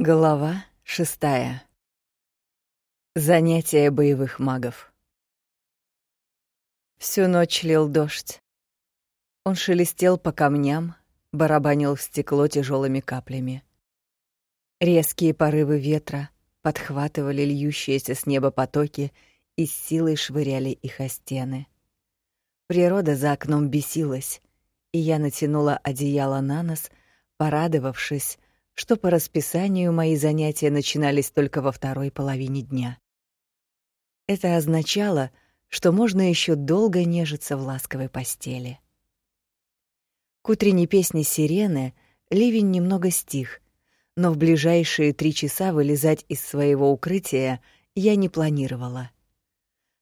Глава шестая. Занятия боевых магов. Всю ночь лил дождь. Он шелестел по камням, барабанил в стекло тяжелыми каплями. Резкие порывы ветра подхватывали льющиеся с неба потоки и с силой швыряли их о стены. Природа за окном бесилась, и я натянула одеяло на нос, порадовавшись, что по расписанию мои занятия начинались только во второй половине дня. Это означало, что можно еще долго нежиться в ласковой постели. К утренней песне сирены ливень немного стих, но в ближайшие три часа вылезать из своего укрытия я не планировала.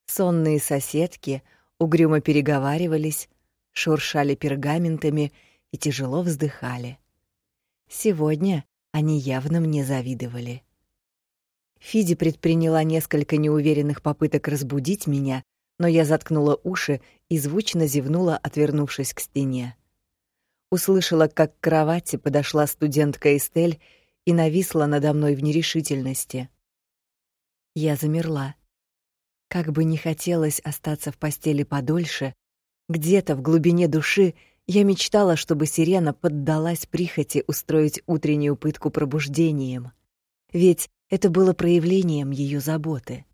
Сонные соседки угрюмо переговаривались, шуршали пергаментами и тяжело вздыхали. Сегодня они явно мне завидовали. Фиди предприняла несколько неуверенных попыток разбудить меня, но я заткнула уши и звучно зевнула, отвернувшись к стене. Услышала, как к кровати подошла студентка Эстель и нависла надо мной в нерешительности. Я замерла. Как бы не хотелось остаться в постели подольше, где-то в глубине души я мечтала, чтобы сирена поддалась прихоти устроить утреннюю пытку пробуждением. Ведь это было проявлением ее заботы.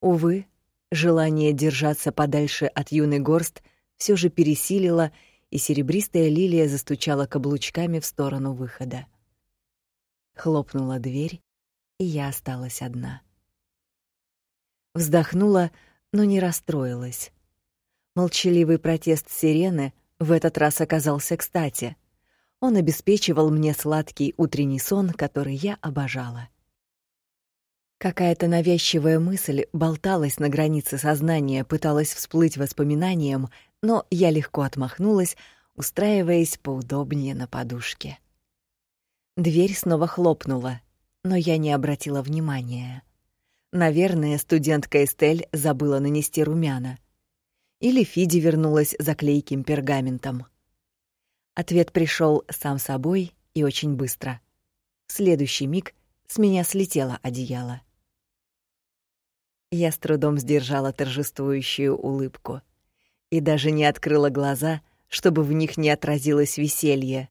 Увы, желание держаться подальше от юной горст все же пересилило, и серебристая лилия застучала каблучками в сторону выхода. Хлопнула дверь, и я осталась одна. Вздохнула, но не расстроилась. Молчаливый протест сирены — в этот раз оказался кстати. Он обеспечивал мне сладкий утренний сон, который я обожала. Какая-то навязчивая мысль болталась на границе сознания, пыталась всплыть воспоминанием, но я легко отмахнулась, устраиваясь поудобнее на подушке. Дверь снова хлопнула, но я не обратила внимания. Наверное, студентка Эстель забыла нанести румяна или Фиди вернулась за клейким пергаментом. Ответ пришел сам собой и очень быстро. В следующий миг с меня слетело одеяло. Я с трудом сдержала торжествующую улыбку и даже не открыла глаза, чтобы в них не отразилось веселье.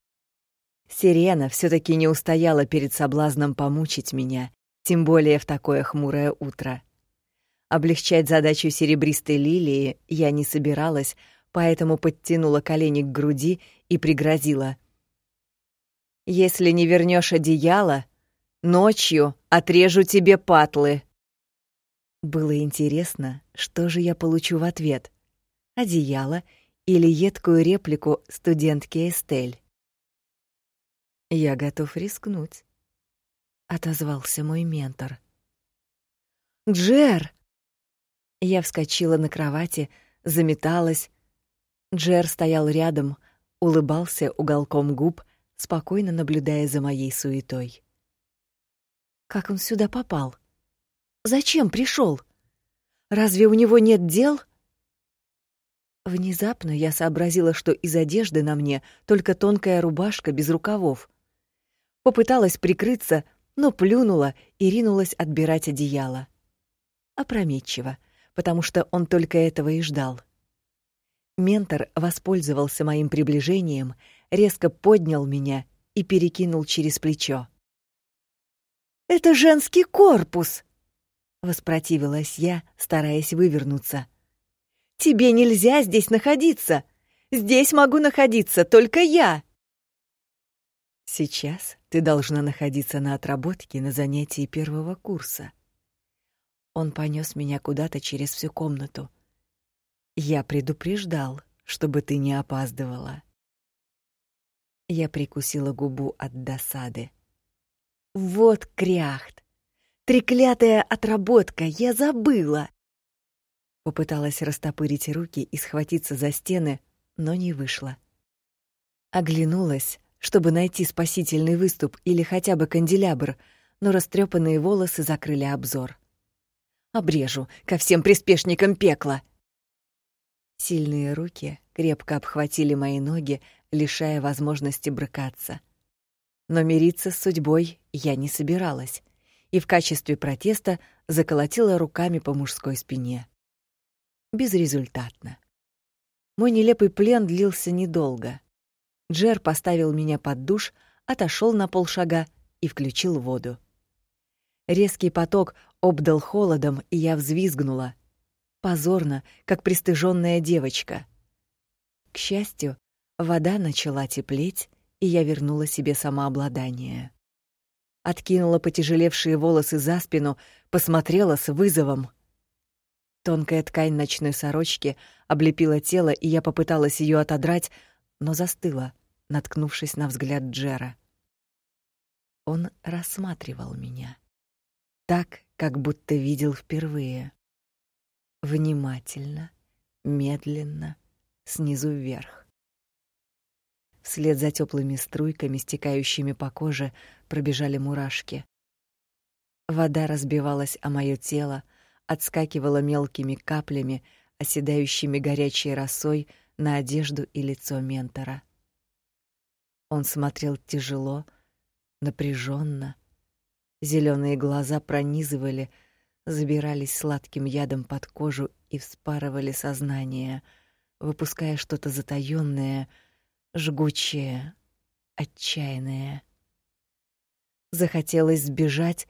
Сирена все таки не устояла перед соблазном помучить меня, тем более в такое хмурое утро. Облегчать задачу серебристой лилии я не собиралась, поэтому подтянула колени к груди и пригрозила. «Если не вернешь одеяло, ночью отрежу тебе патлы». Было интересно, что же я получу в ответ. Одеяло или едкую реплику студентки Эстель. «Я готов рискнуть», — отозвался мой ментор. «Джер!» Я вскочила на кровати, заметалась. Джер стоял рядом, улыбался уголком губ, спокойно наблюдая за моей суетой. Как он сюда попал? Зачем пришел? Разве у него нет дел? Внезапно я сообразила, что из одежды на мне только тонкая рубашка без рукавов. Попыталась прикрыться, но плюнула и ринулась отбирать одеяло. Опрометчиво потому что он только этого и ждал. Ментор воспользовался моим приближением, резко поднял меня и перекинул через плечо. «Это женский корпус!» — воспротивилась я, стараясь вывернуться. «Тебе нельзя здесь находиться! Здесь могу находиться только я!» «Сейчас ты должна находиться на отработке на занятии первого курса», он понес меня куда-то через всю комнату. Я предупреждал, чтобы ты не опаздывала. Я прикусила губу от досады. Вот кряхт. Треклятая отработка, я забыла. Попыталась растопырить руки и схватиться за стены, но не вышло. Оглянулась, чтобы найти спасительный выступ или хотя бы канделябр, но растрепанные волосы закрыли обзор. Обрежу ко всем приспешникам пекла. Сильные руки крепко обхватили мои ноги, лишая возможности брыкаться. Но мириться с судьбой я не собиралась, и в качестве протеста заколотила руками по мужской спине. Безрезультатно. Мой нелепый плен длился недолго. Джер поставил меня под душ, отошел на полшага и включил воду. Резкий поток обдал холодом, и я взвизгнула. Позорно, как пристыженная девочка. К счастью, вода начала теплеть, и я вернула себе самообладание. Откинула потяжелевшие волосы за спину, посмотрела с вызовом. Тонкая ткань ночной сорочки облепила тело, и я попыталась ее отодрать, но застыла, наткнувшись на взгляд Джера. Он рассматривал меня так, как будто видел впервые. Внимательно, медленно, снизу вверх. Вслед за теплыми струйками, стекающими по коже, пробежали мурашки. Вода разбивалась о моё тело, отскакивала мелкими каплями, оседающими горячей росой на одежду и лицо ментора. Он смотрел тяжело, напряженно. Зеленые глаза пронизывали, забирались сладким ядом под кожу и вспарывали сознание, выпуская что-то затаённое, жгучее, отчаянное. Захотелось сбежать,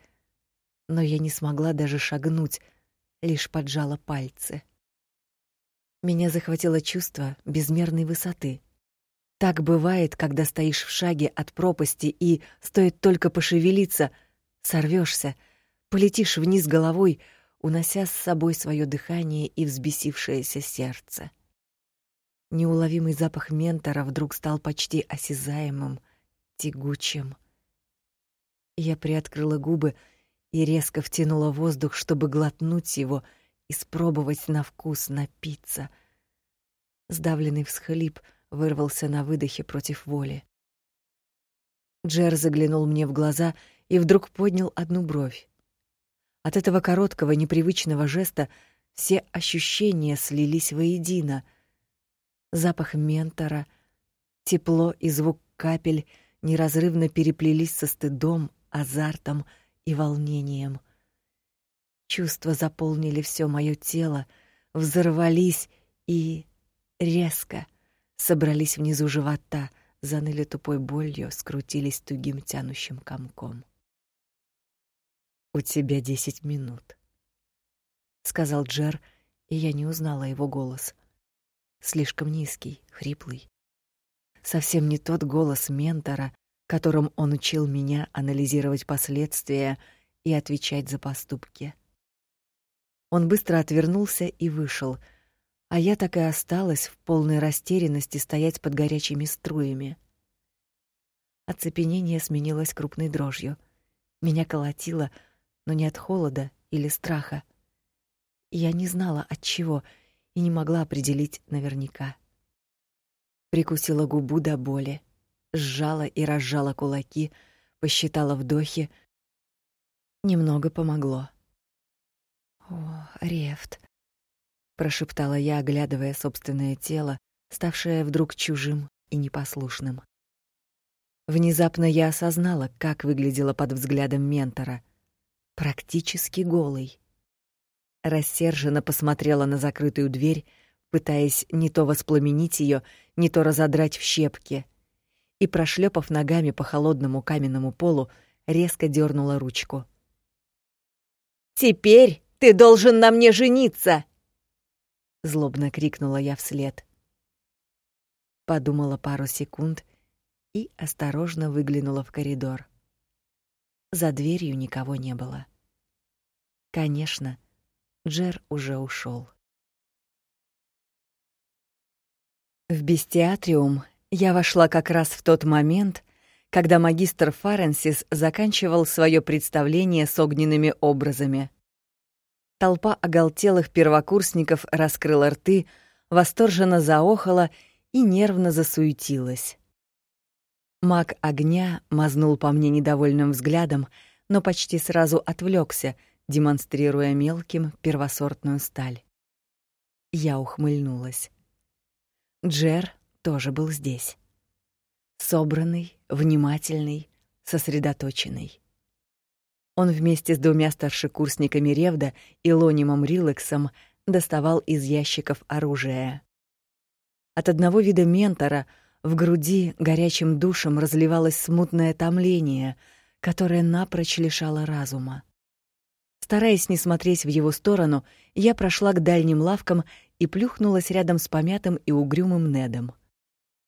но я не смогла даже шагнуть, лишь поджала пальцы. Меня захватило чувство безмерной высоты. Так бывает, когда стоишь в шаге от пропасти и стоит только пошевелиться, сорвешься, полетишь вниз головой, унося с собой свое дыхание и взбесившееся сердце. Неуловимый запах ментора вдруг стал почти осязаемым, тягучим. Я приоткрыла губы и резко втянула воздух, чтобы глотнуть его испробовать на вкус, напиться. Сдавленный всхлип вырвался на выдохе против воли. Джер заглянул мне в глаза и вдруг поднял одну бровь. От этого короткого непривычного жеста все ощущения слились воедино. Запах ментора, тепло и звук капель неразрывно переплелись со стыдом, азартом и волнением. Чувства заполнили все мое тело, взорвались и резко собрались внизу живота, заныли тупой болью, скрутились тугим тянущим комком. У тебя десять минут, сказал Джер, и я не узнала его голос. Слишком низкий, хриплый. Совсем не тот голос ментора, которым он учил меня анализировать последствия и отвечать за поступки. Он быстро отвернулся и вышел, а я так и осталась в полной растерянности стоять под горячими струями. Оцепенение сменилось крупной дрожью. Меня колотило, но не от холода или страха. Я не знала от чего и не могла определить наверняка. Прикусила губу до боли, сжала и разжала кулаки, посчитала вдохи. Немного помогло. О, Рефт, прошептала я, оглядывая собственное тело, ставшее вдруг чужим и непослушным. Внезапно я осознала, как выглядела под взглядом ментора, практически голой. Рассерженно посмотрела на закрытую дверь, пытаясь не то воспламенить ее, не то разодрать в щепки, и прошлепав ногами по холодному каменному полу, резко дернула ручку. Теперь ты должен на мне жениться!» Злобно крикнула я вслед. Подумала пару секунд и осторожно выглянула в коридор. За дверью никого не было. Конечно, Джер уже ушел. В бестиатриум я вошла как раз в тот момент, когда магистр Фаренсис заканчивал свое представление с огненными образами. Толпа оголтелых первокурсников раскрыла рты, восторженно заохала и нервно засуетилась. Маг огня мазнул по мне недовольным взглядом, но почти сразу отвлекся, демонстрируя мелким первосортную сталь. Я ухмыльнулась. Джер тоже был здесь. Собранный, внимательный, сосредоточенный. Он вместе с двумя старшекурсниками Ревда и Лонимом Рилексом доставал из ящиков оружие. От одного вида ментора в груди горячим душем разливалось смутное томление, которое напрочь лишало разума. Стараясь не смотреть в его сторону, я прошла к дальним лавкам и плюхнулась рядом с помятым и угрюмым Недом.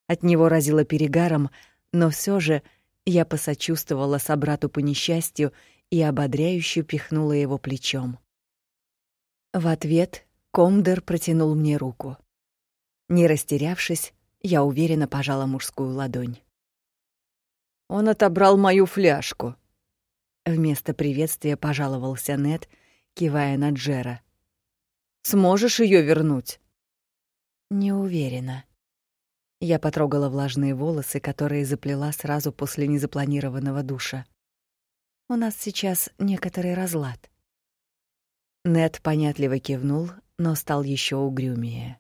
От него разило перегаром, но все же я посочувствовала собрату по несчастью и ободряюще пихнула его плечом. В ответ Комдер протянул мне руку. Не растерявшись, я уверенно пожала мужскую ладонь. Он отобрал мою фляжку. Вместо приветствия пожаловался Нед, кивая на Джера. Сможешь ее вернуть? Не уверена. Я потрогала влажные волосы, которые заплела сразу после незапланированного душа. У нас сейчас некоторый разлад. Нед понятливо кивнул, но стал еще угрюмее.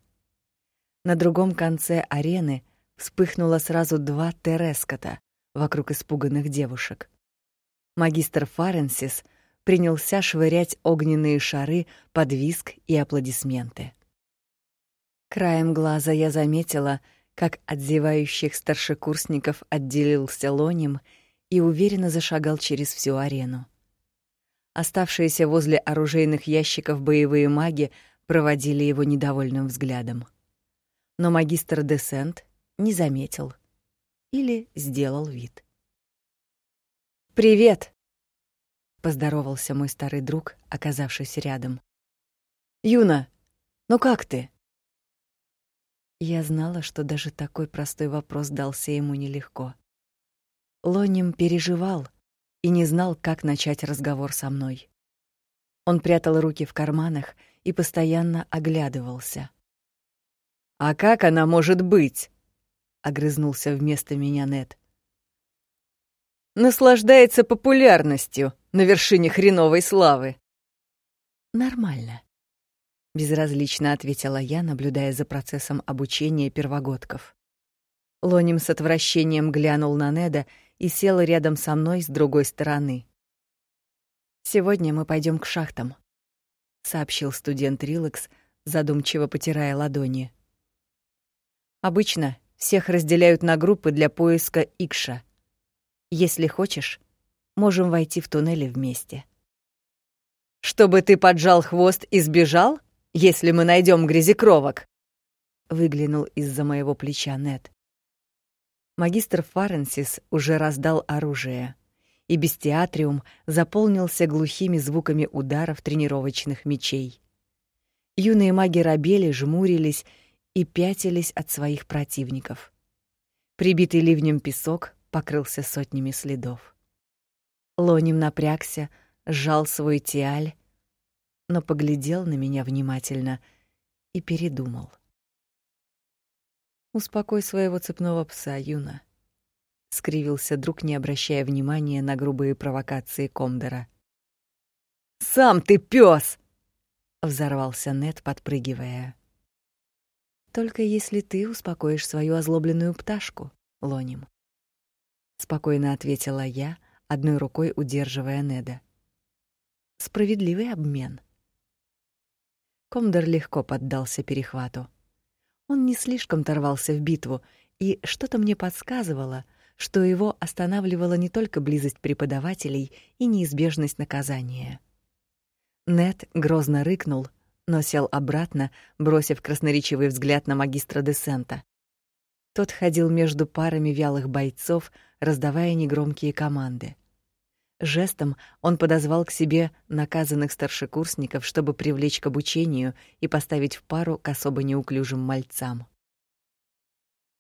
На другом конце арены вспыхнуло сразу два терескота вокруг испуганных девушек. Магистр Фаренсис принялся швырять огненные шары под визг и аплодисменты. Краем глаза я заметила, как от зевающих старшекурсников отделился Лоним и уверенно зашагал через всю арену. Оставшиеся возле оружейных ящиков боевые маги проводили его недовольным взглядом. Но магистр Десент не заметил или сделал вид. «Привет!» — поздоровался мой старый друг, оказавшийся рядом. «Юна, ну как ты?» Я знала, что даже такой простой вопрос дался ему нелегко. Лоним переживал и не знал, как начать разговор со мной. Он прятал руки в карманах и постоянно оглядывался. «А как она может быть?» — огрызнулся вместо меня Нет. «Наслаждается популярностью на вершине хреновой славы». «Нормально», — безразлично ответила я, наблюдая за процессом обучения первогодков. Лоним с отвращением глянул на Неда и сел рядом со мной с другой стороны. Сегодня мы пойдем к шахтам, сообщил студент Рилакс, задумчиво потирая ладони. Обычно всех разделяют на группы для поиска Икша. Если хочешь, можем войти в туннели вместе. Чтобы ты поджал хвост и сбежал, если мы найдем грязекровок, выглянул из-за моего плеча Нет. Магистр Фаренсис уже раздал оружие, и бестиатриум заполнился глухими звуками ударов тренировочных мечей. Юные маги робели, жмурились и пятились от своих противников. Прибитый ливнем песок покрылся сотнями следов. Лоним напрягся, сжал свой тиаль, но поглядел на меня внимательно и передумал. Успокой своего цепного пса, Юна, скривился друг, не обращая внимания на грубые провокации Комдера. Сам ты пес! взорвался Нет, подпрыгивая. Только если ты успокоишь свою озлобленную пташку, Лоним, спокойно ответила я, одной рукой удерживая Неда. Справедливый обмен. Комдер легко поддался перехвату. Он не слишком торвался в битву, и что-то мне подсказывало, что его останавливала не только близость преподавателей и неизбежность наказания. Нет грозно рыкнул, но сел обратно, бросив красноречивый взгляд на магистра Десента. Тот ходил между парами вялых бойцов, раздавая негромкие команды. Жестом он подозвал к себе наказанных старшекурсников, чтобы привлечь к обучению и поставить в пару к особо неуклюжим мальцам.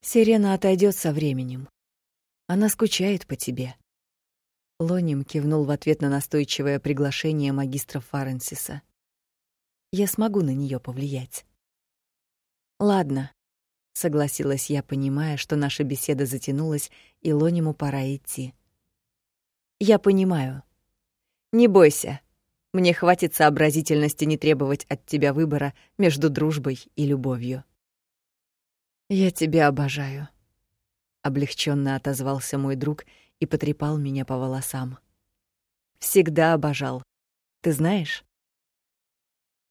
Сирена отойдет со временем. Она скучает по тебе. Лоним кивнул в ответ на настойчивое приглашение магистра Фаренсиса. Я смогу на нее повлиять. Ладно, согласилась я, понимая, что наша беседа затянулась, и Лониму пора идти. Я понимаю. Не бойся. Мне хватит сообразительности не требовать от тебя выбора между дружбой и любовью. Я тебя обожаю, облегченно отозвался мой друг и потрепал меня по волосам. Всегда обожал. Ты знаешь?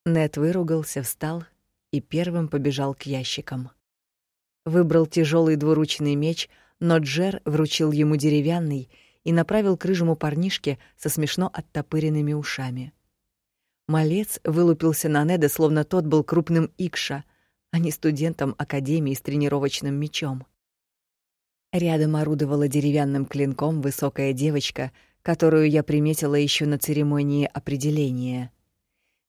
Нет выругался, встал и первым побежал к ящикам. Выбрал тяжелый двуручный меч, но Джер вручил ему деревянный и направил к рыжему парнишке со смешно оттопыренными ушами. Малец вылупился на Неда, словно тот был крупным икша, а не студентом академии с тренировочным мечом. Рядом орудовала деревянным клинком высокая девочка, которую я приметила еще на церемонии определения.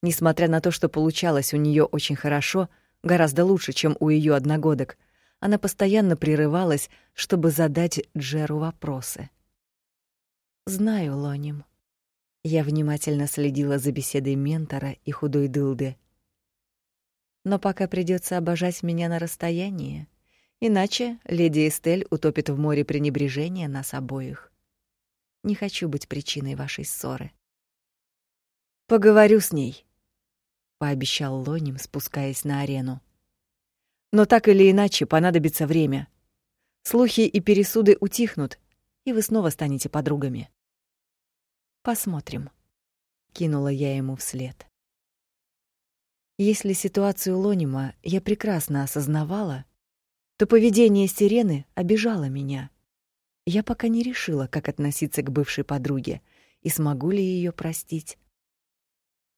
Несмотря на то, что получалось у нее очень хорошо, гораздо лучше, чем у ее одногодок, она постоянно прерывалась, чтобы задать Джеру вопросы. Знаю, Лоним. Я внимательно следила за беседой ментора и худой дылды. Но пока придется обожать меня на расстоянии, иначе леди Эстель утопит в море пренебрежения нас обоих. Не хочу быть причиной вашей ссоры. Поговорю с ней, пообещал Лоним, спускаясь на арену. Но так или иначе понадобится время. Слухи и пересуды утихнут, и вы снова станете подругами. Посмотрим, кинула я ему вслед. Если ситуацию Лонима я прекрасно осознавала, то поведение Сирены обижало меня. Я пока не решила, как относиться к бывшей подруге и смогу ли ее простить.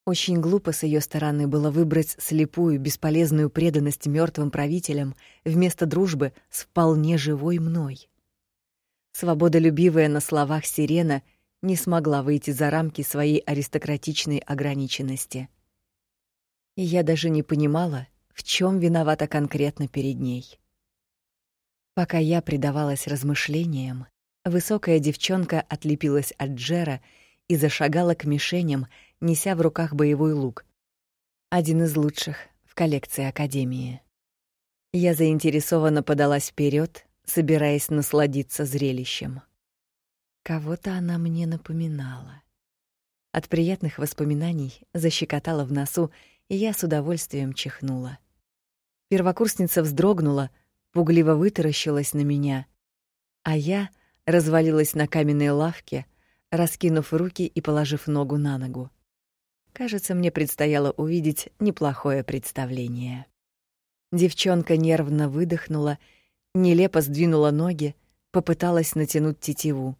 Очень глупо с ее стороны было выбрать слепую, бесполезную преданность мертвым правителям вместо дружбы с вполне живой мной. Свободолюбивая на словах Сирена — не смогла выйти за рамки своей аристократичной ограниченности. И я даже не понимала, в чем виновата конкретно перед ней. Пока я предавалась размышлениям, высокая девчонка отлепилась от Джера и зашагала к мишеням, неся в руках боевой лук. Один из лучших в коллекции академии. Я заинтересованно подалась вперед, собираясь насладиться зрелищем. Кого-то она мне напоминала. От приятных воспоминаний защекотало в носу, и я с удовольствием чихнула. Первокурсница вздрогнула, пугливо вытаращилась на меня, а я развалилась на каменной лавке, раскинув руки и положив ногу на ногу. Кажется, мне предстояло увидеть неплохое представление. Девчонка нервно выдохнула, нелепо сдвинула ноги, попыталась натянуть тетиву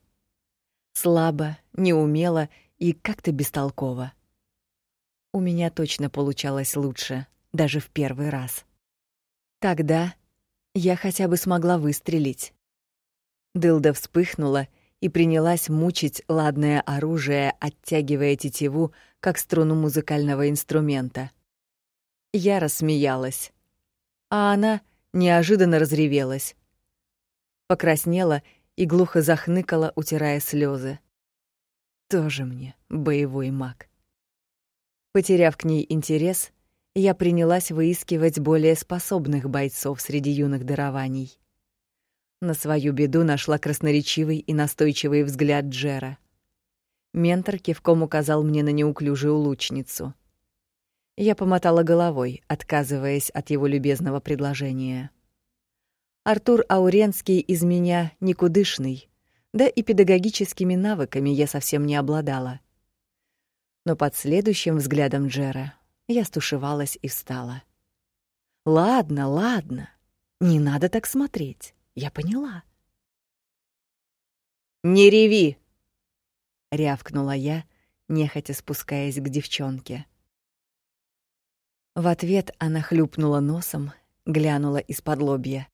слабо, неумело и как-то бестолково. У меня точно получалось лучше, даже в первый раз. Тогда я хотя бы смогла выстрелить. Дылда вспыхнула и принялась мучить ладное оружие, оттягивая тетиву, как струну музыкального инструмента. Я рассмеялась, а она неожиданно разревелась. Покраснела и глухо захныкала, утирая слезы. Тоже мне боевой маг. Потеряв к ней интерес, я принялась выискивать более способных бойцов среди юных дарований. На свою беду нашла красноречивый и настойчивый взгляд Джера. Ментор кивком указал мне на неуклюжую лучницу. Я помотала головой, отказываясь от его любезного предложения. Артур Ауренский из меня никудышный, да и педагогическими навыками я совсем не обладала. Но под следующим взглядом Джера я стушевалась и встала. Ладно, ладно. Не надо так смотреть. Я поняла. Не реви, рявкнула я, нехотя спускаясь к девчонке. В ответ она хлюпнула носом, глянула из-под лобья.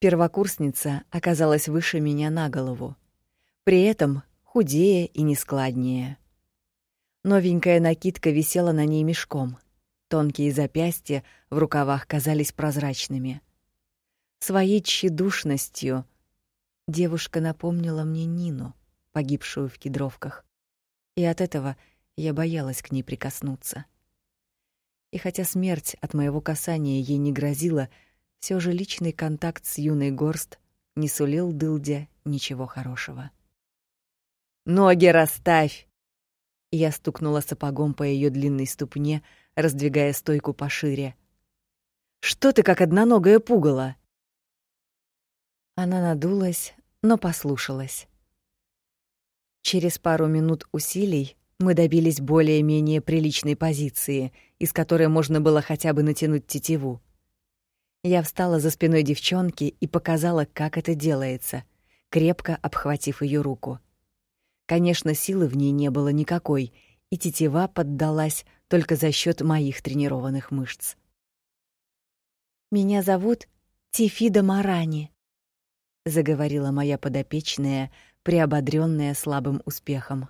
Первокурсница оказалась выше меня на голову, при этом худее и нескладнее. Новенькая накидка висела на ней мешком. Тонкие запястья в рукавах казались прозрачными. Своей тщедушностью девушка напомнила мне Нину, погибшую в кедровках. И от этого я боялась к ней прикоснуться. И хотя смерть от моего касания ей не грозила, все же личный контакт с юной Горст не сулил Дылде ничего хорошего. «Ноги расставь!» Я стукнула сапогом по ее длинной ступне, раздвигая стойку пошире. «Что ты как одноногая пугало?» Она надулась, но послушалась, Через пару минут усилий мы добились более-менее приличной позиции, из которой можно было хотя бы натянуть тетиву. Я встала за спиной девчонки и показала, как это делается, крепко обхватив ее руку. Конечно, силы в ней не было никакой, и тетива поддалась только за счет моих тренированных мышц. Меня зовут Тифида Марани, заговорила моя подопечная, приободрённая слабым успехом.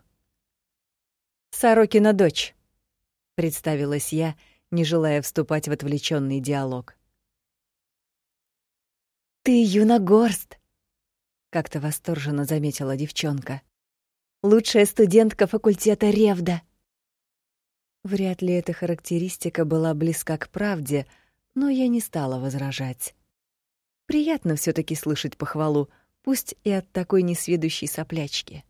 Сорокина дочь, представилась я, не желая вступать в отвлеченный диалог. Ты Юнагорст, как-то восторженно заметила девчонка. Лучшая студентка факультета Ревда. Вряд ли эта характеристика была близка к правде, но я не стала возражать. Приятно все таки слышать похвалу, пусть и от такой несведущей соплячки.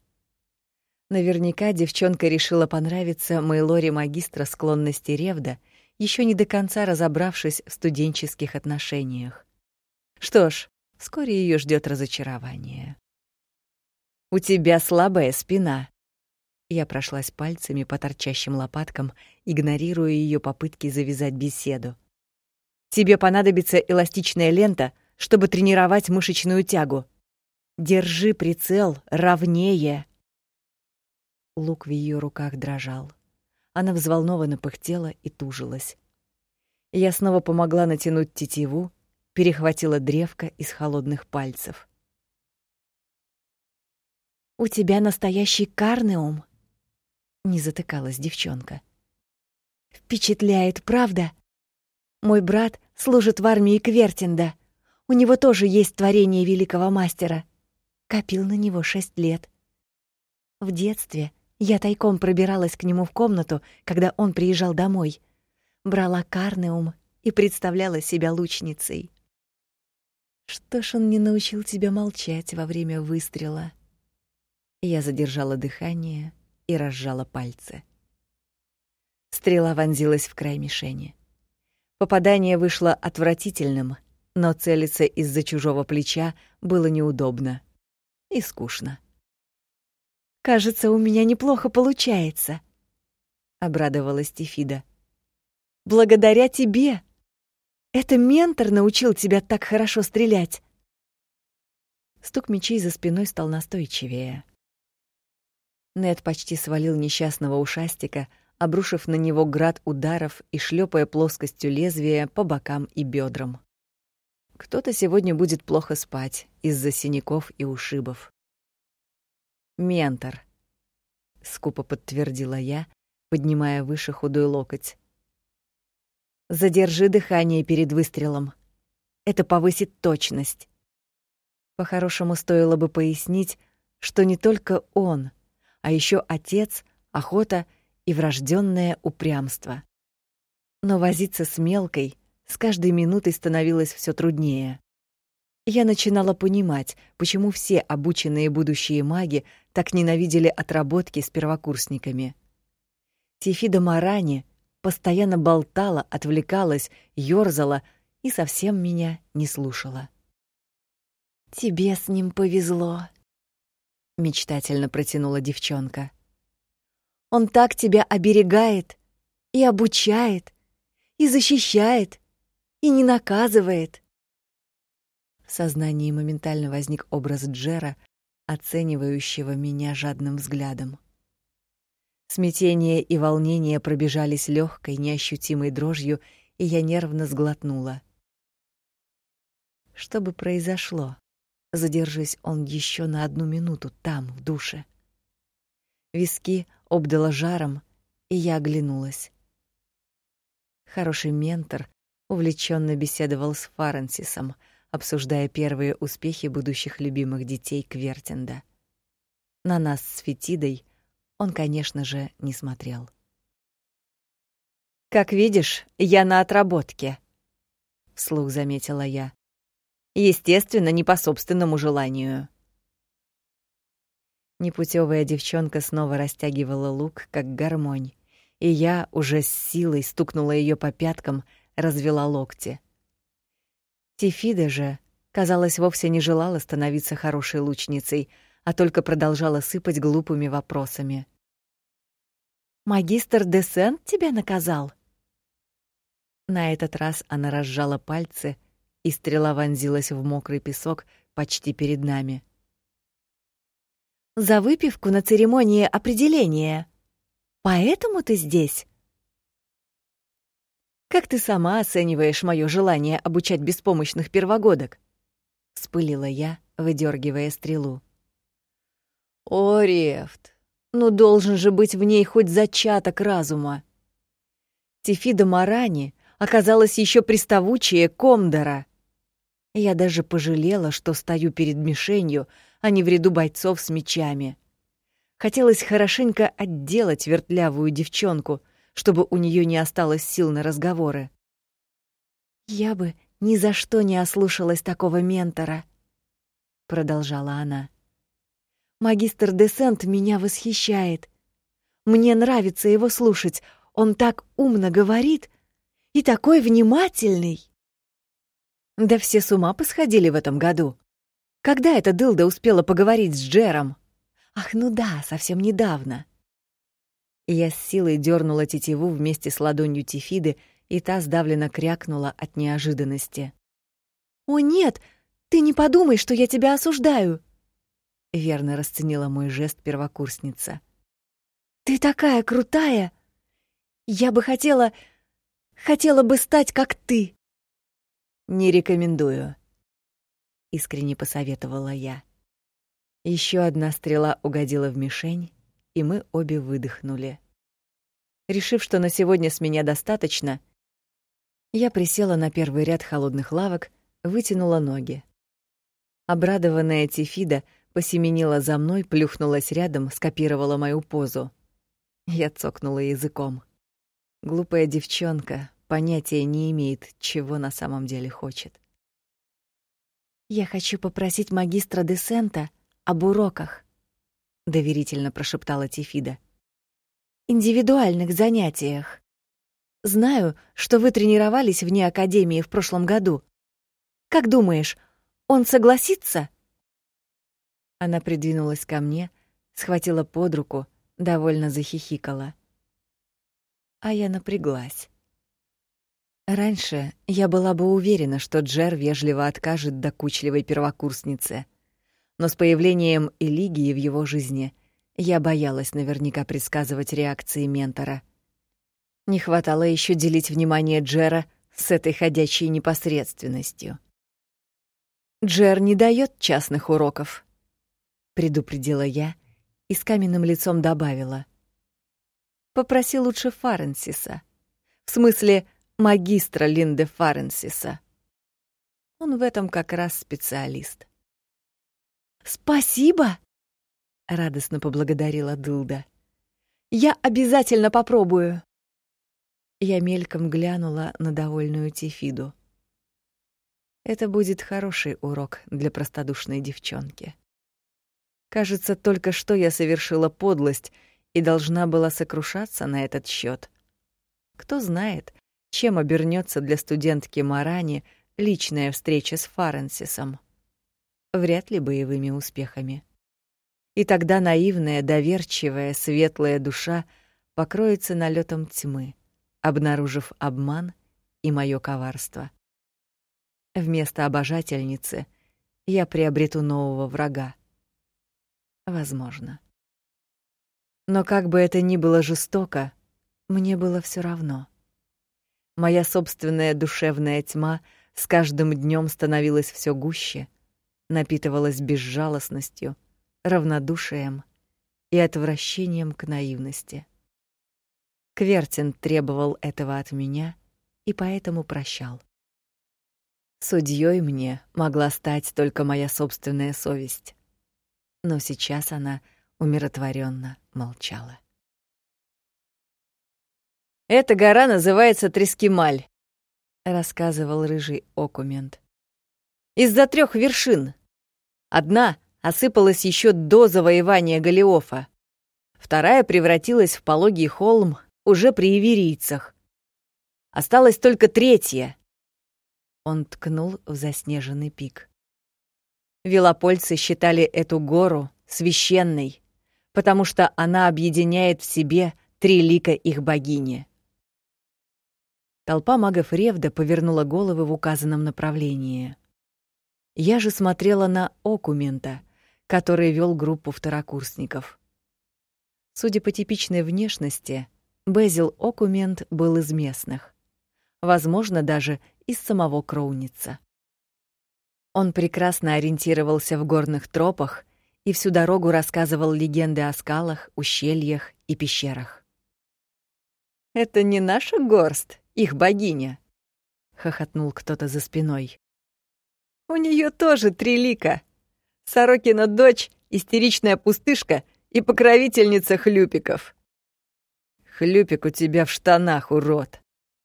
Наверняка девчонка решила понравиться Мейлоре магистра склонности Ревда, еще не до конца разобравшись в студенческих отношениях. Что ж, вскоре ее ждет разочарование. У тебя слабая спина. Я прошлась пальцами по торчащим лопаткам, игнорируя ее попытки завязать беседу. Тебе понадобится эластичная лента, чтобы тренировать мышечную тягу. Держи прицел ровнее. Лук в ее руках дрожал. Она взволнованно пыхтела и тужилась. Я снова помогла натянуть тетиву, перехватила древко из холодных пальцев. У тебя настоящий карнеум, не затыкалась девчонка. Впечатляет, правда? Мой брат служит в армии Квертинда. У него тоже есть творение великого мастера. Копил на него шесть лет. В детстве я тайком пробиралась к нему в комнату, когда он приезжал домой. Брала карнеум и представляла себя лучницей. Что ж он не научил тебя молчать во время выстрела? Я задержала дыхание и разжала пальцы. Стрела вонзилась в край мишени. Попадание вышло отвратительным, но целиться из-за чужого плеча было неудобно и скучно. Кажется, у меня неплохо получается, обрадовалась Тифида. Благодаря тебе. Это ментор научил тебя так хорошо стрелять. Стук мечей за спиной стал настойчивее. Нед почти свалил несчастного ушастика, обрушив на него град ударов и шлепая плоскостью лезвия по бокам и бедрам. Кто-то сегодня будет плохо спать из-за синяков и ушибов. Ментор, скупо подтвердила я, поднимая выше худой локоть. Задержи дыхание перед выстрелом. Это повысит точность. По-хорошему стоило бы пояснить, что не только он, а еще отец, охота — и врожденное упрямство. Но возиться с мелкой с каждой минутой становилось все труднее. Я начинала понимать, почему все обученные будущие маги так ненавидели отработки с первокурсниками. Тифида Марани постоянно болтала, отвлекалась, ёрзала и совсем меня не слушала. «Тебе с ним повезло», — мечтательно протянула девчонка. Он так тебя оберегает и обучает, и защищает, и не наказывает. В сознании моментально возник образ Джера, оценивающего меня жадным взглядом. Смятение и волнение пробежались легкой, неощутимой дрожью, и я нервно сглотнула. Что бы произошло, задержись он еще на одну минуту там, в душе. Виски обдало жаром, и я оглянулась. Хороший ментор увлеченно беседовал с Фаренсисом, обсуждая первые успехи будущих любимых детей Квертинда. На нас с Фетидой он, конечно же, не смотрел. Как видишь, я на отработке, вслух заметила я. Естественно, не по собственному желанию. Непутевая девчонка снова растягивала лук, как гармонь, и я уже с силой стукнула ее по пяткам, развела локти. Тифида же, казалось, вовсе не желала становиться хорошей лучницей, а только продолжала сыпать глупыми вопросами. «Магистр Десент тебя наказал?» На этот раз она разжала пальцы, и стрела вонзилась в мокрый песок почти перед нами. «За выпивку на церемонии определения. Поэтому ты здесь?» Как ты сама оцениваешь мое желание обучать беспомощных первогодок? вспылила я, выдергивая стрелу. О, ну должен же быть в ней хоть зачаток разума. Тифида Марани оказалась еще приставучее Комдора. Я даже пожалела, что стою перед мишенью, а не в ряду бойцов с мечами. Хотелось хорошенько отделать вертлявую девчонку, чтобы у нее не осталось сил на разговоры. Я бы ни за что не ослушалась такого ментора, продолжала она. Магистр Десент меня восхищает. Мне нравится его слушать. Он так умно говорит и такой внимательный. Да все с ума посходили в этом году. Когда эта дылда успела поговорить с Джером? Ах, ну да, совсем недавно. Я с силой дернула тетиву вместе с ладонью Тифиды, и та сдавленно крякнула от неожиданности. «О, нет! Ты не подумай, что я тебя осуждаю!» Верно расценила мой жест первокурсница. «Ты такая крутая! Я бы хотела... хотела бы стать, как ты!» «Не рекомендую», — искренне посоветовала я. Еще одна стрела угодила в мишень, и мы обе выдохнули. Решив, что на сегодня с меня достаточно, я присела на первый ряд холодных лавок, вытянула ноги. Обрадованная Тифида посеменила за мной, плюхнулась рядом, скопировала мою позу. Я цокнула языком. Глупая девчонка понятия не имеет, чего на самом деле хочет. Я хочу попросить магистра Десента об уроках доверительно прошептала Тифида. Индивидуальных занятиях. Знаю, что вы тренировались вне академии в прошлом году. Как думаешь, он согласится? Она придвинулась ко мне, схватила под руку, довольно захихикала. А я напряглась. Раньше я была бы уверена, что Джер вежливо откажет докучливой первокурснице — но с появлением Элигии в его жизни я боялась наверняка предсказывать реакции ментора. Не хватало еще делить внимание Джера с этой ходячей непосредственностью. Джер не дает частных уроков, предупредила я и с каменным лицом добавила: Попроси лучше Фаренсиса. В смысле, магистра Линде Фаренсиса. Он в этом как раз специалист. «Спасибо!» — радостно поблагодарила Дылда. «Я обязательно попробую!» Я мельком глянула на довольную Тифиду. Это будет хороший урок для простодушной девчонки. Кажется, только что я совершила подлость и должна была сокрушаться на этот счет. Кто знает, чем обернется для студентки Марани личная встреча с Фаренсисом вряд ли боевыми успехами. И тогда наивная, доверчивая, светлая душа покроется налетом тьмы, обнаружив обман и мое коварство. Вместо обожательницы я приобрету нового врага. Возможно. Но как бы это ни было жестоко, мне было все равно. Моя собственная душевная тьма с каждым днем становилась все гуще — напитывалась безжалостностью, равнодушием и отвращением к наивности. Квертин требовал этого от меня и поэтому прощал. Судьей мне могла стать только моя собственная совесть. Но сейчас она умиротворенно молчала. Эта гора называется Трескималь, рассказывал рыжий окумент. Из-за трех вершин. Одна осыпалась еще до завоевания Голиофа. Вторая превратилась в пологий холм уже при иверийцах. Осталась только третья. Он ткнул в заснеженный пик. Велопольцы считали эту гору священной, потому что она объединяет в себе три лика их богини. Толпа магов Ревда повернула головы в указанном направлении. Я же смотрела на Окумента, который вел группу второкурсников. Судя по типичной внешности, Безил Окумент был из местных. Возможно, даже из самого Кроуница. Он прекрасно ориентировался в горных тропах и всю дорогу рассказывал легенды о скалах, ущельях и пещерах. «Это не наша горст, их богиня», — хохотнул кто-то за спиной. «У нее тоже три лика. Сорокина дочь, истеричная пустышка и покровительница хлюпиков». «Хлюпик у тебя в штанах, урод!»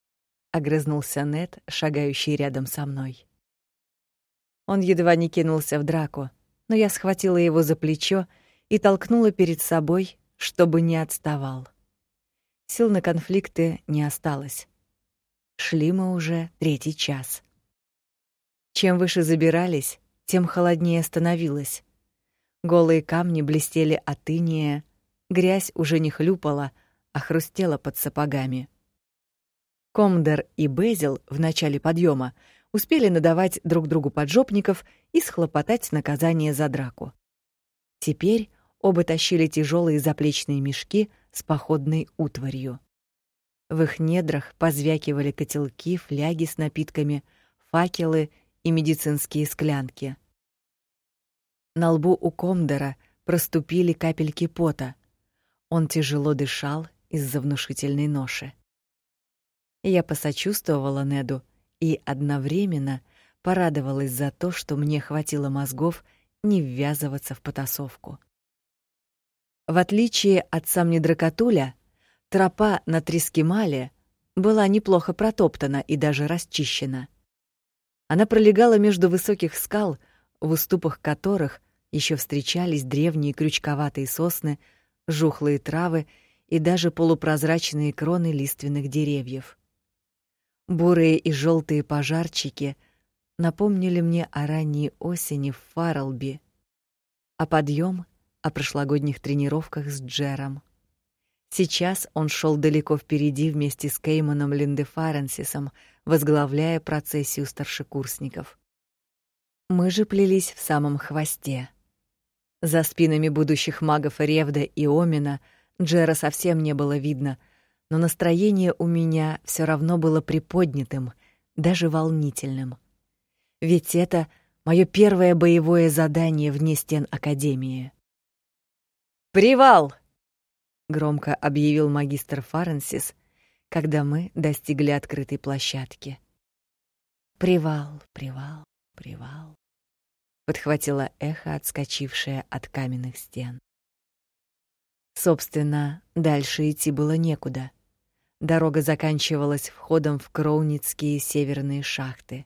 — огрызнулся Нет, шагающий рядом со мной. Он едва не кинулся в драку, но я схватила его за плечо и толкнула перед собой, чтобы не отставал. Сил на конфликты не осталось. Шли мы уже третий час. Чем выше забирались, тем холоднее становилось. Голые камни блестели от иния, грязь уже не хлюпала, а хрустела под сапогами. Комдер и Безил в начале подъема успели надавать друг другу поджопников и схлопотать наказание за драку. Теперь оба тащили тяжелые заплечные мешки с походной утварью. В их недрах позвякивали котелки, фляги с напитками, факелы и медицинские склянки. На лбу у Комдера проступили капельки пота. Он тяжело дышал из-за внушительной ноши. Я посочувствовала Неду и одновременно порадовалась за то, что мне хватило мозгов не ввязываться в потасовку. В отличие от самни Дракотуля, тропа на Трискимале была неплохо протоптана и даже расчищена. Она пролегала между высоких скал, в уступах которых еще встречались древние крючковатые сосны, жухлые травы и даже полупрозрачные кроны лиственных деревьев. Бурые и желтые пожарчики напомнили мне о ранней осени в Фарлби, о подъем, о прошлогодних тренировках с Джером. Сейчас он шел далеко впереди вместе с Кейманом Линдефаренсисом, возглавляя процессию старшекурсников. Мы же плелись в самом хвосте. За спинами будущих магов Ревда и Омина Джера совсем не было видно — но настроение у меня все равно было приподнятым, даже волнительным. Ведь это мое первое боевое задание вне стен академии. Привал, громко объявил магистр Фаренсис, когда мы достигли открытой площадки. Привал, привал, привал, подхватило эхо, отскочившее от каменных стен. Собственно, дальше идти было некуда. Дорога заканчивалась входом в Кроуницкие северные шахты.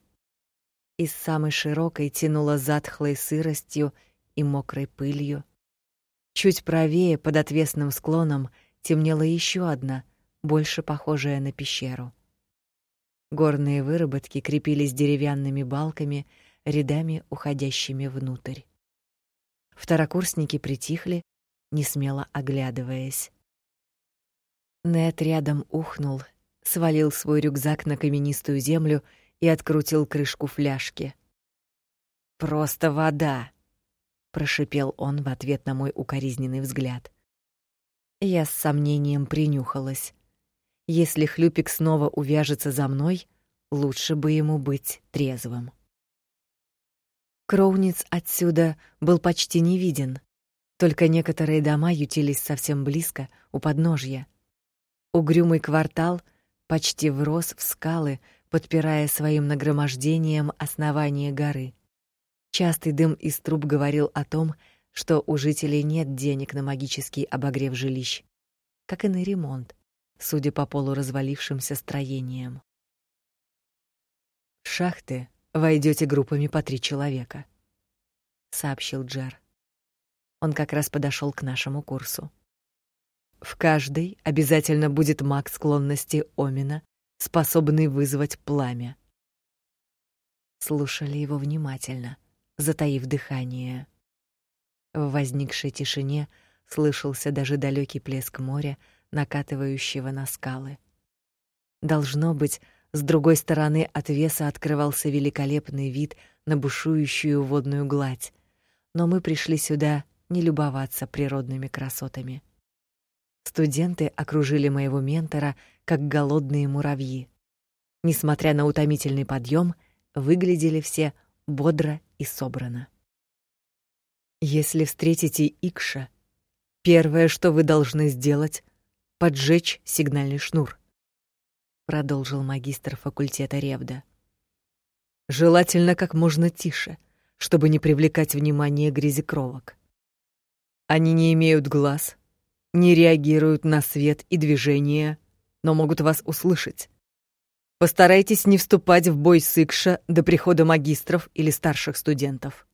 Из самой широкой тянуло затхлой сыростью и мокрой пылью. Чуть правее, под отвесным склоном, темнела еще одна, больше похожая на пещеру. Горные выработки крепились деревянными балками, рядами уходящими внутрь. Второкурсники притихли, не смело оглядываясь. Нед рядом ухнул, свалил свой рюкзак на каменистую землю и открутил крышку фляжки. Просто вода, прошипел он в ответ на мой укоризненный взгляд. Я с сомнением принюхалась. Если хлюпик снова увяжется за мной, лучше бы ему быть трезвым. Кроуниц отсюда был почти не виден. Только некоторые дома ютились совсем близко, у подножья. Угрюмый квартал почти врос в скалы, подпирая своим нагромождением основание горы. Частый дым из труб говорил о том, что у жителей нет денег на магический обогрев жилищ, как и на ремонт, судя по полуразвалившимся строениям. В шахты войдете группами по три человека, сообщил Джер. Он как раз подошел к нашему курсу. В каждой обязательно будет маг склонности Омина, способный вызвать пламя. Слушали его внимательно, затаив дыхание. В возникшей тишине слышался даже далекий плеск моря, накатывающего на скалы. Должно быть, с другой стороны отвеса открывался великолепный вид на бушующую водную гладь, но мы пришли сюда не любоваться природными красотами. Студенты окружили моего ментора как голодные муравьи. Несмотря на утомительный подъем, выглядели все бодро и собрано. Если встретите Икша, первое, что вы должны сделать, поджечь сигнальный шнур, продолжил магистр факультета Ревда. Желательно как можно тише, чтобы не привлекать внимание грязекровок. Они не имеют глаз, не реагируют на свет и движение, но могут вас услышать. Постарайтесь не вступать в бой с Икша до прихода магистров или старших студентов.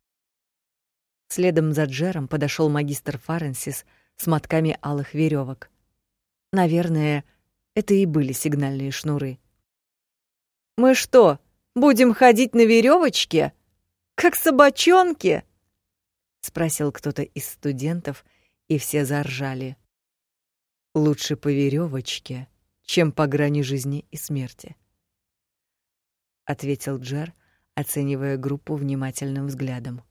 Следом за Джером подошел магистр Фаренсис с мотками алых веревок. Наверное, это и были сигнальные шнуры. Мы что, будем ходить на веревочке, как собачонки? спросил кто-то из студентов, и все заржали. Лучше по веревочке, чем по грани жизни и смерти, ответил Джер, оценивая группу внимательным взглядом.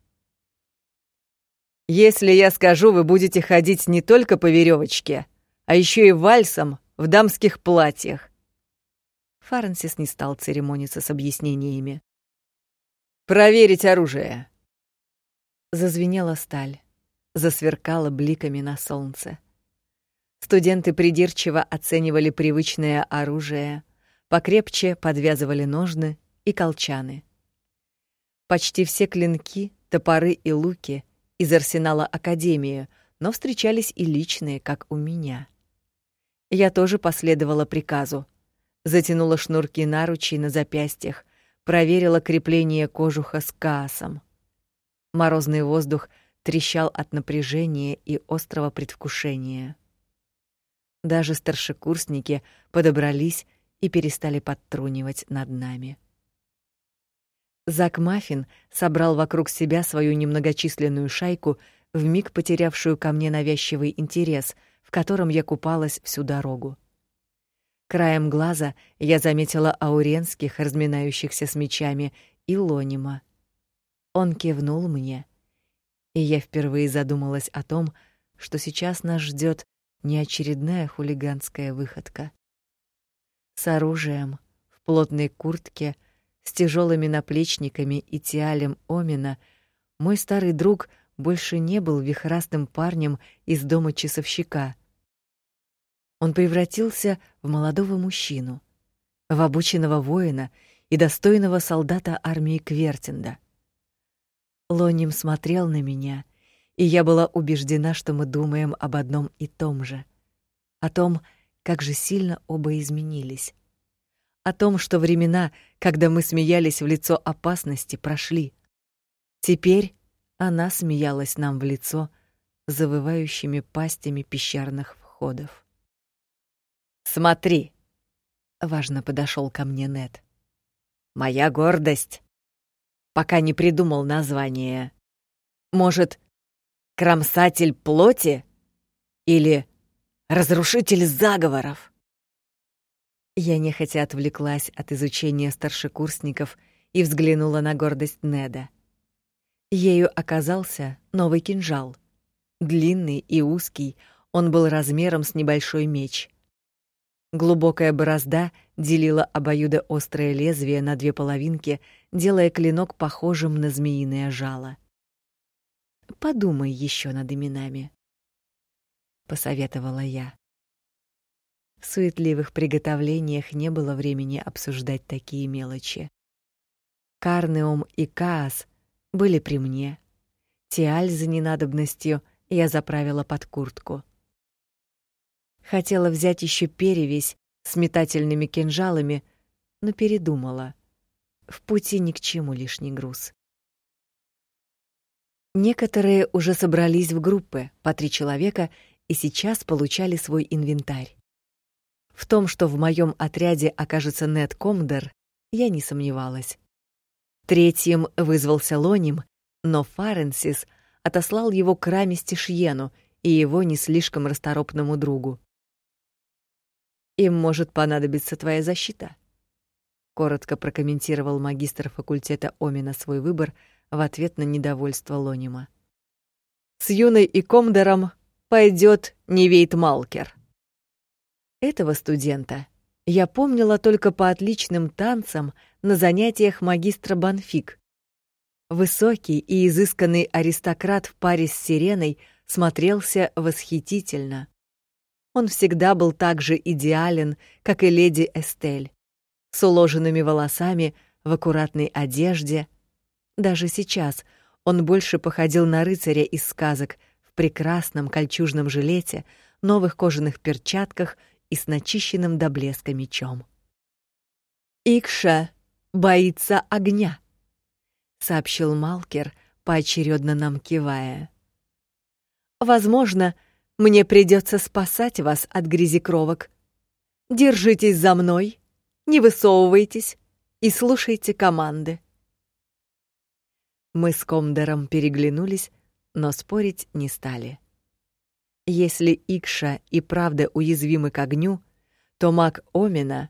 Если я скажу, вы будете ходить не только по веревочке, а еще и вальсом в дамских платьях. Фарнсис не стал церемониться с объяснениями. Проверить оружие. Зазвенела сталь, засверкала бликами на солнце. Студенты придирчиво оценивали привычное оружие, покрепче подвязывали ножны и колчаны. Почти все клинки, топоры и луки из арсенала академии, но встречались и личные, как у меня. Я тоже последовала приказу. Затянула шнурки наручей на запястьях, проверила крепление кожуха с каасом. Морозный воздух трещал от напряжения и острого предвкушения. Даже старшекурсники подобрались и перестали подтрунивать над нами. Зак Маффин собрал вокруг себя свою немногочисленную шайку, вмиг потерявшую ко мне навязчивый интерес, в котором я купалась всю дорогу. Краем глаза я заметила ауренских, разминающихся с мечами, и Лонима. Он кивнул мне, и я впервые задумалась о том, что сейчас нас ждет не очередная хулиганская выходка. С оружием, в плотной куртке, с тяжелыми наплечниками и тиалем Омина мой старый друг больше не был вихрастым парнем из дома часовщика. Он превратился в молодого мужчину, в обученного воина и достойного солдата армии Квертинда. Лоним смотрел на меня и я была убеждена, что мы думаем об одном и том же, о том, как же сильно оба изменились, о том, что времена, когда мы смеялись в лицо опасности, прошли. Теперь она смеялась нам в лицо завывающими пастями пещерных входов. Смотри, важно подошел ко мне Нед. Моя гордость. Пока не придумал название. Может, Кромсатель плоти или разрушитель заговоров? Я нехотя отвлеклась от изучения старшекурсников и взглянула на гордость Неда. Ею оказался новый кинжал. Длинный и узкий, он был размером с небольшой меч. Глубокая борозда делила обоюдоострое лезвие на две половинки, делая клинок похожим на змеиное жало. Подумай еще над именами, посоветовала я. В суетливых приготовлениях не было времени обсуждать такие мелочи. Карнеум и Каас были при мне. Тиаль за ненадобностью я заправила под куртку. Хотела взять еще перевязь с метательными кинжалами, но передумала. В пути ни к чему лишний груз. Некоторые уже собрались в группы по три человека и сейчас получали свой инвентарь. В том, что в моем отряде окажется Нед Комдер, я не сомневалась. Третьим вызвался Лоним, но Фаренсис отослал его к Раме Стишьену и его не слишком расторопному другу. «Им может понадобиться твоя защита», — коротко прокомментировал магистр факультета Омина свой выбор в ответ на недовольство Лонима. «С юной и комдером пойдет Невейт Малкер». Этого студента я помнила только по отличным танцам на занятиях магистра Банфик. Высокий и изысканный аристократ в паре с Сиреной смотрелся восхитительно. Он всегда был так же идеален, как и леди Эстель, с уложенными волосами, в аккуратной одежде. Даже сейчас он больше походил на рыцаря из сказок в прекрасном кольчужном жилете, новых кожаных перчатках и с начищенным до блеска мечом. Икша боится огня, сообщил Малкер, поочередно нам кивая. Возможно, мне придется спасать вас от грязекровок. Держитесь за мной, не высовывайтесь и слушайте команды. Мы с Комдером переглянулись, но спорить не стали. Если Икша и правда уязвимы к огню, то маг Омина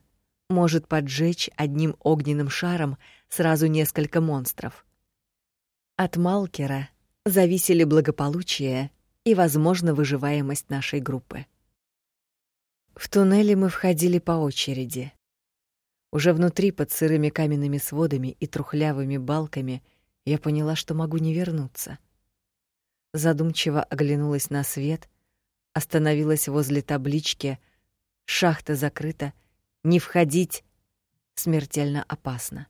может поджечь одним огненным шаром сразу несколько монстров. От Малкера зависели благополучие и, возможно, выживаемость нашей группы. В туннеле мы входили по очереди. Уже внутри, под сырыми каменными сводами и трухлявыми балками, я поняла, что могу не вернуться. Задумчиво оглянулась на свет, остановилась возле таблички «Шахта закрыта, не входить, смертельно опасно».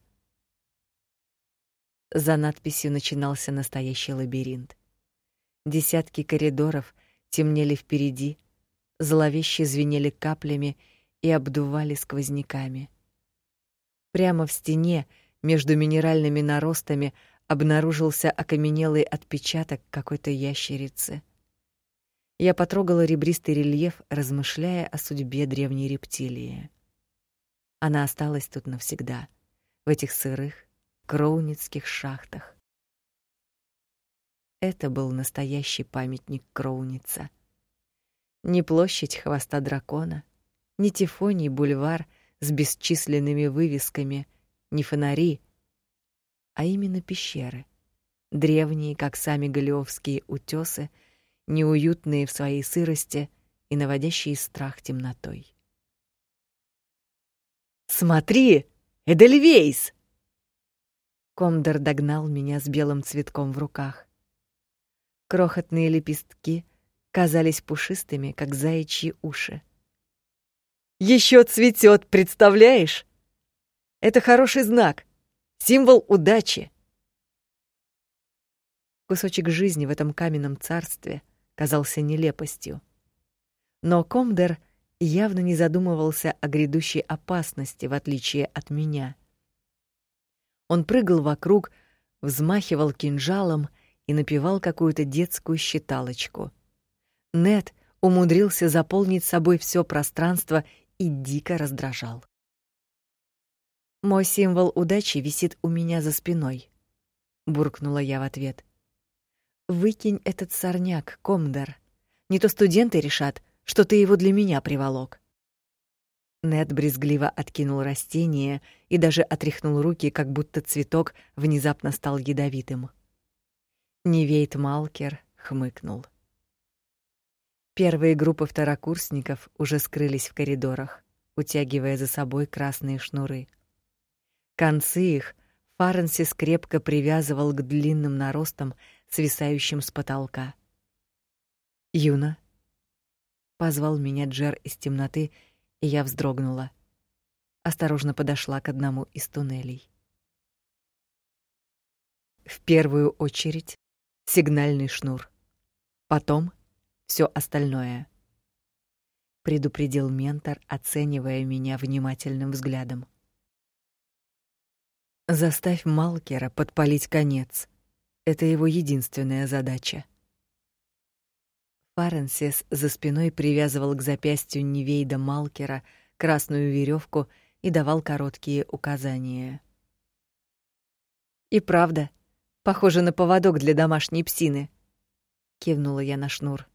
За надписью начинался настоящий лабиринт. Десятки коридоров темнели впереди, зловеще звенели каплями и обдували сквозняками. Прямо в стене, между минеральными наростами, обнаружился окаменелый отпечаток какой-то ящерицы. Я потрогала ребристый рельеф, размышляя о судьбе древней рептилии. Она осталась тут навсегда, в этих сырых, кроуницких шахтах. Это был настоящий памятник Кроуница. Не площадь хвоста дракона, не Тифоний бульвар с бесчисленными вывесками, не фонари, а именно пещеры, древние, как сами галиовские утёсы, неуютные в своей сырости и наводящие страх темнотой. «Смотри, Эдельвейс!» Комдор догнал меня с белым цветком в руках. Крохотные лепестки казались пушистыми, как заячьи уши. Еще цветет, представляешь? Это хороший знак, символ удачи. Кусочек жизни в этом каменном царстве казался нелепостью. Но Комдер явно не задумывался о грядущей опасности, в отличие от меня. Он прыгал вокруг, взмахивал кинжалом и напевал какую-то детскую считалочку. Нет умудрился заполнить собой все пространство и дико раздражал. Мой символ удачи висит у меня за спиной, буркнула я в ответ. Выкинь этот сорняк, Комдер. Не то студенты решат, что ты его для меня приволок. Нед брезгливо откинул растение и даже отряхнул руки, как будто цветок внезапно стал ядовитым. Невейт Малкер хмыкнул. Первые группы второкурсников уже скрылись в коридорах, утягивая за собой красные шнуры. Концы их Фаренсис крепко привязывал к длинным наростам, свисающим с потолка. "Юна", позвал меня Джер из темноты, и я вздрогнула. Осторожно подошла к одному из туннелей. В первую очередь сигнальный шнур. Потом все остальное. Предупредил ментор, оценивая меня внимательным взглядом. Заставь Малкера подпалить конец. Это его единственная задача. Фаренсис за спиной привязывал к запястью Невейда Малкера красную веревку и давал короткие указания. И правда, Похоже на поводок для домашней псины, кивнула я на шнур.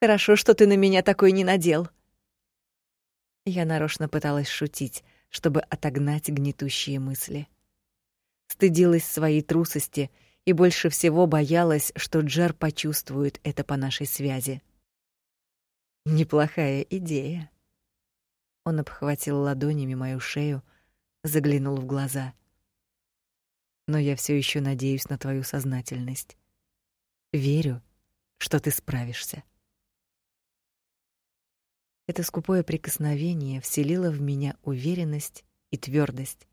Хорошо, что ты на меня такой не надел. Я нарочно пыталась шутить, чтобы отогнать гнетущие мысли. Стыдилась своей трусости и больше всего боялась, что Джер почувствует это по нашей связи. Неплохая идея. Он обхватил ладонями мою шею, заглянул в глаза. Но я все еще надеюсь на твою сознательность. Верю, что ты справишься. Это скупое прикосновение вселило в меня уверенность и твердость,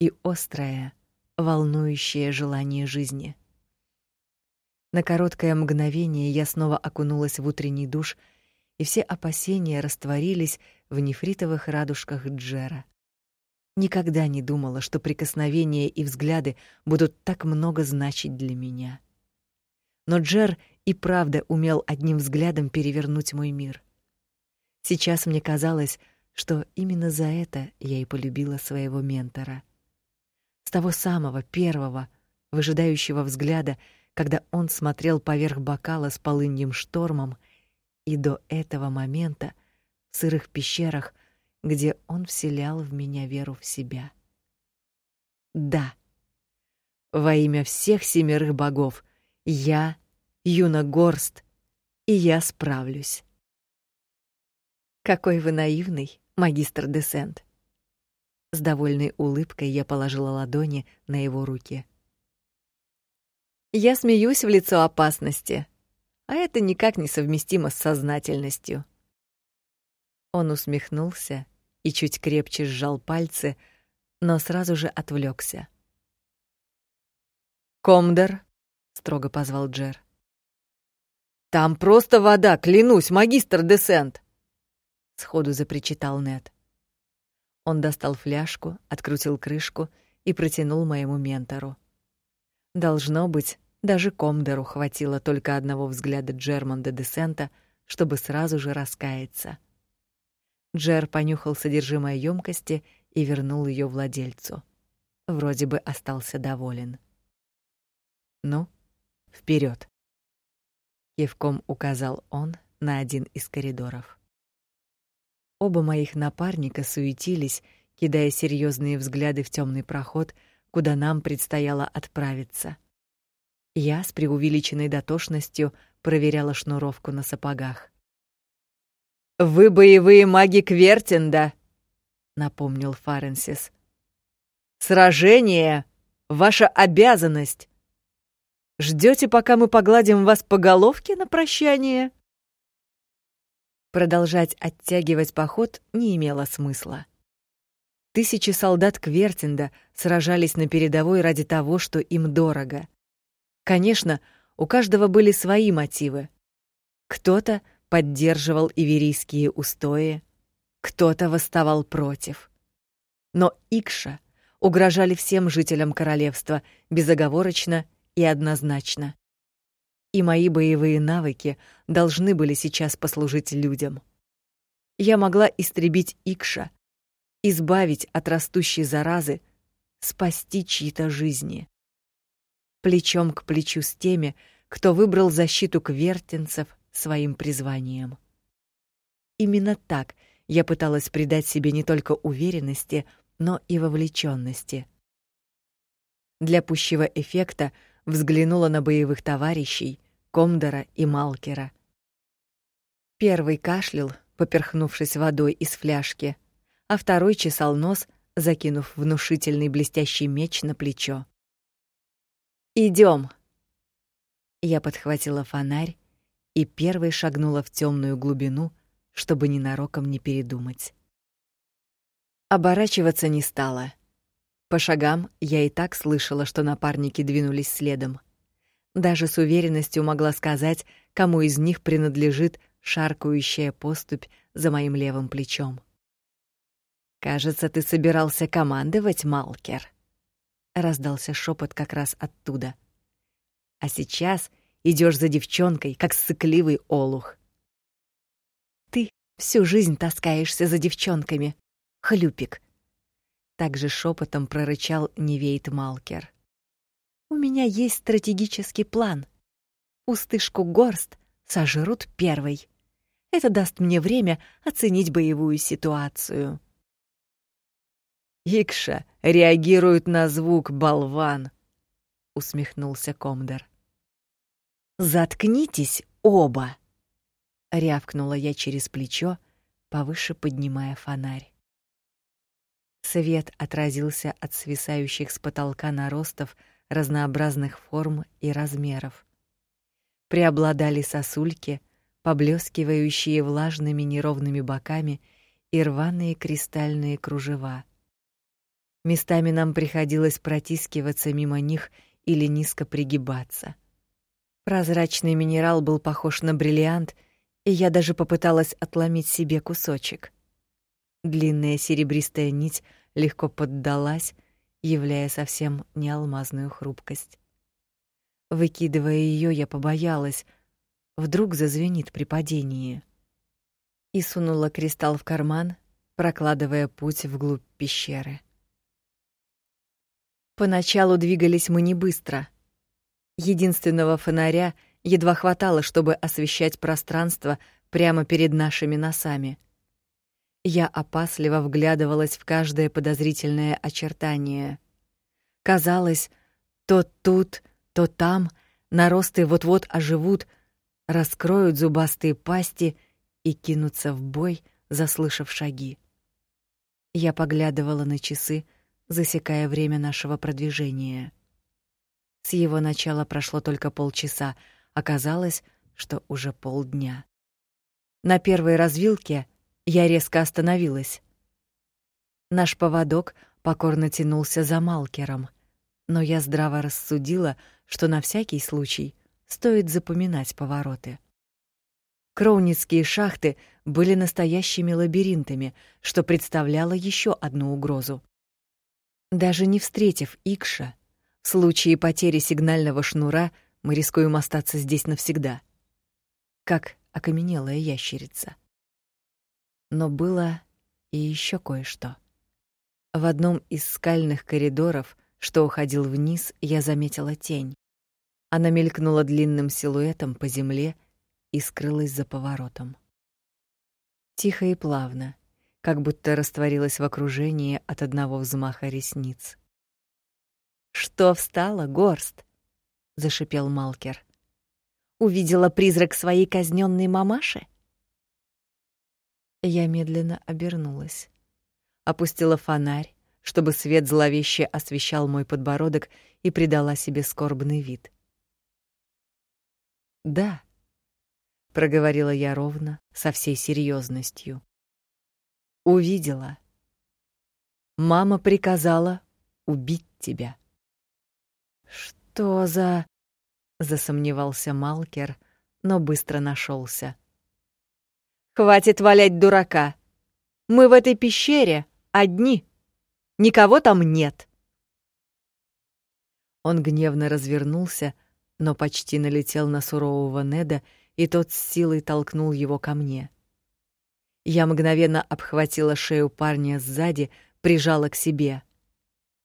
и острое, волнующее желание жизни. На короткое мгновение я снова окунулась в утренний душ, и все опасения растворились в нефритовых радужках Джера. Никогда не думала, что прикосновения и взгляды будут так много значить для меня. Но Джер и правда умел одним взглядом перевернуть мой мир. Сейчас мне казалось, что именно за это я и полюбила своего ментора. С того самого первого, выжидающего взгляда, когда он смотрел поверх бокала с полыньим штормом, и до этого момента в сырых пещерах, где он вселял в меня веру в себя. Да. Во имя всех семерых богов я Юна Горст, и я справлюсь. Какой вы наивный, магистр Десент. С довольной улыбкой я положила ладони на его руки. Я смеюсь в лицо опасности, а это никак не совместимо с сознательностью. Он усмехнулся и чуть крепче сжал пальцы, но сразу же отвлекся. Комдер строго позвал Джер. Там просто вода, клянусь, магистр Десент сходу запричитал Нед. Он достал фляжку, открутил крышку и протянул моему ментору. Должно быть, даже Комдеру хватило только одного взгляда Джермонда Десента, чтобы сразу же раскаяться. Джер понюхал содержимое емкости и вернул ее владельцу. Вроде бы остался доволен. Ну, вперед! Кивком указал он на один из коридоров. Оба моих напарника суетились, кидая серьезные взгляды в темный проход, куда нам предстояло отправиться. Я с преувеличенной дотошностью проверяла шнуровку на сапогах. Вы боевые маги Квертинда, напомнил Фаренсис. Сражение ваша обязанность. Ждете, пока мы погладим вас по головке на прощание? Продолжать оттягивать поход не имело смысла. Тысячи солдат Квертинда сражались на передовой ради того, что им дорого. Конечно, у каждого были свои мотивы. Кто-то поддерживал иверийские устои, кто-то восставал против. Но Икша угрожали всем жителям королевства безоговорочно и однозначно и мои боевые навыки должны были сейчас послужить людям. Я могла истребить Икша, избавить от растущей заразы, спасти чьи-то жизни. Плечом к плечу с теми, кто выбрал защиту квертинцев своим призванием. Именно так я пыталась придать себе не только уверенности, но и вовлеченности. Для пущего эффекта взглянула на боевых товарищей, Комдора и Малкера. Первый кашлял, поперхнувшись водой из фляжки, а второй чесал нос, закинув внушительный блестящий меч на плечо. Идем. Я подхватила фонарь и первой шагнула в темную глубину, чтобы ни на роком не передумать. Оборачиваться не стала. По шагам я и так слышала, что напарники двинулись следом. Даже с уверенностью могла сказать, кому из них принадлежит шаркающая поступь за моим левым плечом. Кажется, ты собирался командовать, Малкер. Раздался шепот как раз оттуда. А сейчас идешь за девчонкой, как сыкливый олух. Ты всю жизнь таскаешься за девчонками, хлюпик. Также шепотом прорычал Невейт Малкер. У меня есть стратегический план. Пустышку горст сожрут первой. Это даст мне время оценить боевую ситуацию. Икша реагирует на звук, болван, усмехнулся Комдер. Заткнитесь оба, рявкнула я через плечо, повыше поднимая фонарь. Свет отразился от свисающих с потолка наростов разнообразных форм и размеров. Преобладали сосульки, поблескивающие влажными неровными боками и рваные кристальные кружева. Местами нам приходилось протискиваться мимо них или низко пригибаться. Прозрачный минерал был похож на бриллиант, и я даже попыталась отломить себе кусочек. Длинная серебристая нить легко поддалась, являя совсем не алмазную хрупкость. Выкидывая ее, я побоялась, вдруг зазвенит при падении. И сунула кристалл в карман, прокладывая путь вглубь пещеры. Поначалу двигались мы не быстро. Единственного фонаря едва хватало, чтобы освещать пространство прямо перед нашими носами. Я опасливо вглядывалась в каждое подозрительное очертание. Казалось, то тут, то там наросты вот-вот оживут, раскроют зубастые пасти и кинутся в бой, заслышав шаги. Я поглядывала на часы, засекая время нашего продвижения. С его начала прошло только полчаса, оказалось, что уже полдня. На первой развилке я резко остановилась. Наш поводок покорно тянулся за Малкером, но я здраво рассудила, что на всякий случай стоит запоминать повороты. Кроуницкие шахты были настоящими лабиринтами, что представляло еще одну угрозу. Даже не встретив Икша, в случае потери сигнального шнура мы рискуем остаться здесь навсегда. Как окаменелая ящерица. Но было и еще кое-что. В одном из скальных коридоров, что уходил вниз, я заметила тень. Она мелькнула длинным силуэтом по земле и скрылась за поворотом. Тихо и плавно, как будто растворилась в окружении от одного взмаха ресниц. Что встала, горст? зашипел Малкер. Увидела призрак своей казненной мамаши? Я медленно обернулась, опустила фонарь, чтобы свет зловеще освещал мой подбородок и придала себе скорбный вид. Да, проговорила я ровно, со всей серьезностью. Увидела. Мама приказала убить тебя. Что за засомневался Малкер, но быстро нашелся. Хватит валять дурака. Мы в этой пещере одни. Никого там нет. Он гневно развернулся, но почти налетел на сурового Неда, и тот с силой толкнул его ко мне. Я мгновенно обхватила шею парня сзади, прижала к себе.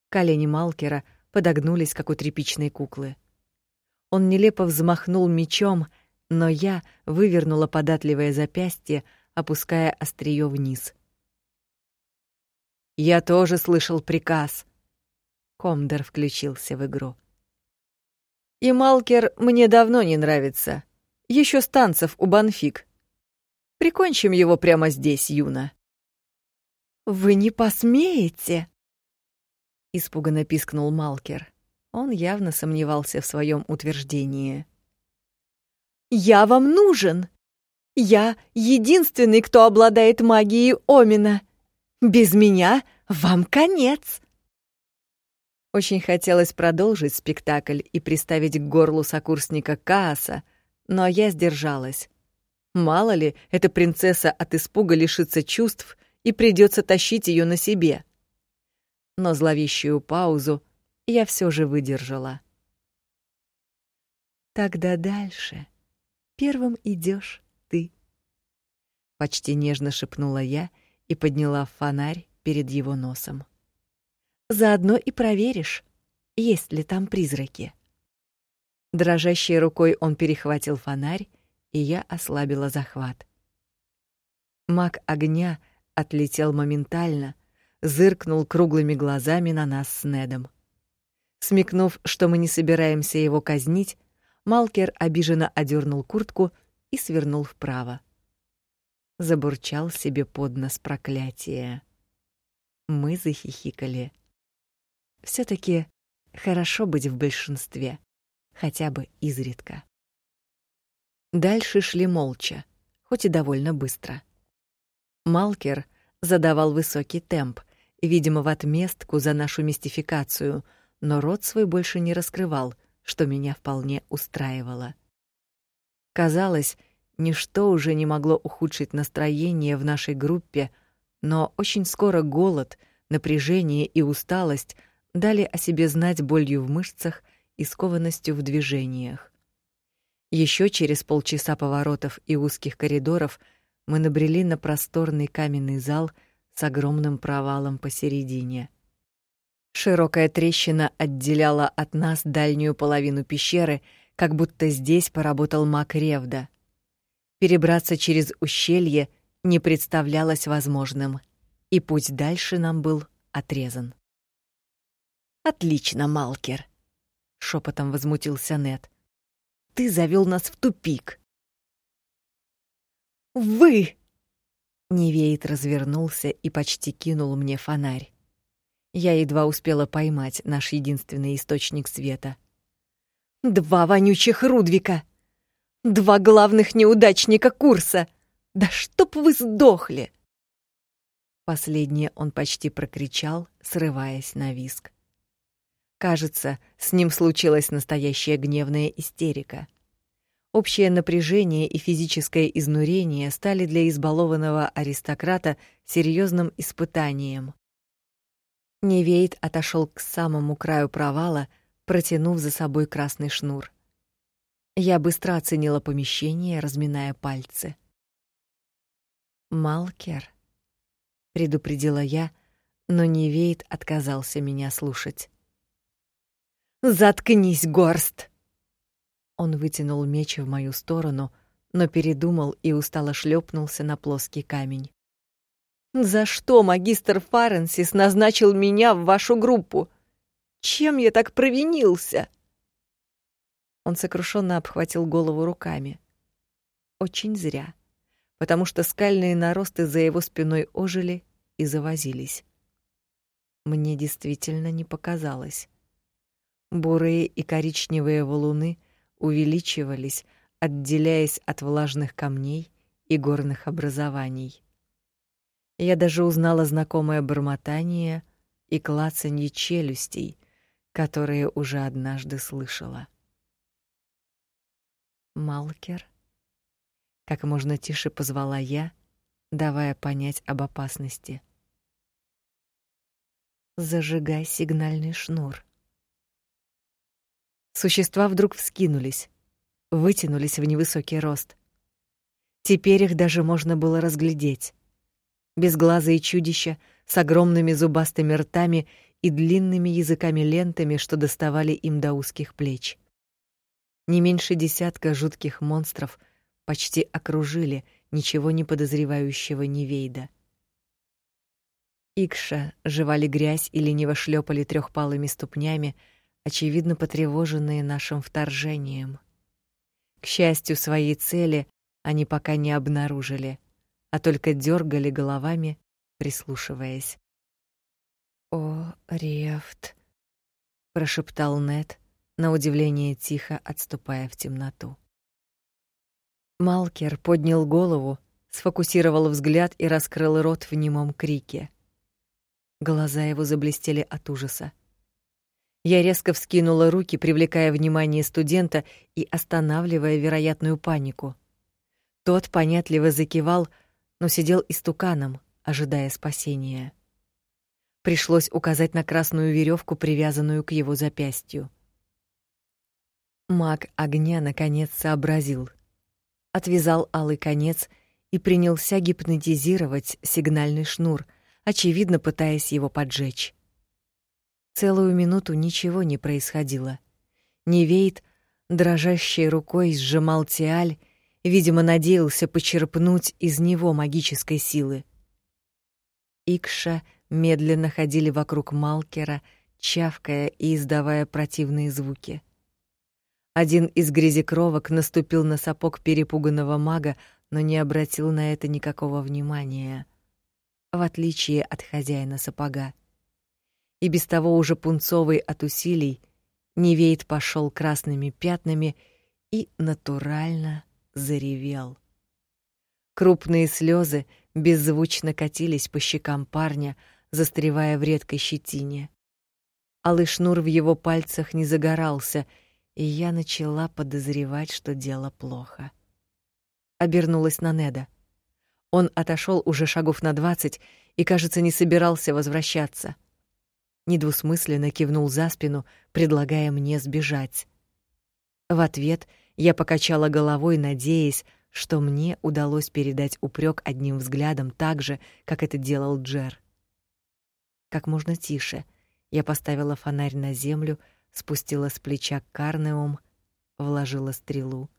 Колени Малкера подогнулись, как у тряпичной куклы. Он нелепо взмахнул мечом, но я вывернула податливое запястье, опуская острие вниз. Я тоже слышал приказ. Комдер включился в игру. И Малкер мне давно не нравится. Еще с танцев у Банфик. Прикончим его прямо здесь, Юна. Вы не посмеете? Испуганно пискнул Малкер. Он явно сомневался в своем утверждении. Я вам нужен. Я единственный, кто обладает магией Омина. Без меня вам конец. Очень хотелось продолжить спектакль и приставить к горлу сокурсника Кааса, но я сдержалась. Мало ли, эта принцесса от испуга лишится чувств и придется тащить ее на себе. Но зловещую паузу я все же выдержала. Тогда дальше первым идешь ты. Почти нежно шепнула я и подняла фонарь перед его носом. Заодно и проверишь, есть ли там призраки. Дрожащей рукой он перехватил фонарь, и я ослабила захват. Маг огня отлетел моментально, зыркнул круглыми глазами на нас с Недом. Смекнув, что мы не собираемся его казнить, Малкер обиженно одернул куртку и свернул вправо. Забурчал себе под нос проклятие. Мы захихикали. все таки хорошо быть в большинстве, хотя бы изредка. Дальше шли молча, хоть и довольно быстро. Малкер задавал высокий темп, видимо, в отместку за нашу мистификацию, но рот свой больше не раскрывал, что меня вполне устраивало. Казалось, ничто уже не могло ухудшить настроение в нашей группе, но очень скоро голод, напряжение и усталость дали о себе знать болью в мышцах и скованностью в движениях. Еще через полчаса поворотов и узких коридоров мы набрели на просторный каменный зал с огромным провалом посередине. Широкая трещина отделяла от нас дальнюю половину пещеры, как будто здесь поработал маг Ревда. Перебраться через ущелье не представлялось возможным, и путь дальше нам был отрезан. Отлично, Малкер, шепотом возмутился Нет. Ты завел нас в тупик. Вы Невеет развернулся и почти кинул мне фонарь. Я едва успела поймать наш единственный источник света. Два вонючих Рудвика. Два главных неудачника курса. Да чтоб вы сдохли. Последнее он почти прокричал, срываясь на виск. Кажется, с ним случилась настоящая гневная истерика. Общее напряжение и физическое изнурение стали для избалованного аристократа серьезным испытанием. Невейт отошел к самому краю провала, протянув за собой красный шнур. Я быстро оценила помещение, разминая пальцы. Малкер, предупредила я, но Невейт отказался меня слушать. Заткнись, Горст. Он вытянул меч в мою сторону, но передумал и устало шлепнулся на плоский камень. За что магистр Фаренсис назначил меня в вашу группу? Чем я так провинился? Он сокрушенно обхватил голову руками. Очень зря, потому что скальные наросты за его спиной ожили и завозились. Мне действительно не показалось. Бурые и коричневые валуны увеличивались, отделяясь от влажных камней и горных образований. Я даже узнала знакомое бормотание и клацанье челюстей, которые уже однажды слышала. Малкер, как можно тише позвала я, давая понять об опасности. Зажигай сигнальный шнур. Существа вдруг вскинулись, вытянулись в невысокий рост. Теперь их даже можно было разглядеть безглазые чудища с огромными зубастыми ртами и длинными языками-лентами, что доставали им до узких плеч. Не меньше десятка жутких монстров почти окружили ничего не подозревающего Невейда. Икша жевали грязь и лениво шлепали трехпалыми ступнями, очевидно потревоженные нашим вторжением. К счастью, своей цели они пока не обнаружили — а только дергали головами, прислушиваясь. "О, Рефт", прошептал Нет, на удивление тихо отступая в темноту. Малкер поднял голову, сфокусировал взгляд и раскрыл рот в немом крике. Глаза его заблестели от ужаса. Я резко вскинула руки, привлекая внимание студента и останавливая вероятную панику. Тот понятливо закивал, но сидел истуканом, ожидая спасения. Пришлось указать на красную веревку, привязанную к его запястью. Маг огня наконец сообразил. Отвязал алый конец и принялся гипнотизировать сигнальный шнур, очевидно пытаясь его поджечь. Целую минуту ничего не происходило. Невейт дрожащей рукой сжимал Тиаль, видимо, надеялся почерпнуть из него магической силы. Икша медленно ходили вокруг Малкера, чавкая и издавая противные звуки. Один из грязекровок наступил на сапог перепуганного мага, но не обратил на это никакого внимания, в отличие от хозяина сапога. И без того уже пунцовый от усилий, Невейт пошел красными пятнами и натурально заревел. Крупные слезы беззвучно катились по щекам парня, застревая в редкой щетине. Алый шнур в его пальцах не загорался, и я начала подозревать, что дело плохо. Обернулась на Неда. Он отошел уже шагов на двадцать и, кажется, не собирался возвращаться. Недвусмысленно кивнул за спину, предлагая мне сбежать. В ответ я покачала головой, надеясь, что мне удалось передать упрек одним взглядом так же, как это делал Джер. Как можно тише. Я поставила фонарь на землю, спустила с плеча карнеум, вложила стрелу,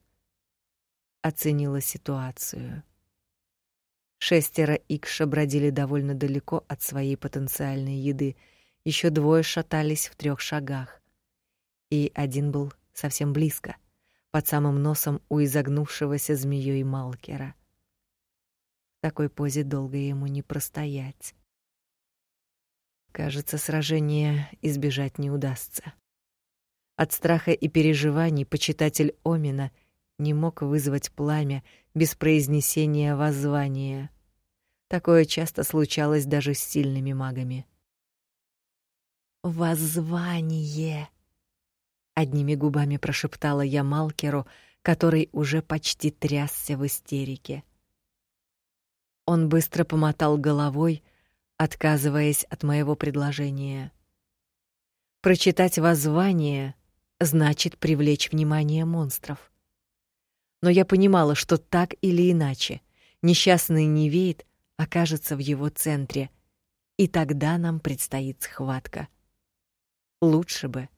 оценила ситуацию. Шестеро икша бродили довольно далеко от своей потенциальной еды, еще двое шатались в трех шагах, и один был совсем близко — под самым носом у изогнувшегося змеей Малкера. В такой позе долго ему не простоять. Кажется, сражения избежать не удастся. От страха и переживаний почитатель Омина не мог вызвать пламя без произнесения воззвания. Такое часто случалось даже с сильными магами. Воззвание одними губами прошептала я Малкеру, который уже почти трясся в истерике. Он быстро помотал головой, отказываясь от моего предложения. Прочитать воззвание значит привлечь внимание монстров. Но я понимала, что так или иначе несчастный Невейт окажется в его центре, и тогда нам предстоит схватка. Лучше бы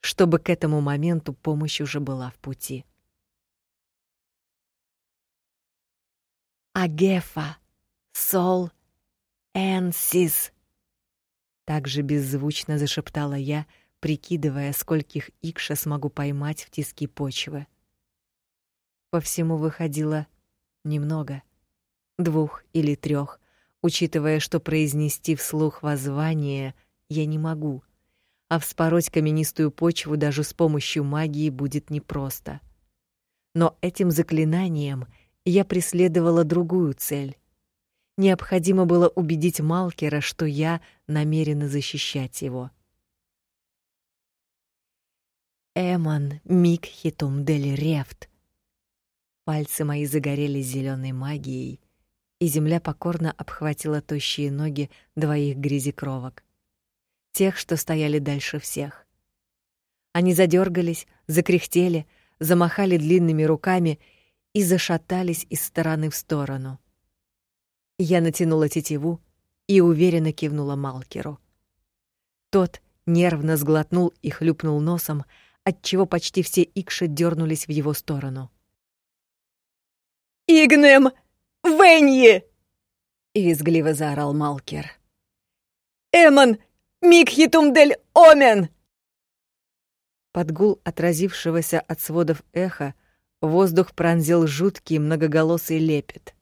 чтобы к этому моменту помощь уже была в пути. Агефа, Сол, Энсис. Также беззвучно зашептала я, прикидывая, скольких икша смогу поймать в тиски почвы. По всему выходило немного, двух или трех, учитывая, что произнести вслух воззвание я не могу а вспороть каменистую почву даже с помощью магии будет непросто. Но этим заклинанием я преследовала другую цель. Необходимо было убедить Малкера, что я намерена защищать его. Эман Микхитум дель Рефт. Пальцы мои загорелись зеленой магией, и земля покорно обхватила тощие ноги двоих грязекровок тех, что стояли дальше всех. Они задергались, закряхтели, замахали длинными руками и зашатались из стороны в сторону. Я натянула тетиву и уверенно кивнула Малкеру. Тот нервно сглотнул и хлюпнул носом, отчего почти все икши дернулись в его сторону. «Игнем! Веньи!» — визгливо заорал Малкер. «Эмон, Микхитум дель Омен!» Под гул отразившегося от сводов эха воздух пронзил жуткий многоголосый лепет.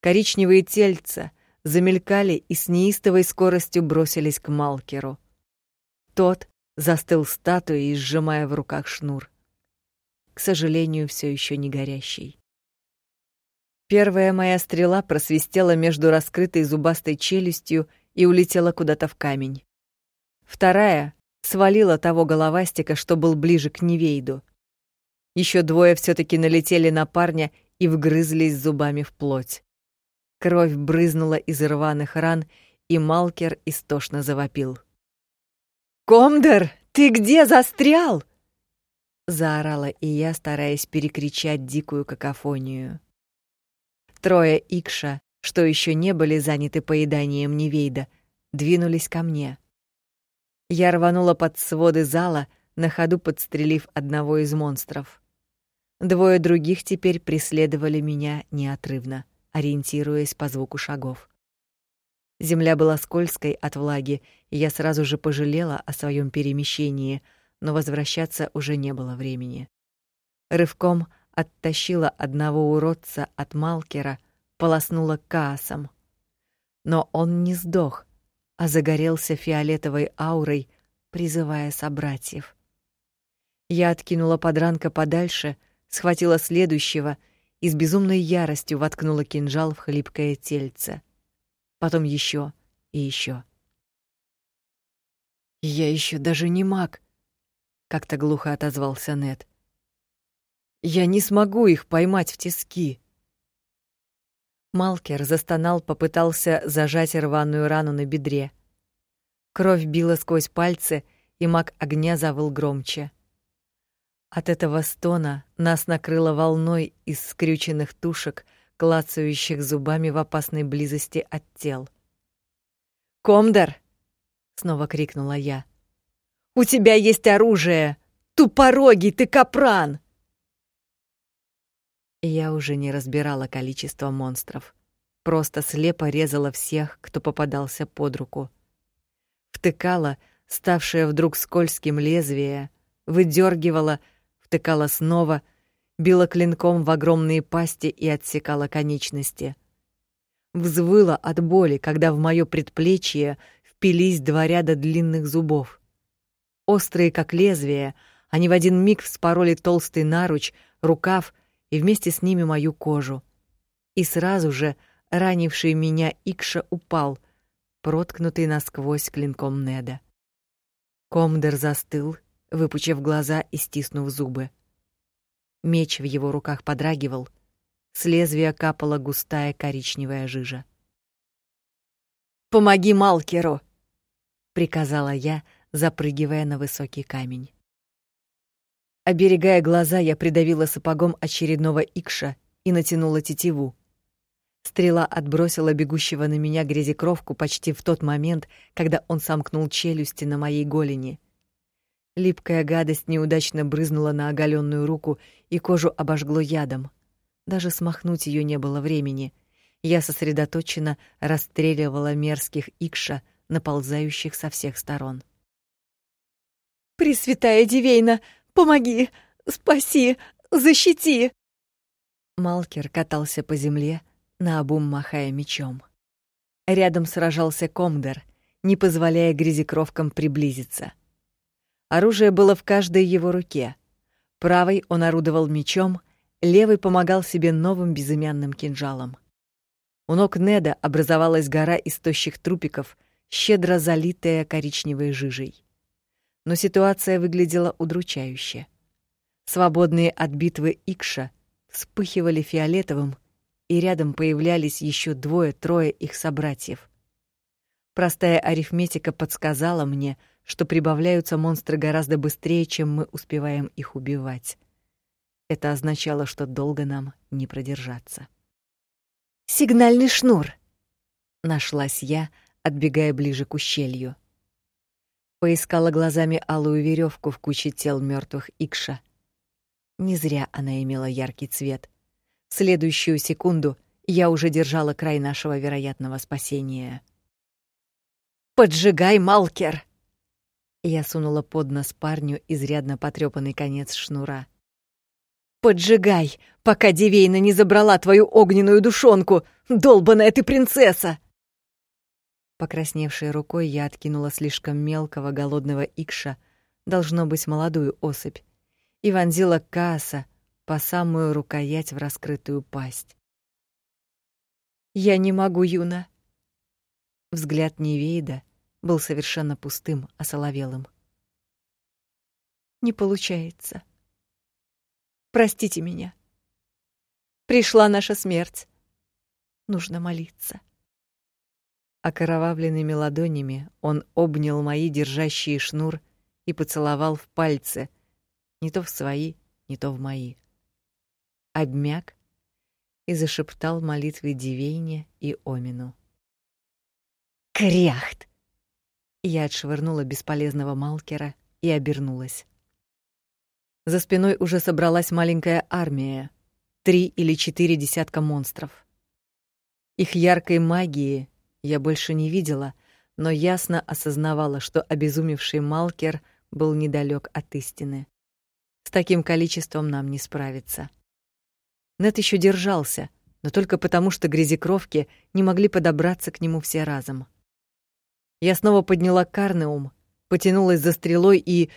Коричневые тельца замелькали и с неистовой скоростью бросились к Малкеру. Тот застыл статуей, сжимая в руках шнур. К сожалению, все еще не горящий. Первая моя стрела просвистела между раскрытой зубастой челюстью и улетела куда-то в камень. Вторая свалила того головастика, что был ближе к Невейду. Еще двое все таки налетели на парня и вгрызлись зубами в плоть. Кровь брызнула из рваных ран, и Малкер истошно завопил. «Комдер, ты где застрял?» Заорала и я, стараясь перекричать дикую какофонию. Трое Икша, что еще не были заняты поеданием Невейда, двинулись ко мне. Я рванула под своды зала, на ходу подстрелив одного из монстров. Двое других теперь преследовали меня неотрывно, ориентируясь по звуку шагов. Земля была скользкой от влаги, и я сразу же пожалела о своем перемещении, но возвращаться уже не было времени. Рывком оттащила одного уродца от Малкера, полоснула каасом. Но он не сдох, а загорелся фиолетовой аурой, призывая собратьев. Я откинула подранка подальше, схватила следующего и с безумной яростью воткнула кинжал в хлипкое тельце. Потом еще и еще. Я еще даже не маг, как-то глухо отозвался Нед. Я не смогу их поймать в тиски. Малкер застонал, попытался зажать рваную рану на бедре. Кровь била сквозь пальцы, и маг огня завыл громче. От этого стона нас накрыло волной из скрюченных тушек, клацающих зубами в опасной близости от тел. «Комдар!» — снова крикнула я. «У тебя есть оружие! Тупорогий ты капран!» Я уже не разбирала количество монстров, просто слепо резала всех, кто попадался под руку. Втыкала ставшее вдруг скользким лезвие, выдергивала — втыкала снова, била клинком в огромные пасти и отсекала конечности. Взвыла от боли, когда в моё предплечье впились два ряда длинных зубов. Острые, как лезвие, они в один миг вспороли толстый наруч, рукав и вместе с ними мою кожу. И сразу же ранивший меня Икша упал, проткнутый насквозь клинком Неда. Комдер застыл, выпучив глаза и стиснув зубы. Меч в его руках подрагивал, с лезвия капала густая коричневая жижа. Помоги Малкеру, приказала я, запрыгивая на высокий камень. Оберегая глаза, я придавила сапогом очередного икша и натянула тетиву. Стрела отбросила бегущего на меня грязекровку почти в тот момент, когда он сомкнул челюсти на моей голени. Липкая гадость неудачно брызнула на оголенную руку, и кожу обожгло ядом. Даже смахнуть ее не было времени. Я сосредоточенно расстреливала мерзких икша, наползающих со всех сторон. Пресвятая Дивейна, помоги, спаси, защити. Малкер катался по земле, наобум махая мечом. Рядом сражался Комдер, не позволяя грязекровкам приблизиться. Оружие было в каждой его руке. Правой он орудовал мечом, левый помогал себе новым безымянным кинжалом. У ног Неда образовалась гора из тощих трупиков, щедро залитая коричневой жижей. Но ситуация выглядела удручающе. Свободные от битвы Икша вспыхивали фиолетовым, и рядом появлялись еще двое-трое их собратьев. Простая арифметика подсказала мне, что прибавляются монстры гораздо быстрее, чем мы успеваем их убивать. Это означало, что долго нам не продержаться. Сигнальный шнур. Нашлась я, отбегая ближе к ущелью. Поискала глазами алую веревку в куче тел мертвых Икша. Не зря она имела яркий цвет. В следующую секунду я уже держала край нашего вероятного спасения. Поджигай, Малкер! Я сунула под нос парню изрядно потрепанный конец шнура. «Поджигай, пока Дивейна не забрала твою огненную душонку! Долбаная ты принцесса!» Покрасневшей рукой я откинула слишком мелкого голодного икша, должно быть молодую особь, и вонзила каса по самую рукоять в раскрытую пасть. «Я не могу, Юна!» Взгляд Невейда был совершенно пустым, осоловелым. Не получается. Простите меня. Пришла наша смерть. Нужно молиться. Окровавленными ладонями он обнял мои держащие шнур и поцеловал в пальцы, не то в свои, не то в мои. Обмяк и зашептал молитвы Дивейне и Омину. «Кряхт! Я отшвырнула бесполезного Малкера и обернулась. За спиной уже собралась маленькая армия, три или четыре десятка монстров. Их яркой магии я больше не видела, но ясно осознавала, что обезумевший Малкер был недалек от истины. С таким количеством нам не справиться. Нет еще держался, но только потому, что грязекровки не могли подобраться к нему все разом. Я снова подняла карнеум, потянулась за стрелой и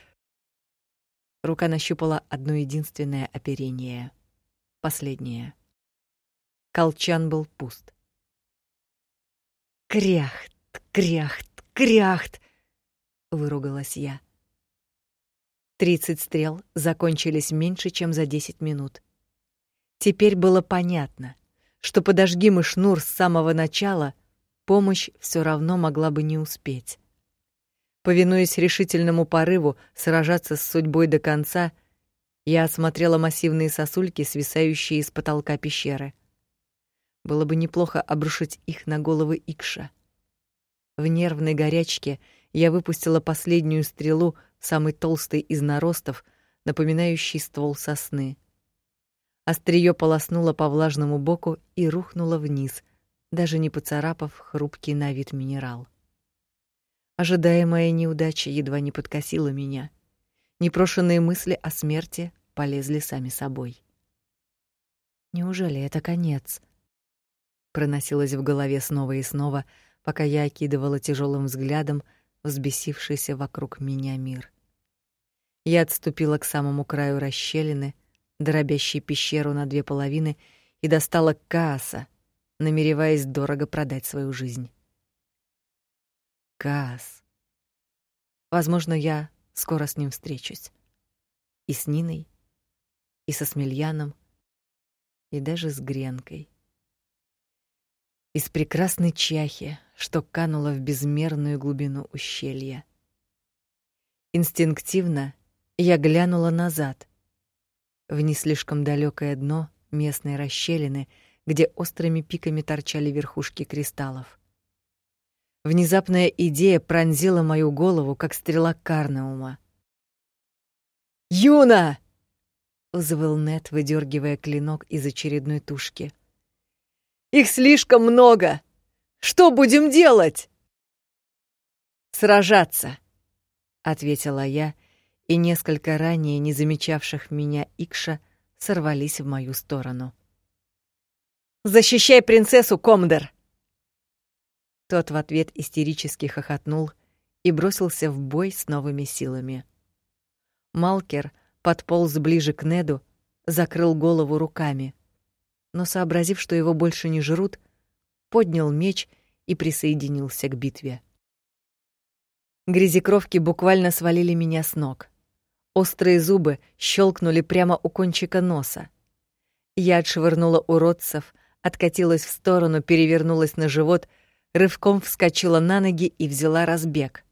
рука нащупала одно единственное оперение, последнее. Колчан был пуст. Кряхт, кряхт, кряхт, выругалась я. Тридцать стрел закончились меньше, чем за десять минут. Теперь было понятно, что подожги мы шнур с самого начала, помощь все равно могла бы не успеть. Повинуясь решительному порыву сражаться с судьбой до конца, я осмотрела массивные сосульки, свисающие из потолка пещеры. Было бы неплохо обрушить их на головы Икша. В нервной горячке я выпустила последнюю стрелу, самый толстый из наростов, напоминающий ствол сосны. Остриё полоснуло по влажному боку и рухнуло вниз, даже не поцарапав хрупкий на вид минерал. Ожидаемая неудача едва не подкосила меня. Непрошенные мысли о смерти полезли сами собой. Неужели это конец? Проносилось в голове снова и снова, пока я окидывала тяжелым взглядом взбесившийся вокруг меня мир. Я отступила к самому краю расщелины, дробящей пещеру на две половины, и достала Кааса, намереваясь дорого продать свою жизнь. Каас. Возможно, я скоро с ним встречусь. И с Ниной, и со Смельяном, и даже с Гренкой из прекрасной чахи, что канула в безмерную глубину ущелья. Инстинктивно я глянула назад, в не слишком далекое дно местной расщелины, где острыми пиками торчали верхушки кристаллов. Внезапная идея пронзила мою голову, как стрела Карнаума. «Юна!» — взвыл Нет, выдергивая клинок из очередной тушки. Их слишком много. Что будем делать? Сражаться, ответила я, и несколько ранее не замечавших меня Икша сорвались в мою сторону. Защищай принцессу, Комдер. Тот в ответ истерически хохотнул и бросился в бой с новыми силами. Малкер подполз ближе к Неду, закрыл голову руками но сообразив, что его больше не жрут, поднял меч и присоединился к битве. Грязекровки буквально свалили меня с ног. Острые зубы щелкнули прямо у кончика носа. Я отшвырнула уродцев, откатилась в сторону, перевернулась на живот, рывком вскочила на ноги и взяла разбег.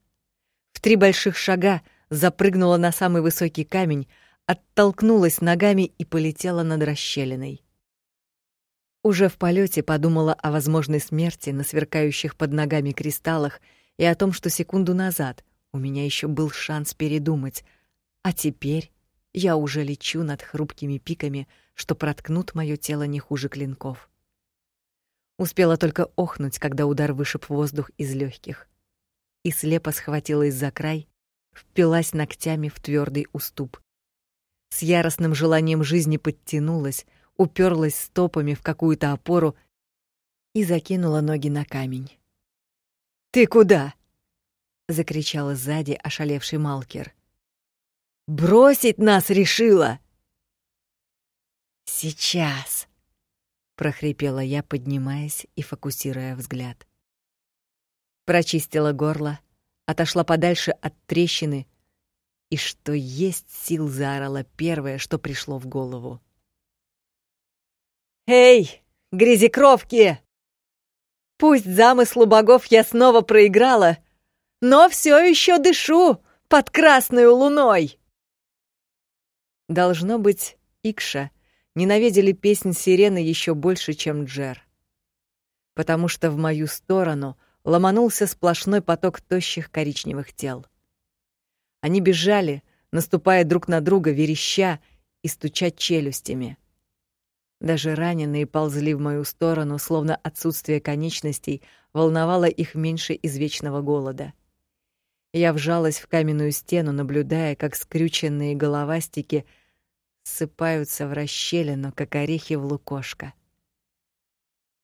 В три больших шага запрыгнула на самый высокий камень, оттолкнулась ногами и полетела над расщелиной. Уже в полете подумала о возможной смерти на сверкающих под ногами кристаллах и о том, что секунду назад у меня еще был шанс передумать, а теперь я уже лечу над хрупкими пиками, что проткнут мое тело не хуже клинков. Успела только охнуть, когда удар вышиб воздух из легких, и слепо схватилась за край, впилась ногтями в твердый уступ. С яростным желанием жизни подтянулась, уперлась стопами в какую-то опору и закинула ноги на камень. «Ты куда?» — закричала сзади ошалевший Малкер. «Бросить нас решила!» «Сейчас!» — прохрипела я, поднимаясь и фокусируя взгляд. Прочистила горло, отошла подальше от трещины и, что есть сил, заорала первое, что пришло в голову. «Эй, грязекровки! Пусть замыслу богов я снова проиграла, но все еще дышу под красной луной!» Должно быть, Икша ненавидели песнь сирены еще больше, чем Джер. Потому что в мою сторону ломанулся сплошной поток тощих коричневых тел. Они бежали, наступая друг на друга, вереща и стуча челюстями. Даже раненые ползли в мою сторону, словно отсутствие конечностей волновало их меньше извечного голода. Я вжалась в каменную стену, наблюдая, как скрюченные головастики ссыпаются в расщелину, как орехи в лукошко.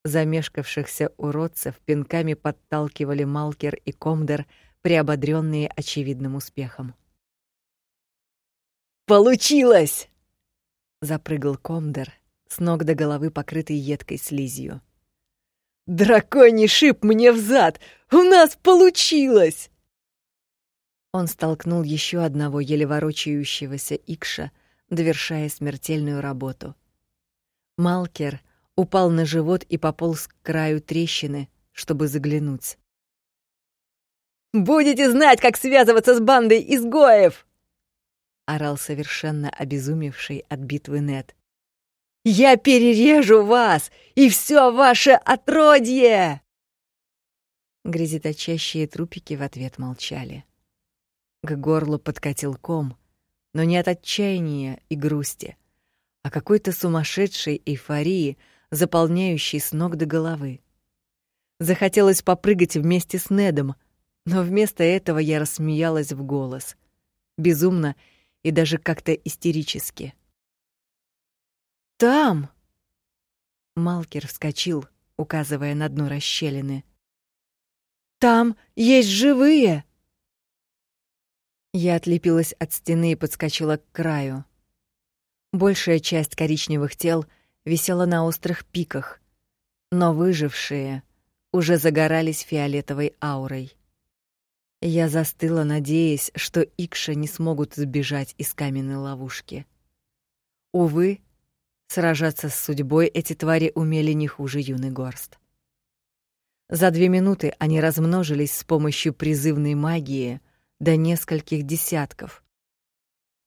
Замешкавшихся уродцев пинками подталкивали Малкер и Комдер, приободрённые очевидным успехом. Получилось! запрыгал Комдер, с ног до головы покрытый едкой слизью. Драконий шип мне в зад! У нас получилось! Он столкнул еще одного еле ворочающегося Икша, довершая смертельную работу. Малкер упал на живот и пополз к краю трещины, чтобы заглянуть. Будете знать, как связываться с бандой изгоев, орал совершенно обезумевший от битвы Нет. Я перережу вас и все ваше отродье. Грязиточащие трупики в ответ молчали. К горлу подкатил ком, но не от отчаяния и грусти, а какой-то сумасшедшей эйфории, заполняющей с ног до головы. Захотелось попрыгать вместе с Недом, но вместо этого я рассмеялась в голос, безумно и даже как-то истерически. Там. Малкер вскочил, указывая на дно расщелины. Там есть живые. Я отлепилась от стены и подскочила к краю. Большая часть коричневых тел висела на острых пиках, но выжившие уже загорались фиолетовой аурой. Я застыла, надеясь, что Икша не смогут сбежать из каменной ловушки. Увы, сражаться с судьбой эти твари умели не хуже юный горст. За две минуты они размножились с помощью призывной магии — до нескольких десятков.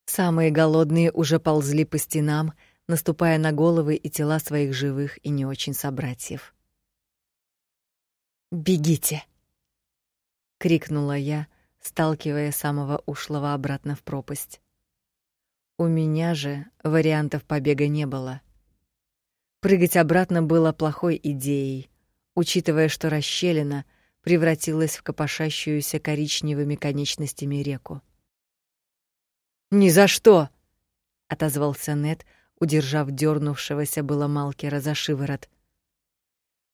Самые голодные уже ползли по стенам, наступая на головы и тела своих живых и не очень собратьев. «Бегите!» — крикнула я, сталкивая самого ушлого обратно в пропасть. У меня же вариантов побега не было. Прыгать обратно было плохой идеей, учитывая, что расщелина — превратилась в копошащуюся коричневыми конечностями реку. «Ни за что!» — отозвался Нед, удержав дернувшегося было Малкера за шиворот.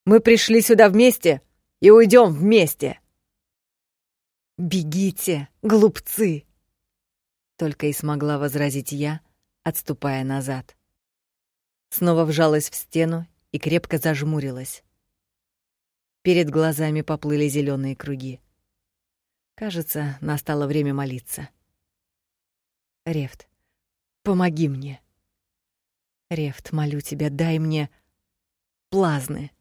«Мы пришли сюда вместе и уйдем вместе!» «Бегите, глупцы!» Только и смогла возразить я, отступая назад. Снова вжалась в стену и крепко зажмурилась. Перед глазами поплыли зеленые круги. Кажется, настало время молиться. Рефт, помоги мне. Рефт, молю тебя, дай мне плазны.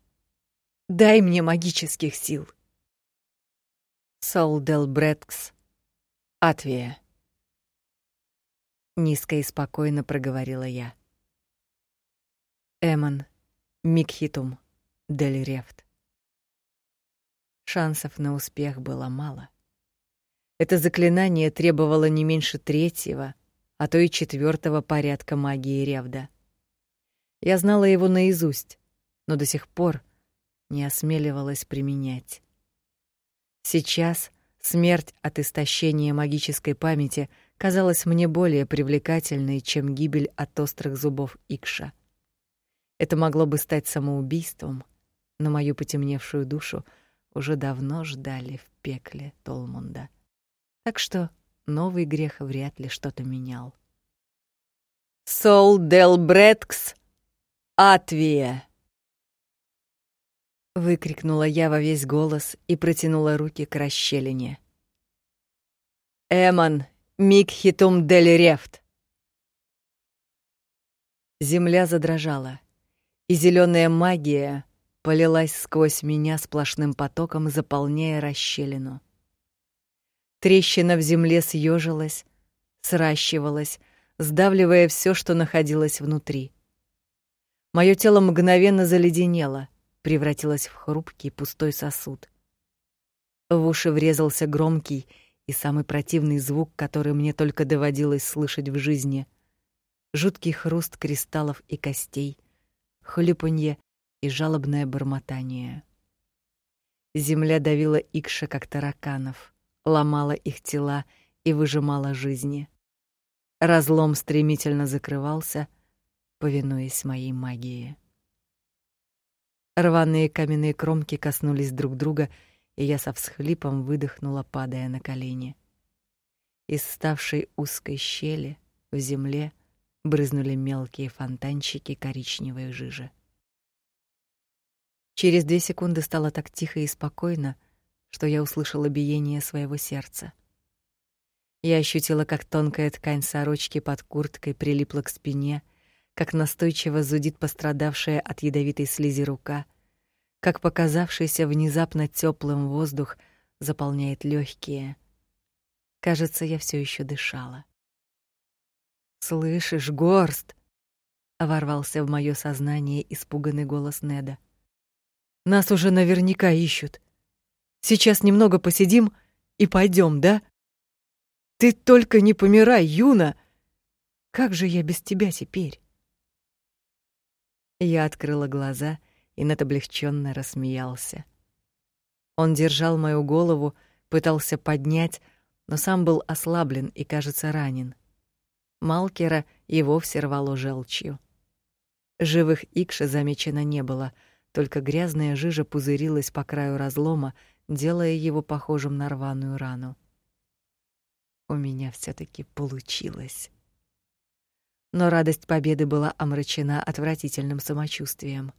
Дай мне магических сил. Сол дел Брэдкс, Атвия. Низко и спокойно проговорила я. Эмон Микхитум дель. Шансов на успех было мало. Это заклинание требовало не меньше третьего, а то и четвертого порядка магии Ревда. Я знала его наизусть, но до сих пор не осмеливалась применять. Сейчас смерть от истощения магической памяти казалась мне более привлекательной, чем гибель от острых зубов Икша. Это могло бы стать самоубийством, но мою потемневшую душу — уже давно ждали в пекле Толмунда. Так что новый грех вряд ли что-то менял. Сол дел Брэдкс Атвия выкрикнула я во весь голос и протянула руки к расщелине. Эмон Микхитум дель Рефт. Земля задрожала, и зеленая магия полилась сквозь меня сплошным потоком, заполняя расщелину. Трещина в земле съежилась, сращивалась, сдавливая все, что находилось внутри. Мое тело мгновенно заледенело, превратилось в хрупкий пустой сосуд. В уши врезался громкий и самый противный звук, который мне только доводилось слышать в жизни. Жуткий хруст кристаллов и костей, хлюпанье и жалобное бормотание. Земля давила Икша как тараканов, ломала их тела и выжимала жизни. Разлом стремительно закрывался, повинуясь моей магии. Рваные каменные кромки коснулись друг друга, и я со всхлипом выдохнула, падая на колени. Из ставшей узкой щели в земле брызнули мелкие фонтанчики коричневой жижи. Через две секунды стало так тихо и спокойно, что я услышала биение своего сердца. Я ощутила, как тонкая ткань сорочки под курткой прилипла к спине, как настойчиво зудит пострадавшая от ядовитой слизи рука, как показавшийся внезапно теплым воздух заполняет легкие. Кажется, я все еще дышала. Слышишь, Горст? ворвался в мое сознание испуганный голос Неда. Нас уже наверняка ищут. Сейчас немного посидим и пойдем, да? Ты только не помирай, Юна. Как же я без тебя теперь? Я открыла глаза, и Нед облегченно рассмеялся. Он держал мою голову, пытался поднять, но сам был ослаблен и, кажется, ранен. Малкера и вовсе рвало желчью. Живых икша замечено не было, только грязная жижа пузырилась по краю разлома, делая его похожим на рваную рану. У меня все таки получилось. Но радость победы была омрачена отвратительным самочувствием.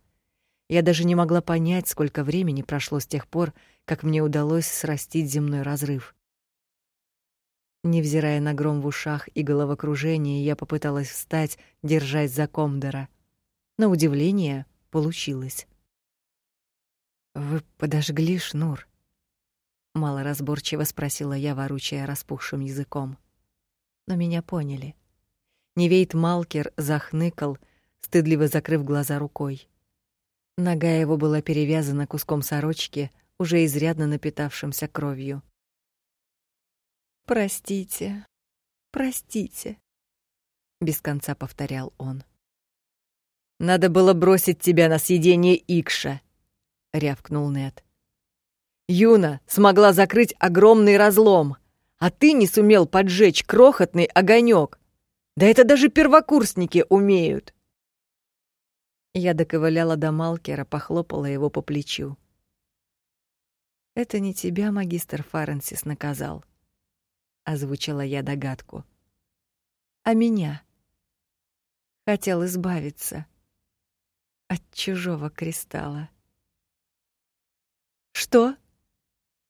Я даже не могла понять, сколько времени прошло с тех пор, как мне удалось срастить земной разрыв. Невзирая на гром в ушах и головокружение, я попыталась встать, держась за комдора. На удивление получилось. Вы подожгли шнур? малоразборчиво спросила я, воручая распухшим языком. Но меня поняли. Невейт Малкер захныкал, стыдливо закрыв глаза рукой. Нога его была перевязана куском сорочки, уже изрядно напитавшимся кровью. Простите. Простите, без конца повторял он. Надо было бросить тебя на съедение Икша, рявкнул Нед. Юна смогла закрыть огромный разлом, а ты не сумел поджечь крохотный огонек. Да это даже первокурсники умеют. Я доковыляла до Малкера, похлопала его по плечу. Это не тебя магистр Фаренсис наказал озвучила я догадку. А меня хотел избавиться от чужого кристалла. Что?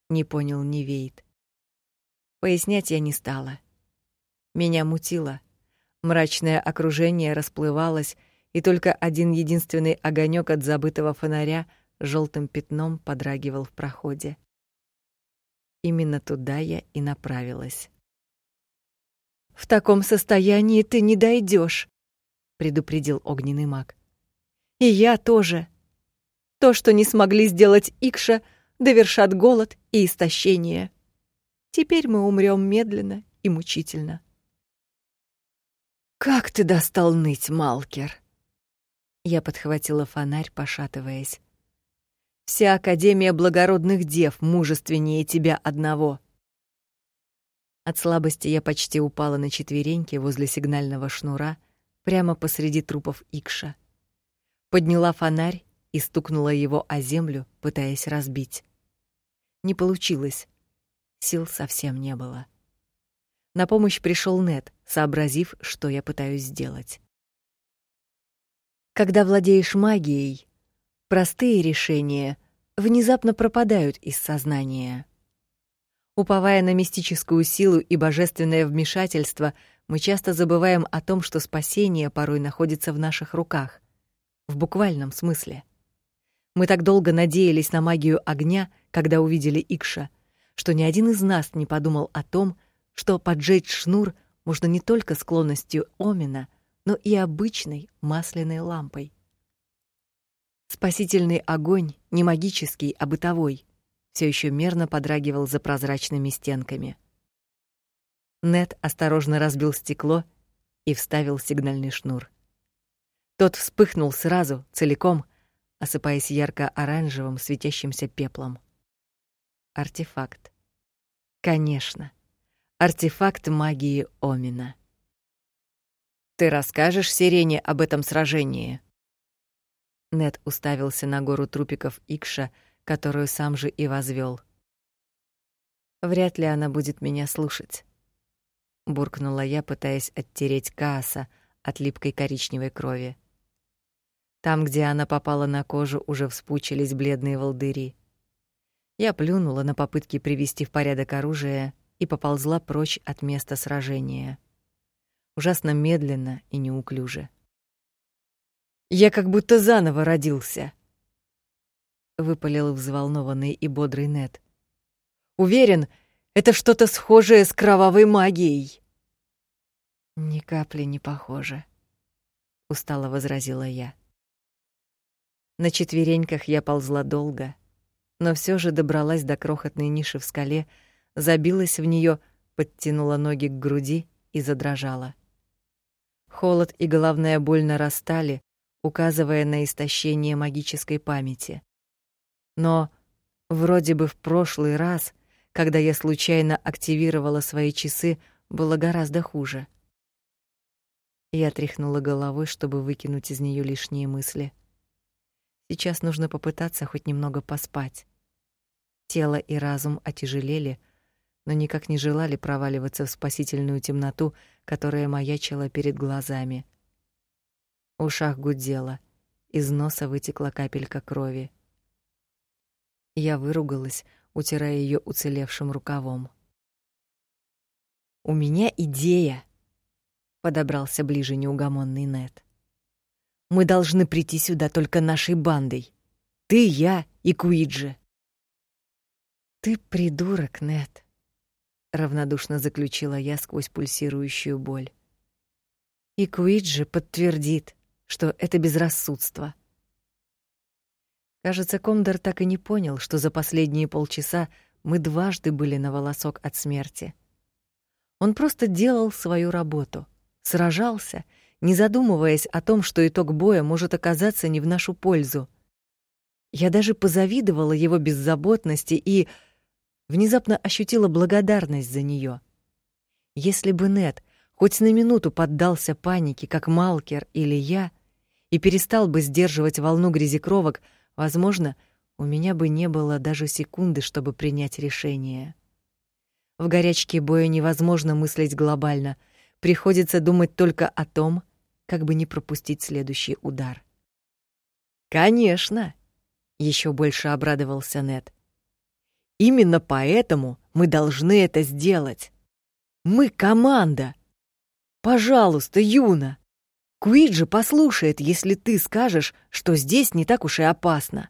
Не понял Невейт. Пояснять я не стала. Меня мутило. Мрачное окружение расплывалось, и только один единственный огонек от забытого фонаря желтым пятном подрагивал в проходе. Именно туда я и направилась. В таком состоянии ты не дойдешь, предупредил огненный маг. И я тоже. То, что не смогли сделать Икша, довершат голод и истощение. Теперь мы умрем медленно и мучительно. Как ты достал ныть, Малкер? Я подхватила фонарь, пошатываясь. Вся Академия благородных дев мужественнее тебя одного. От слабости я почти упала на четвереньки возле сигнального шнура, прямо посреди трупов Икша. Подняла фонарь и стукнула его о землю, пытаясь разбить. Не получилось. Сил совсем не было. На помощь пришел Нет, сообразив, что я пытаюсь сделать. Когда владеешь магией, Простые решения внезапно пропадают из сознания. Уповая на мистическую силу и божественное вмешательство, мы часто забываем о том, что спасение порой находится в наших руках, в буквальном смысле. Мы так долго надеялись на магию огня, когда увидели Икша, что ни один из нас не подумал о том, что поджечь шнур можно не только склонностью Омина, но и обычной масляной лампой. Спасительный огонь, не магический, а бытовой, все еще мерно подрагивал за прозрачными стенками. Нет осторожно разбил стекло и вставил сигнальный шнур. Тот вспыхнул сразу, целиком, осыпаясь ярко-оранжевым светящимся пеплом. Артефакт. Конечно. Артефакт магии Омина. Ты расскажешь Сирене об этом сражении? Нет уставился на гору трупиков Икша, которую сам же и возвел. Вряд ли она будет меня слушать, буркнула я, пытаясь оттереть Кааса от липкой коричневой крови. Там, где она попала на кожу, уже вспучились бледные волдыри. Я плюнула на попытки привести в порядок оружие и поползла прочь от места сражения. Ужасно медленно и неуклюже. Я как будто заново родился, выпалил взволнованный и бодрый Нет. Уверен, это что-то схожее с кровавой магией. Ни капли не похоже, устало возразила я. На четвереньках я ползла долго, но все же добралась до крохотной ниши в скале, забилась в нее, подтянула ноги к груди и задрожала. Холод и головная боль нарастали, указывая на истощение магической памяти. Но вроде бы в прошлый раз когда я случайно активировала свои часы, было гораздо хуже. Я тряхнула головой, чтобы выкинуть из нее лишние мысли. Сейчас нужно попытаться хоть немного поспать. Тело и разум отяжелели, но никак не желали проваливаться в спасительную темноту, которая маячила перед глазами. В ушах гудело, из носа вытекла капелька крови. Я выругалась, утирая ее уцелевшим рукавом. У меня идея, подобрался ближе неугомонный Нет. Мы должны прийти сюда только нашей бандой. Ты, я и Куиджи. Ты придурок, Нет, равнодушно заключила я сквозь пульсирующую боль. И Куиджи подтвердит, что это безрассудство. Кажется, Комдор так и не понял, что за последние полчаса мы дважды были на волосок от смерти. Он просто делал свою работу, сражался, не задумываясь о том, что итог боя может оказаться не в нашу пользу. Я даже позавидовала его беззаботности и внезапно ощутила благодарность за нее. Если бы Нет хоть на минуту поддался панике, как Малкер или я, и перестал бы сдерживать волну грязекровок, Возможно, у меня бы не было даже секунды, чтобы принять решение. В горячке боя невозможно мыслить глобально. Приходится думать только о том, как бы не пропустить следующий удар. Конечно, еще больше обрадовался Нед. Именно поэтому мы должны это сделать. Мы команда. Пожалуйста, Юна, Куиджи послушает, если ты скажешь, что здесь не так уж и опасно.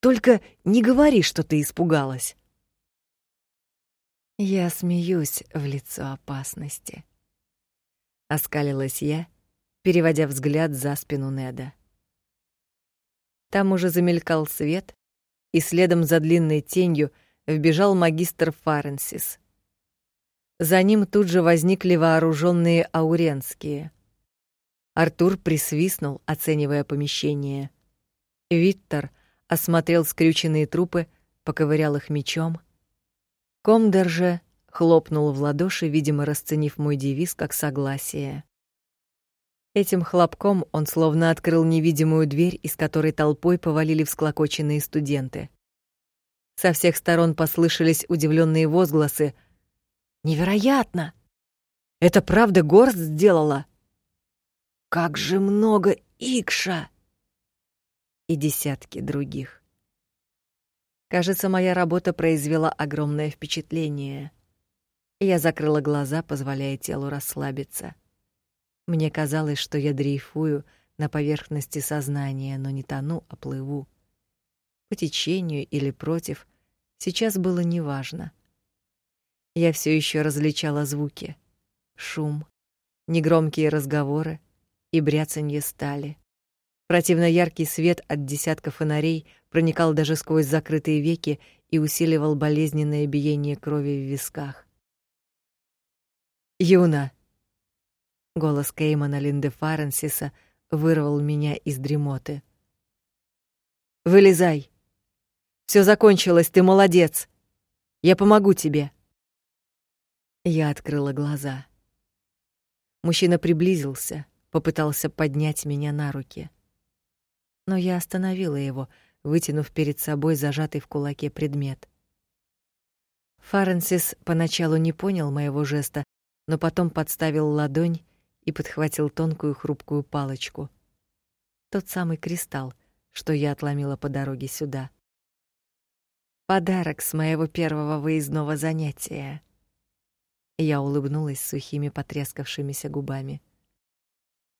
Только не говори, что ты испугалась. Я смеюсь в лицо опасности. Оскалилась я, переводя взгляд за спину Неда. Там уже замелькал свет, и следом за длинной тенью вбежал магистр Фаренсис. За ним тут же возникли вооруженные ауренские — Артур присвистнул, оценивая помещение. Виттер осмотрел скрюченные трупы, поковырял их мечом. Комдер же хлопнул в ладоши, видимо, расценив мой девиз как согласие. Этим хлопком он словно открыл невидимую дверь, из которой толпой повалили всклокоченные студенты. Со всех сторон послышались удивленные возгласы: "Невероятно! Это правда Горст сделала?" Как же много Икша! И десятки других. Кажется, моя работа произвела огромное впечатление. Я закрыла глаза, позволяя телу расслабиться. Мне казалось, что я дрейфую на поверхности сознания, но не тону, а плыву. По течению или против, сейчас было неважно. Я все еще различала звуки: шум, негромкие разговоры, и бряцанье стали. Противно яркий свет от десятков фонарей проникал даже сквозь закрытые веки и усиливал болезненное биение крови в висках. Юна. Голос Кеймана Линде Фаренсиса вырвал меня из дремоты. Вылезай. Все закончилось, ты молодец. Я помогу тебе. Я открыла глаза. Мужчина приблизился, попытался поднять меня на руки. Но я остановила его, вытянув перед собой зажатый в кулаке предмет. Фаренсис поначалу не понял моего жеста, но потом подставил ладонь и подхватил тонкую хрупкую палочку. Тот самый кристалл, что я отломила по дороге сюда. Подарок с моего первого выездного занятия. Я улыбнулась сухими потрескавшимися губами.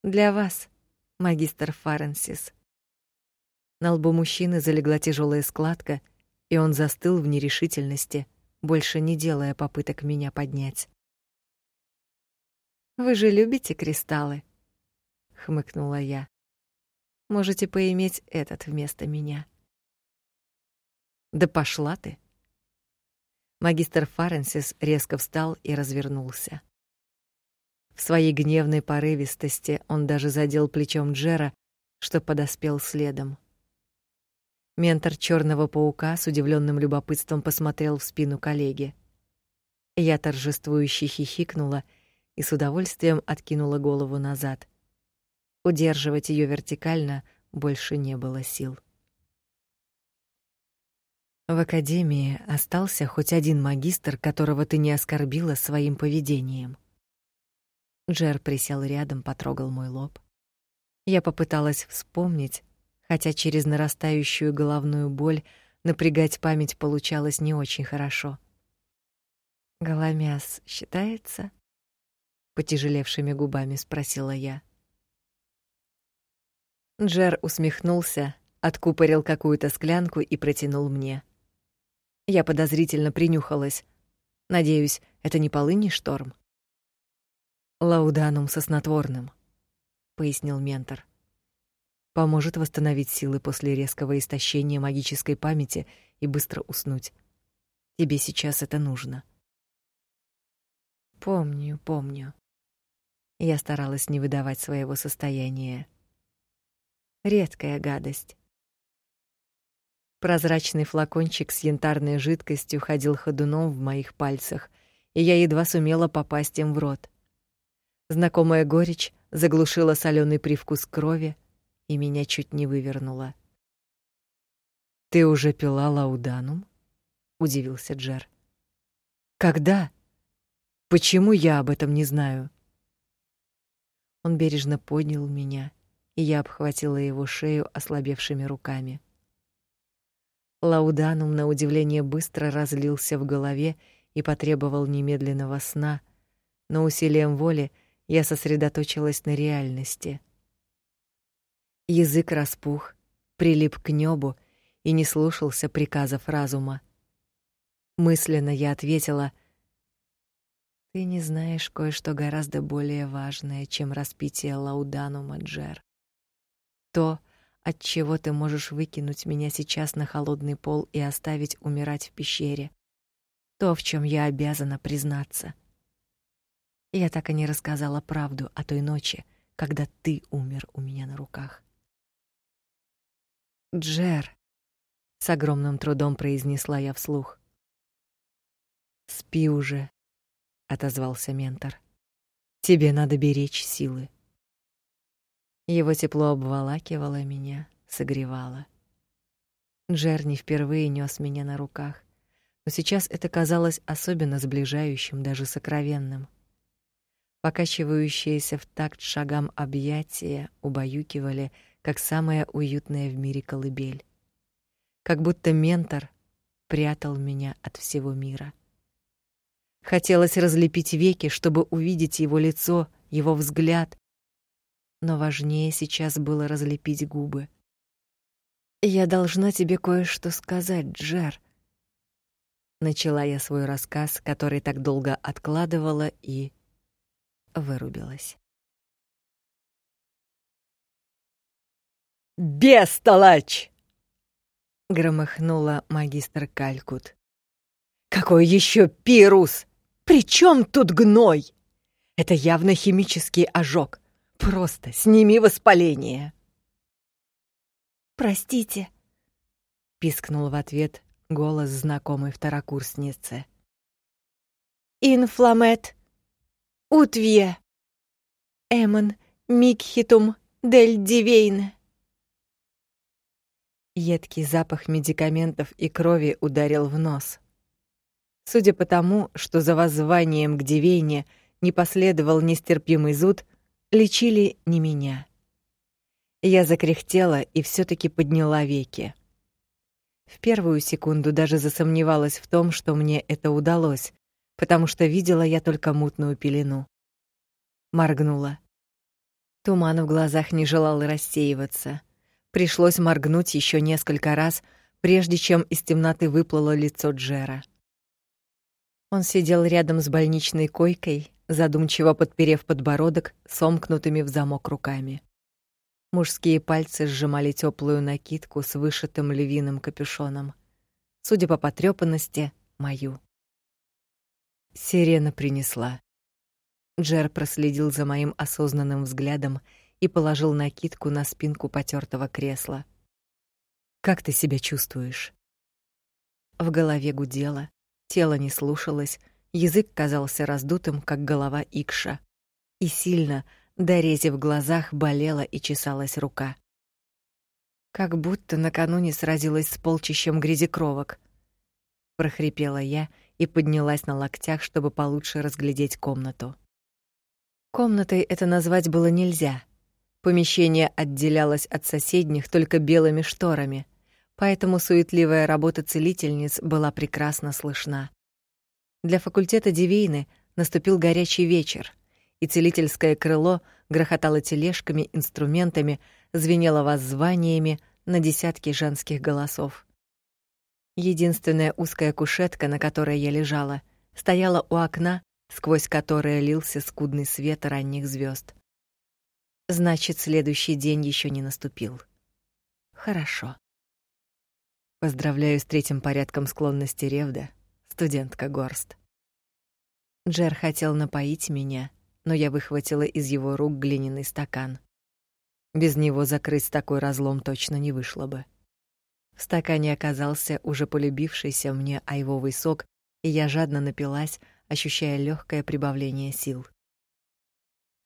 Для вас, магистр Фаренсис. На лбу мужчины залегла тяжелая складка, и он застыл в нерешительности, больше не делая попыток меня поднять. Вы же любите кристаллы, хмыкнула я. Можете поиметь этот вместо меня. Да пошла ты. Магистр Фаренсис резко встал и развернулся. В своей гневной порывистости он даже задел плечом Джера, что подоспел следом. Ментор черного паука с удивленным любопытством посмотрел в спину коллеги. Я торжествующе хихикнула и с удовольствием откинула голову назад. Удерживать ее вертикально больше не было сил. В академии остался хоть один магистр, которого ты не оскорбила своим поведением. Джер присел рядом, потрогал мой лоб. Я попыталась вспомнить, хотя через нарастающую головную боль напрягать память получалось не очень хорошо. Голомяс считается? Потяжелевшими губами спросила я. Джер усмехнулся, откупорил какую-то склянку и протянул мне. Я подозрительно принюхалась. Надеюсь, это не полыний шторм. Лауданум со снотворным, пояснил ментор. Поможет восстановить силы после резкого истощения магической памяти и быстро уснуть. Тебе сейчас это нужно. Помню, помню. Я старалась не выдавать своего состояния. Редкая гадость. Прозрачный флакончик с янтарной жидкостью ходил ходуном в моих пальцах, и я едва сумела попасть им в рот. Знакомая горечь заглушила соленый привкус крови, и меня чуть не вывернуло. Ты уже пила лауданум? удивился Джер. Когда? Почему я об этом не знаю? Он бережно поднял меня, и я обхватила его шею ослабевшими руками. Лауданум на удивление быстро разлился в голове и потребовал немедленного сна, но усилием воли я сосредоточилась на реальности. Язык распух, прилип к небу и не слушался приказов разума. Мысленно я ответила: Ты не знаешь кое-что гораздо более важное, чем распитие лауданума, Джер. То, от чего ты можешь выкинуть меня сейчас на холодный пол и оставить умирать в пещере. То, в чем я обязана признаться. Я так и не рассказала правду о той ночи, когда ты умер у меня на руках. Джер, с огромным трудом произнесла я вслух. Спи уже, отозвался ментор. Тебе надо беречь силы. Его тепло обволакивало меня, согревало. Джерни впервые нёс меня на руках, но сейчас это казалось особенно сближающим, даже сокровенным. Покачивающиеся в такт шагам объятия убаюкивали, как самая уютная в мире колыбель. Как будто ментор прятал меня от всего мира. Хотелось разлепить веки, чтобы увидеть его лицо, его взгляд, но важнее сейчас было разлепить губы. Я должна тебе кое-что сказать, Джер. Начала я свой рассказ, который так долго откладывала и вырубилась. Бестолочь! громыхнула магистр Калькут. Какой еще пирус? При чем тут гной? Это явно химический ожог. Просто сними воспаление. Простите, пискнул в ответ голос знакомой второкурсницы. Инфламет утвье эмон микхитум дель дивейн. Едкий запах медикаментов и крови ударил в нос. Судя по тому, что за воззванием к Дивейне не последовал нестерпимый зуд, лечили не меня. Я закряхтела и все таки подняла веки. В первую секунду даже засомневалась в том, что мне это удалось, потому что видела я только мутную пелену. Моргнула. Туман в глазах не желал рассеиваться. Пришлось моргнуть еще несколько раз, прежде чем из темноты выплыло лицо Джера. Он сидел рядом с больничной койкой, задумчиво подперев подбородок сомкнутыми в замок руками. Мужские пальцы сжимали теплую накидку с вышитым львиным капюшоном. Судя по потрёпанности, мою. Сирена принесла. Джер проследил за моим осознанным взглядом и положил накидку на спинку потертого кресла. Как ты себя чувствуешь? В голове гудело, тело не слушалось, язык казался раздутым, как голова икша, и сильно, до рези в глазах, болела и чесалась рука. Как будто накануне сразилась с полчищем грязекровок. прохрипела я и поднялась на локтях, чтобы получше разглядеть комнату. Комнатой это назвать было нельзя. Помещение отделялось от соседних только белыми шторами, поэтому суетливая работа целительниц была прекрасно слышна. Для факультета Дивейны наступил горячий вечер, и целительское крыло грохотало тележками, инструментами, звенело воззваниями на десятки женских голосов. Единственная узкая кушетка, на которой я лежала, стояла у окна, сквозь которое лился скудный свет ранних звезд. Значит, следующий день еще не наступил. Хорошо. Поздравляю с третьим порядком склонности Ревда, студентка Горст. Джер хотел напоить меня, но я выхватила из его рук глиняный стакан. Без него закрыть такой разлом точно не вышло бы. В стакане оказался уже полюбившийся мне айвовый сок, и я жадно напилась, ощущая легкое прибавление сил.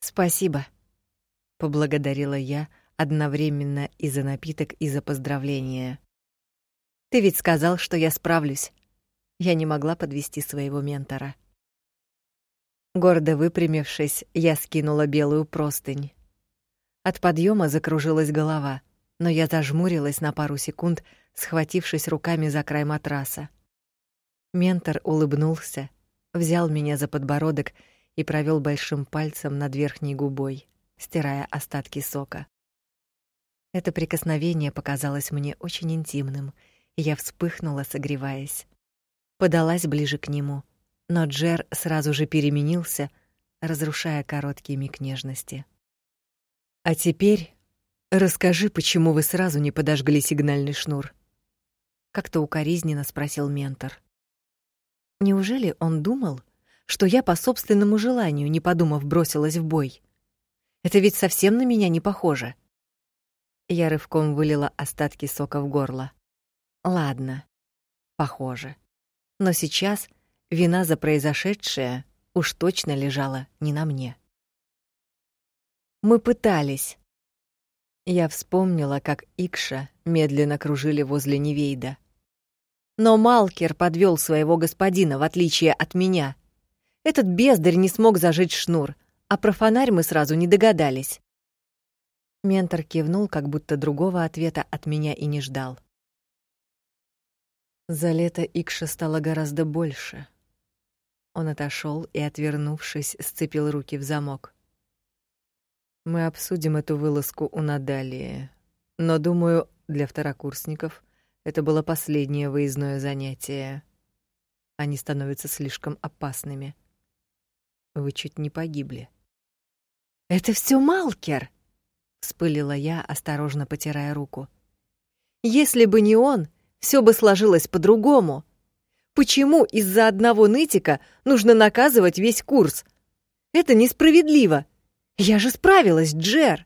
Спасибо, поблагодарила я одновременно и за напиток, и за поздравление. Ты ведь сказал, что я справлюсь. Я не могла подвести своего ментора. Гордо выпрямившись, я скинула белую простынь. От подъема закружилась голова, но я зажмурилась на пару секунд, схватившись руками за край матраса. Ментор улыбнулся, взял меня за подбородок и провел большим пальцем над верхней губой стирая остатки сока. Это прикосновение показалось мне очень интимным, я вспыхнула, согреваясь. Подалась ближе к нему, но Джер сразу же переменился, разрушая короткий миг нежности. А теперь расскажи, почему вы сразу не подожгли сигнальный шнур? как-то укоризненно спросил ментор. Неужели он думал, что я по собственному желанию, не подумав, бросилась в бой? Это ведь совсем на меня не похоже. Я рывком вылила остатки сока в горло. Ладно. Похоже. Но сейчас вина за произошедшее уж точно лежала не на мне. Мы пытались. Я вспомнила, как Икша медленно кружили возле Невейда. Но Малкер подвел своего господина, в отличие от меня. Этот бездарь не смог зажечь шнур, а про фонарь мы сразу не догадались. Ментор кивнул, как будто другого ответа от меня и не ждал. За лето Икша стало гораздо больше. Он отошел и, отвернувшись, сцепил руки в замок. Мы обсудим эту вылазку у Надалии, но, думаю, для второкурсников это было последнее выездное занятие. Они становятся слишком опасными. Вы чуть не погибли. Это все Малкер, вспылила я, осторожно потирая руку. Если бы не он, все бы сложилось по-другому. Почему из-за одного нытика нужно наказывать весь курс? Это несправедливо. Я же справилась, Джер.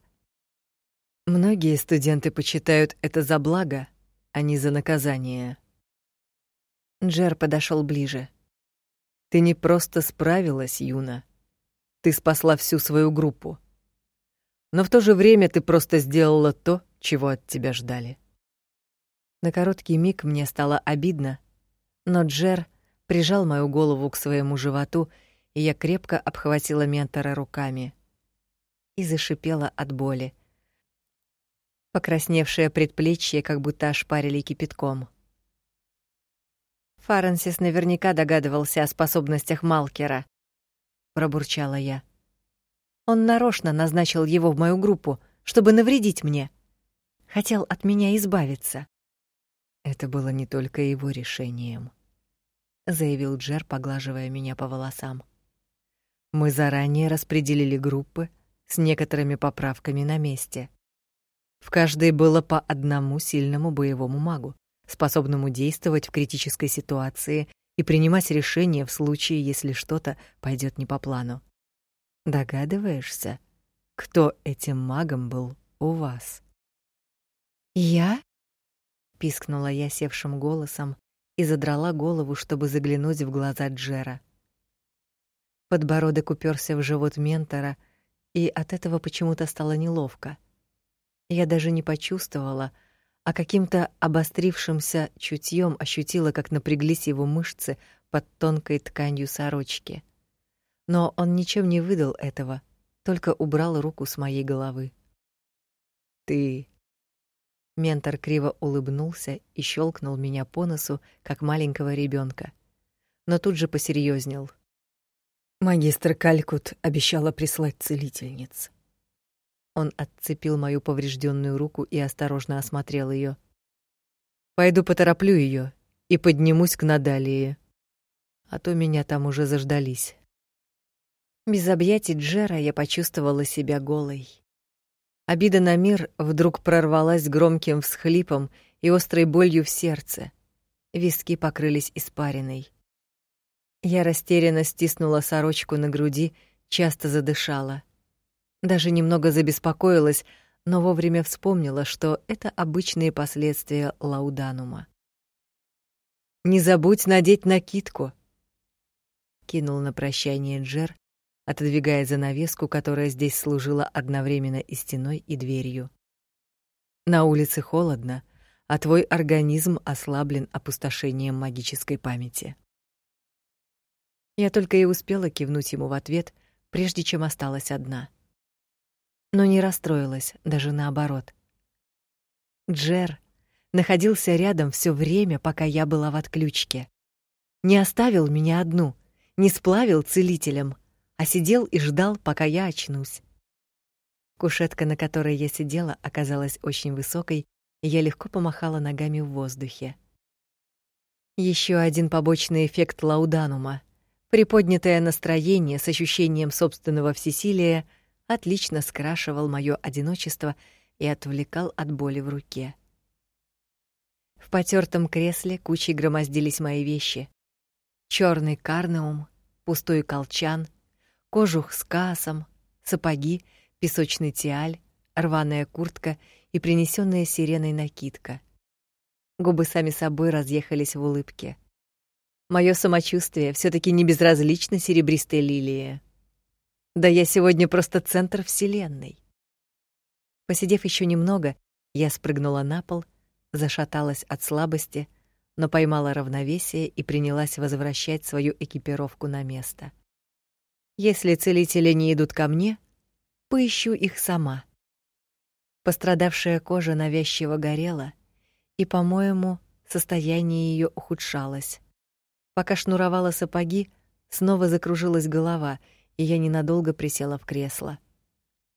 Многие студенты почитают это за благо, а не за наказание. Джер подошел ближе. Ты не просто справилась, Юна. Ты спасла всю свою группу. Но в то же время ты просто сделала то, чего от тебя ждали. На короткий миг мне стало обидно, но Джер прижал мою голову к своему животу, и я крепко обхватила ментора руками и зашипела от боли. Покрасневшее предплечье как будто ошпарили кипятком. Фаренсис наверняка догадывался о способностях Малкера, пробурчала я. Он нарочно назначил его в мою группу, чтобы навредить мне. Хотел от меня избавиться. Это было не только его решением, заявил Джер, поглаживая меня по волосам. Мы заранее распределили группы с некоторыми поправками на месте. В каждой было по одному сильному боевому магу, способному действовать в критической ситуации и принимать решения в случае, если что-то пойдет не по плану. Догадываешься, кто этим магом был у вас? Я? Пискнула я севшим голосом и задрала голову, чтобы заглянуть в глаза Джера. Подбородок уперся в живот ментора, и от этого почему-то стало неловко. Я даже не почувствовала, а каким-то обострившимся чутьем ощутила, как напряглись его мышцы под тонкой тканью сорочки. Но он ничем не выдал этого, только убрал руку с моей головы. Ты Ментор криво улыбнулся и щелкнул меня по носу, как маленького ребенка, но тут же посерьезнел. Магистр Калькут обещала прислать целительниц. Он отцепил мою поврежденную руку и осторожно осмотрел ее. Пойду потороплю ее и поднимусь к Надалии, а то меня там уже заждались. Без объятий Джера я почувствовала себя голой. Обида на мир вдруг прорвалась громким всхлипом и острой болью в сердце. Виски покрылись испариной. Я растерянно стиснула сорочку на груди, часто задышала. Даже немного забеспокоилась, но вовремя вспомнила, что это обычные последствия лауданума. Не забудь надеть накидку, кинул на прощание Джер, отодвигая занавеску, которая здесь служила одновременно и стеной, и дверью. На улице холодно, а твой организм ослаблен опустошением магической памяти. Я только и успела кивнуть ему в ответ, прежде чем осталась одна. Но не расстроилась, даже наоборот. Джер находился рядом все время, пока я была в отключке. Не оставил меня одну, не сплавил целителем, а сидел и ждал, пока я очнусь. Кушетка, на которой я сидела, оказалась очень высокой, и я легко помахала ногами в воздухе. Еще один побочный эффект лауданума. Приподнятое настроение с ощущением собственного всесилия отлично скрашивал моё одиночество и отвлекал от боли в руке. В потертом кресле кучей громоздились мои вещи: черный карнеум, пустой колчан — кожух с касом, сапоги, песочный тиаль, рваная куртка и принесенная сиреной накидка. Губы сами собой разъехались в улыбке. Моё самочувствие все таки не безразлично серебристой лилии. Да я сегодня просто центр вселенной. Посидев еще немного, я спрыгнула на пол, зашаталась от слабости, но поймала равновесие и принялась возвращать свою экипировку на место. Если целители не идут ко мне, поищу их сама. Пострадавшая кожа навязчиво горела, и, по-моему, состояние ее ухудшалось. Пока шнуровала сапоги, снова закружилась голова, и я ненадолго присела в кресло.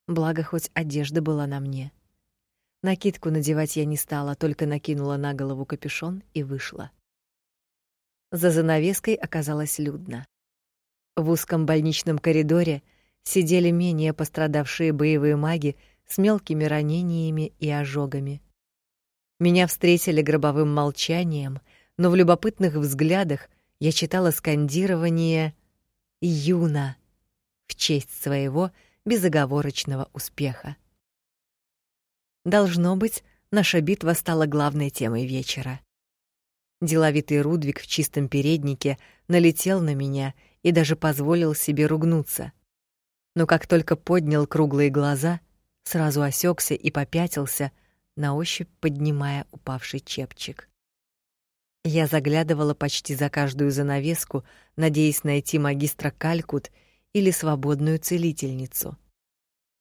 Благо хоть одежда была на мне. Накидку надевать я не стала, только накинула на голову капюшон и вышла. За занавеской оказалось людно. В узком больничном коридоре сидели менее пострадавшие боевые маги с мелкими ранениями и ожогами. Меня встретили гробовым молчанием, но в любопытных взглядах я читала скандирование «Юна! в честь своего безоговорочного успеха. Должно быть, наша битва стала главной темой вечера. Деловитый Рудвик в чистом переднике налетел на меня и даже позволил себе ругнуться. Но как только поднял круглые глаза, сразу осекся и попятился, на ощупь поднимая упавший чепчик. Я заглядывала почти за каждую занавеску, надеясь найти магистра Калькут или свободную целительницу.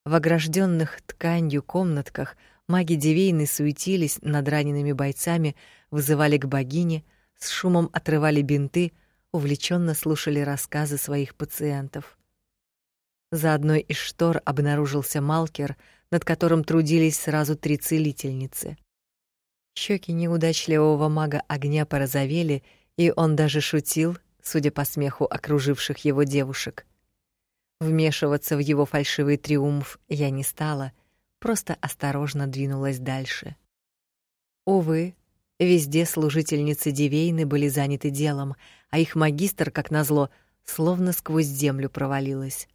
В огражденных тканью комнатках маги Дивейны суетились над ранеными бойцами, вызывали к богине, с шумом отрывали бинты, увлеченно слушали рассказы своих пациентов. За одной из штор обнаружился Малкер, над которым трудились сразу три целительницы. Щеки неудачливого мага огня порозовели, и он даже шутил, судя по смеху окруживших его девушек. Вмешиваться в его фальшивый триумф я не стала, просто осторожно двинулась дальше. Увы, везде служительницы Дивейны были заняты делом, а их магистр, как назло, словно сквозь землю провалилась.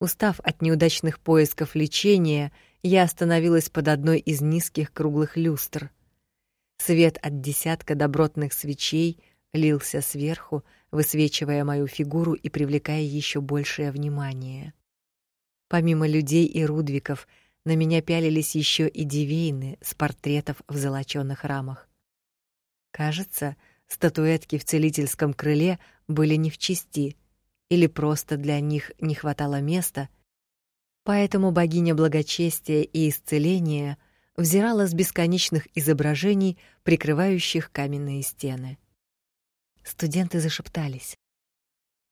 Устав от неудачных поисков лечения, я остановилась под одной из низких круглых люстр. Свет от десятка добротных свечей лился сверху, высвечивая мою фигуру и привлекая еще большее внимание. Помимо людей и рудвиков, на меня пялились еще и дивейны с портретов в золочёных рамах. Кажется, статуэтки в целительском крыле были не в чести — или просто для них не хватало места, поэтому богиня благочестия и исцеления взирала с бесконечных изображений, прикрывающих каменные стены. Студенты зашептались.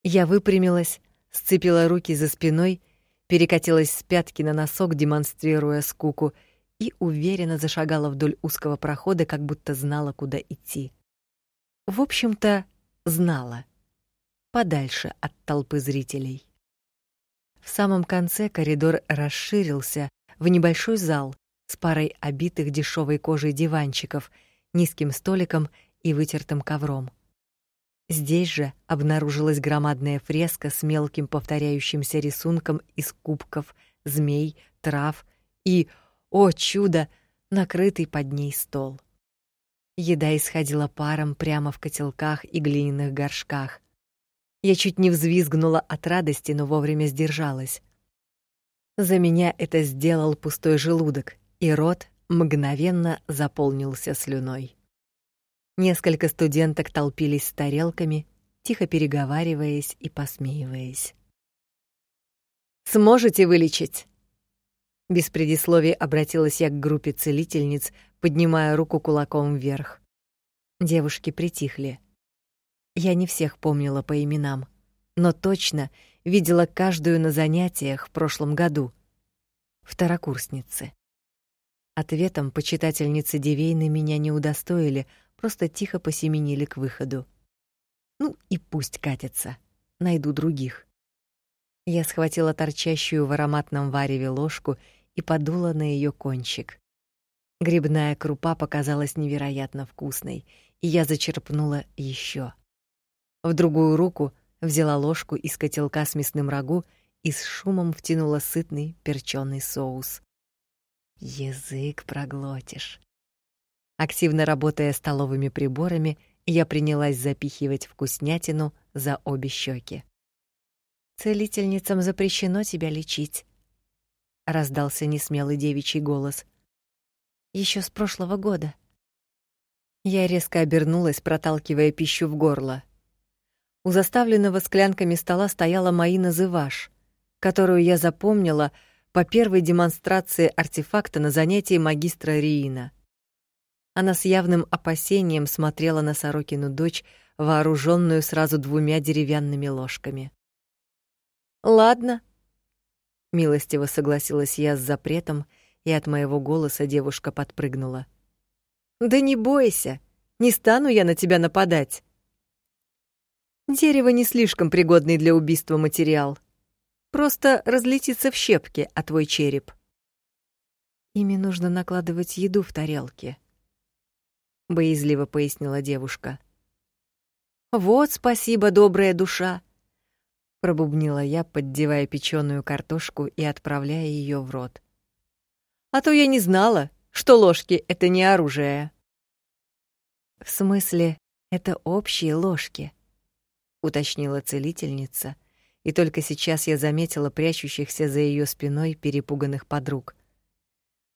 Я выпрямилась, сцепила руки за спиной, перекатилась с пятки на носок, демонстрируя скуку, и уверенно зашагала вдоль узкого прохода, как будто знала, куда идти. В общем-то, знала подальше от толпы зрителей. В самом конце коридор расширился в небольшой зал с парой обитых дешевой кожей диванчиков, низким столиком и вытертым ковром. Здесь же обнаружилась громадная фреска с мелким повторяющимся рисунком из кубков, змей, трав и, о чудо, накрытый под ней стол. Еда исходила паром прямо в котелках и глиняных горшках. Я чуть не взвизгнула от радости, но вовремя сдержалась. За меня это сделал пустой желудок, и рот мгновенно заполнился слюной. Несколько студенток толпились с тарелками, тихо переговариваясь и посмеиваясь. Сможете вылечить? Без предисловий обратилась я к группе целительниц, поднимая руку кулаком вверх. Девушки притихли. Я не всех помнила по именам, но точно видела каждую на занятиях в прошлом году. Второкурсницы. Ответом почитательницы Дивейны меня не удостоили, просто тихо посеменили к выходу. Ну и пусть катятся, найду других. Я схватила торчащую в ароматном вареве ложку и подула на ее кончик. Грибная крупа показалась невероятно вкусной, и я зачерпнула еще. В другую руку взяла ложку из котелка с мясным рагу и с шумом втянула сытный перчёный соус. Язык проглотишь. Активно работая столовыми приборами, я принялась запихивать вкуснятину за обе щеки. Целительницам запрещено тебя лечить, раздался несмелый девичий голос. Еще с прошлого года. Я резко обернулась, проталкивая пищу в горло. У заставленного склянками стола стояла Маина Зываш, которую я запомнила по первой демонстрации артефакта на занятии магистра Риина. Она с явным опасением смотрела на Сорокину дочь, вооруженную сразу двумя деревянными ложками. Ладно, милостиво согласилась я с запретом, и от моего голоса девушка подпрыгнула. Да не бойся, не стану я на тебя нападать. Дерево не слишком пригодный для убийства материал. Просто разлетится в щепки, а твой череп. Ими нужно накладывать еду в тарелки, боязливо пояснила девушка. Вот спасибо, добрая душа. пробубнила я, поддевая печеную картошку и отправляя ее в рот. А то я не знала, что ложки это не оружие. В смысле, это общие ложки, уточнила целительница, и только сейчас я заметила прячущихся за ее спиной перепуганных подруг.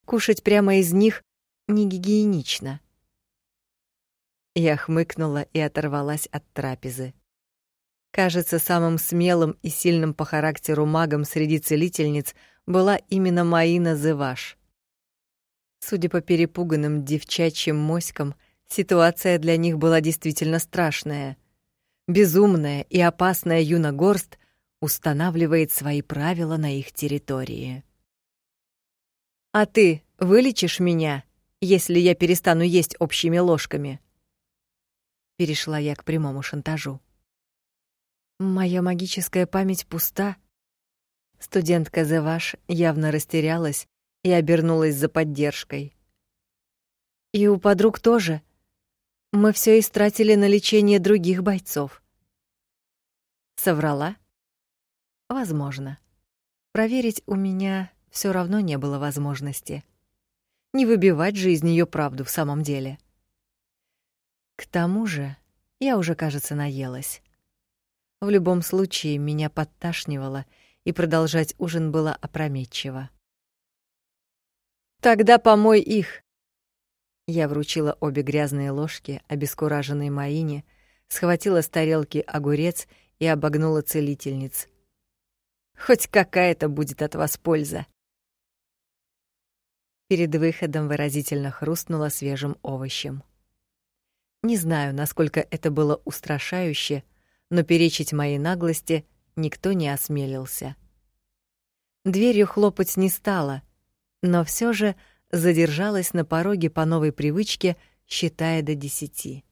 Кушать прямо из них не гигиенично. Я хмыкнула и оторвалась от трапезы. Кажется, самым смелым и сильным по характеру магом среди целительниц была именно Маина Зеваш. Судя по перепуганным девчачьим моськам, ситуация для них была действительно страшная. Безумная и опасная Юна Горст устанавливает свои правила на их территории. «А ты вылечишь меня, если я перестану есть общими ложками?» Перешла я к прямому шантажу. «Моя магическая память пуста?» Студентка Зеваш явно растерялась и обернулась за поддержкой. «И у подруг тоже. Мы все истратили на лечение других бойцов». Соврала? Возможно. Проверить у меня все равно не было возможности. Не выбивать же из нее правду в самом деле. К тому же, я уже, кажется, наелась. В любом случае меня подташнивало, и продолжать ужин было опрометчиво. Тогда помой их. Я вручила обе грязные ложки обескураженной Маине, схватила с тарелки огурец и обогнула целительниц. Хоть какая-то будет от вас польза. Перед выходом выразительно хрустнула свежим овощем. Не знаю, насколько это было устрашающе, но перечить моей наглости никто не осмелился. Дверью хлопать не стала, но все же задержалась на пороге по новой привычке, считая до десяти.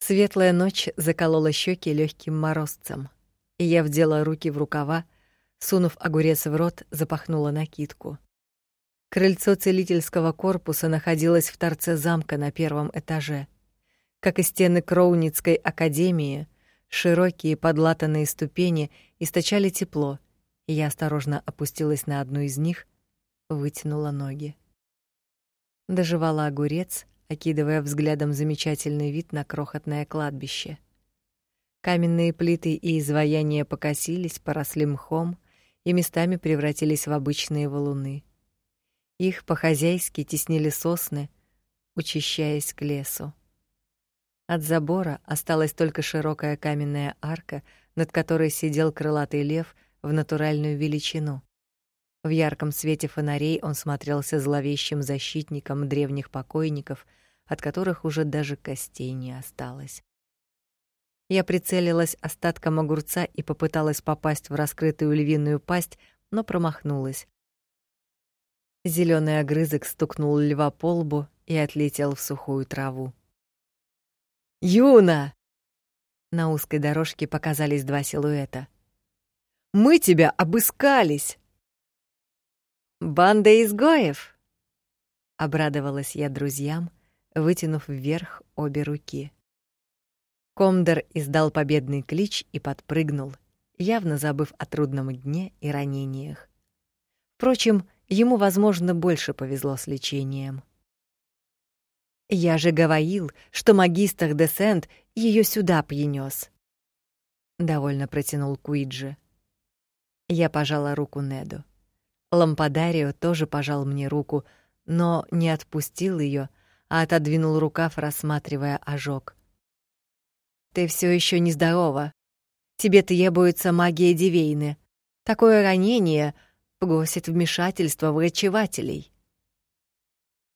Светлая ночь заколола щеки легким морозцем, и я вдела руки в рукава, сунув огурец в рот, запахнула накидку. Крыльцо целительского корпуса находилось в торце замка на первом этаже. Как и стены Кроуницкой академии, широкие подлатанные ступени источали тепло, и я осторожно опустилась на одну из них, вытянула ноги. Доживала огурец, окидывая взглядом замечательный вид на крохотное кладбище. Каменные плиты и изваяния покосились, поросли мхом и местами превратились в обычные валуны. Их по-хозяйски теснили сосны, учащаясь к лесу. От забора осталась только широкая каменная арка, над которой сидел крылатый лев в натуральную величину. В ярком свете фонарей он смотрелся зловещим защитником древних покойников, от которых уже даже костей не осталось. Я прицелилась остатком огурца и попыталась попасть в раскрытую львиную пасть, но промахнулась. Зеленый огрызок стукнул льва по лбу и отлетел в сухую траву. «Юна!» На узкой дорожке показались два силуэта. «Мы тебя обыскались!» «Банда изгоев!» Обрадовалась я друзьям, вытянув вверх обе руки. Комдор издал победный клич и подпрыгнул, явно забыв о трудном дне и ранениях. Впрочем, Ему, возможно, больше повезло с лечением. Я же говорил, что магистр Десент ее сюда принес. Довольно протянул Куиджи. Я пожала руку Неду. Лампадарио тоже пожал мне руку, но не отпустил ее, а отодвинул рукав, рассматривая ожог. Ты все еще не здорова. Тебе требуется магия Дивейны. Такое ранение просит вмешательства врачевателей.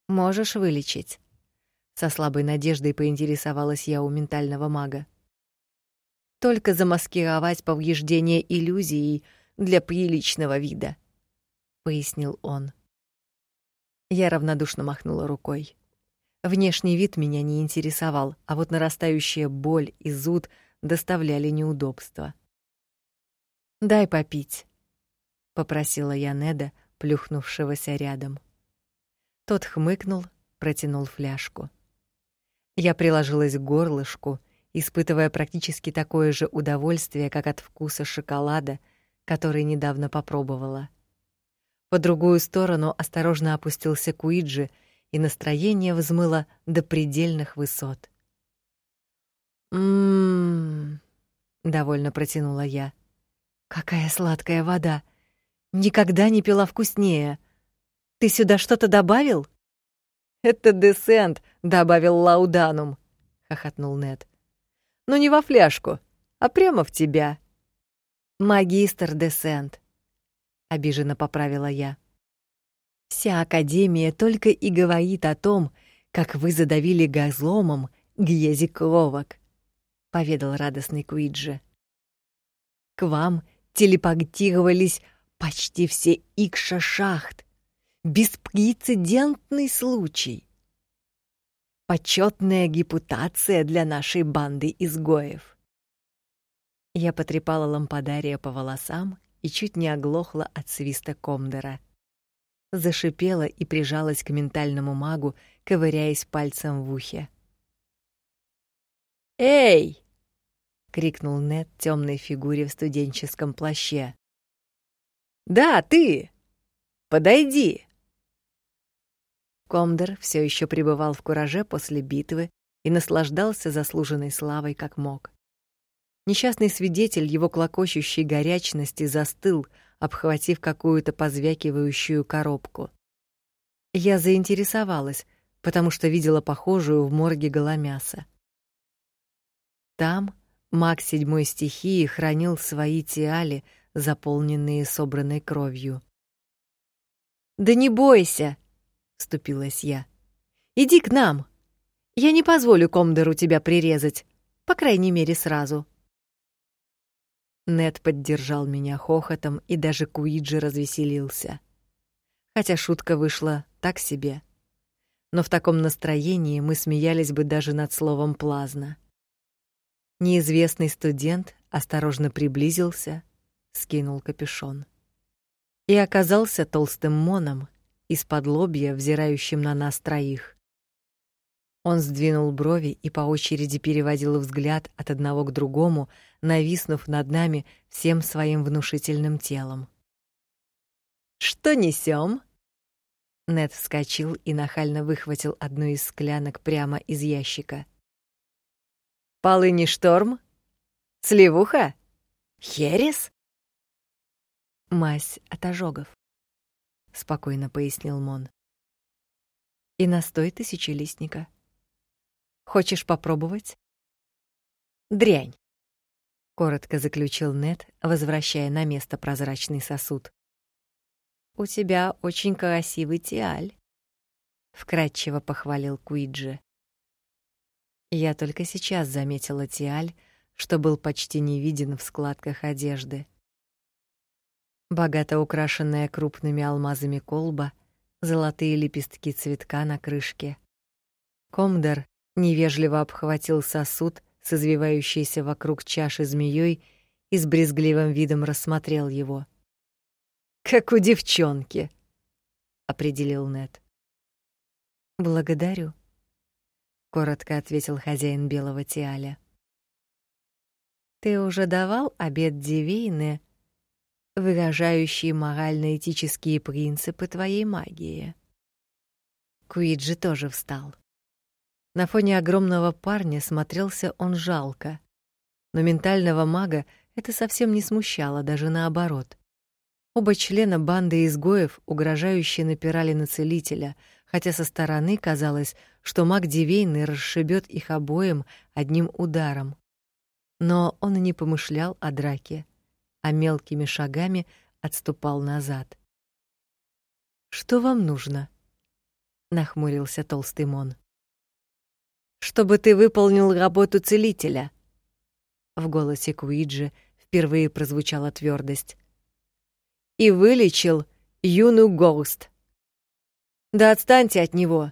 Можешь вылечить? Со слабой надеждой поинтересовалась я у ментального мага. Только замаскировать повреждения иллюзией для приличного вида, пояснил он. Я равнодушно махнула рукой. Внешний вид меня не интересовал, а вот нарастающая боль и зуд доставляли неудобства. Дай попить попросила я Неда, плюхнувшегося рядом. Тот хмыкнул, протянул фляжку. Я приложилась к горлышку испытывая практически такое же удовольствие, как от вкуса шоколада, который недавно попробовала. По другую сторону осторожно опустился Куиджи, и настроение взмыло до предельных высот. «М-м-м», довольно протянула я. «Какая сладкая вода! Никогда не пила вкуснее. Ты сюда что-то добавил?» «Это десент», — добавил Лауданум, — хохотнул Нед. «Но не во фляжку, а прямо в тебя». «Магистр десент», — обиженно поправила я. Вся академия только и говорит о том, как вы задавили газломом гьезикровок, поведал радостный Куиджи. К вам телепортировались почти все икша-шахт. Беспрецедентный случай. Почетная гипутация для нашей банды изгоев. Я потрепала лампадария по волосам и чуть не оглохла от свиста комдера зашипела и прижалась к ментальному магу, ковыряясь пальцем в ухе. «Эй!» — крикнул Нед темной фигуре в студенческом плаще. «Да, ты! Подойди!» Комдер все еще пребывал в кураже после битвы и наслаждался заслуженной славой как мог. Несчастный свидетель его клокочущей горячности застыл, обхватив какую-то позвякивающую коробку. Я заинтересовалась, потому что видела похожую в морге голомяса. Там маг седьмой стихии хранил свои тиали, заполненные собранной кровью. «Да не бойся!» — вступилась я. «Иди к нам! Я не позволю Комдеру тебя прирезать, по крайней мере, сразу». Нед поддержал меня хохотом, и даже Куиджи развеселился. Хотя шутка вышла так себе. Но в таком настроении мы смеялись бы даже над словом плазна. Неизвестный студент осторожно приблизился, скинул капюшон. И оказался толстым моном, из-под лобья взирающим на нас троих. Он сдвинул брови и по очереди переводил взгляд от одного к другому, нависнув над нами всем своим внушительным телом. Что несем? Нед вскочил и нахально выхватил одну из склянок прямо из ящика. Полыни шторм? Сливуха? Херес? Мазь от ожогов, спокойно пояснил Мон. И настой тысячелистника. Хочешь попробовать? Дрянь, коротко заключил Нед, возвращая на место прозрачный сосуд. У тебя очень красивый тиаль, вкратчиво похвалил Куиджи. Я только сейчас заметила тиаль, что был почти не виден в складках одежды. Богато украшенная крупными алмазами колба, золотые лепестки цветка на крышке. Комдер невежливо обхватил сосуд с извивающейся вокруг чаши змеей и с брезгливым видом рассмотрел его. Как у девчонки, определил Нед. Благодарю, коротко ответил хозяин белого тиаля. Ты уже давал обед Дивейне, выражающий морально-этические принципы твоей магии. Куиджи тоже встал. На фоне огромного парня смотрелся он жалко. Но ментального мага это совсем не смущало, даже наоборот. Оба члена банды изгоев угрожающе напирали на целителя, хотя со стороны казалось, что маг Дивейный расшибет их обоим одним ударом. Но он и не помышлял о драке, а мелкими шагами отступал назад. Что вам нужно? нахмурился толстый мон чтобы ты выполнил работу целителя. В голосе Куиджи впервые прозвучала твердость. И вылечил юную Гоуст. Да отстаньте от него.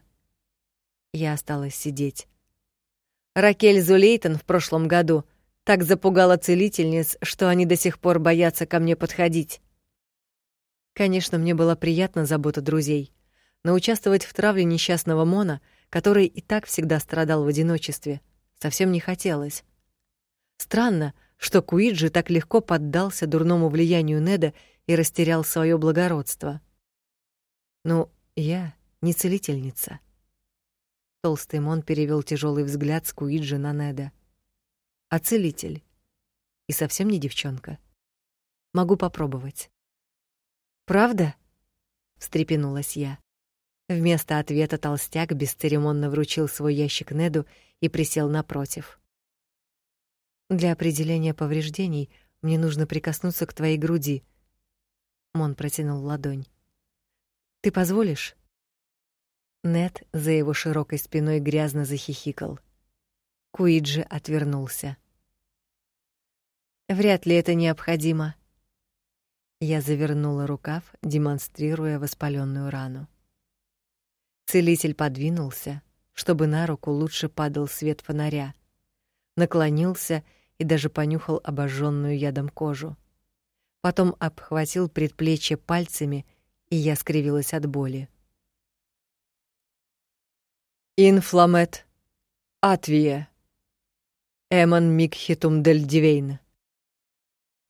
Я осталась сидеть. Ракель Зулейтон в прошлом году так запугала целительниц, что они до сих пор боятся ко мне подходить. Конечно, мне была приятна забота друзей, но участвовать в травле несчастного Мона — который и так всегда страдал в одиночестве, совсем не хотелось. Странно, что Куиджи так легко поддался дурному влиянию Неда и растерял свое благородство. Ну, я не целительница. Толстый Мон перевел тяжелый взгляд с Куиджи на Неда. А целитель. И совсем не девчонка. Могу попробовать. Правда? встрепенулась я. Вместо ответа толстяк бесцеремонно вручил свой ящик Неду и присел напротив. Для определения повреждений мне нужно прикоснуться к твоей груди. Мон протянул ладонь. Ты позволишь? Нет за его широкой спиной грязно захихикал. Куиджи отвернулся. Вряд ли это необходимо. Я завернула рукав, демонстрируя воспаленную рану. Целитель подвинулся, чтобы на руку лучше падал свет фонаря. Наклонился и даже понюхал обожженную ядом кожу. Потом обхватил предплечье пальцами, и я скривилась от боли. Инфламет Атвие Эмон Микхитум дель Дивейн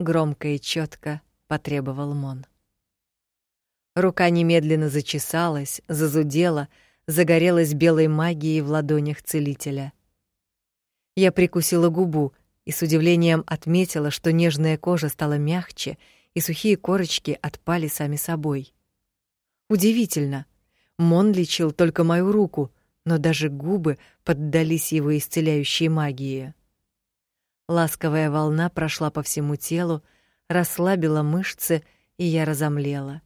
Громко и четко потребовал Мон. Рука немедленно зачесалась, зазудела, загорелась белой магией в ладонях целителя. Я прикусила губу, и с удивлением отметила, что нежная кожа стала мягче, и сухие корочки отпали сами собой. Удивительно. Мон лечил только мою руку, но даже губы поддались его исцеляющей магии. Ласковая волна прошла по всему телу, расслабила мышцы, и я разомлела.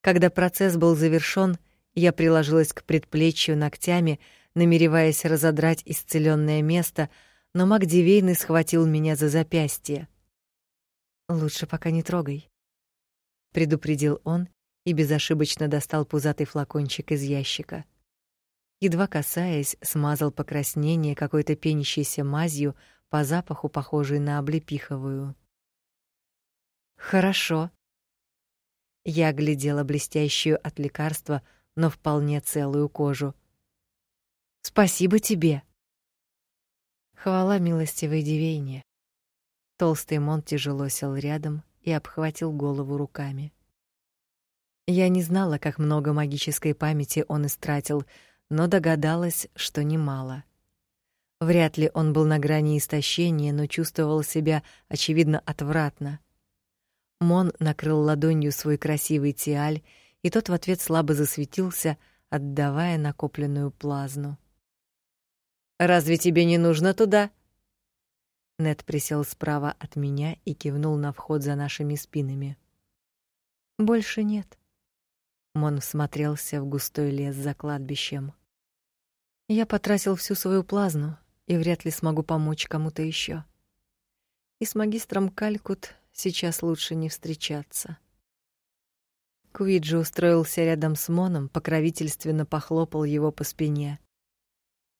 Когда процесс был завершён, я приложилась к предплечью ногтями, намереваясь разодрать исцелённое место, но маг Дивейный схватил меня за запястье. «Лучше пока не трогай», — предупредил он и безошибочно достал пузатый флакончик из ящика. Едва касаясь, смазал покраснение какой-то пенящейся мазью, по запаху похожей на облепиховую. «Хорошо». Я глядела блестящую от лекарства, но вполне целую кожу. «Спасибо тебе!» Хвала милостивой девейне. Толстый Мон тяжело сел рядом и обхватил голову руками. Я не знала, как много магической памяти он истратил, но догадалась, что немало. Вряд ли он был на грани истощения, но чувствовал себя очевидно отвратно. Мон накрыл ладонью свой красивый тиаль, и тот в ответ слабо засветился, отдавая накопленную плазму. Разве тебе не нужно туда? Нед присел справа от меня и кивнул на вход за нашими спинами. Больше нет. Мон всмотрелся в густой лес за кладбищем. Я потратил всю свою плазму и вряд ли смогу помочь кому-то еще. И с магистром Калькут сейчас лучше не встречаться. Куиджи устроился рядом с Моном, покровительственно похлопал его по спине.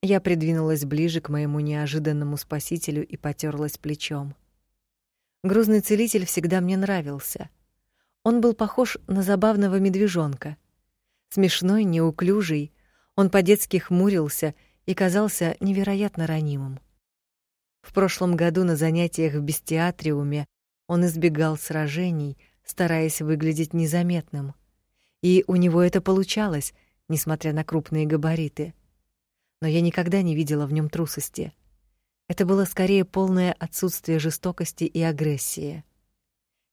Я придвинулась ближе к моему неожиданному спасителю и потёрлась плечом. Грузный целитель всегда мне нравился. Он был похож на забавного медвежонка. Смешной, неуклюжий, он по-детски хмурился и казался невероятно ранимым. В прошлом году на занятиях в бестиатриуме он избегал сражений, стараясь выглядеть незаметным. И у него это получалось, несмотря на крупные габариты но я никогда не видела в нем трусости. Это было скорее полное отсутствие жестокости и агрессии.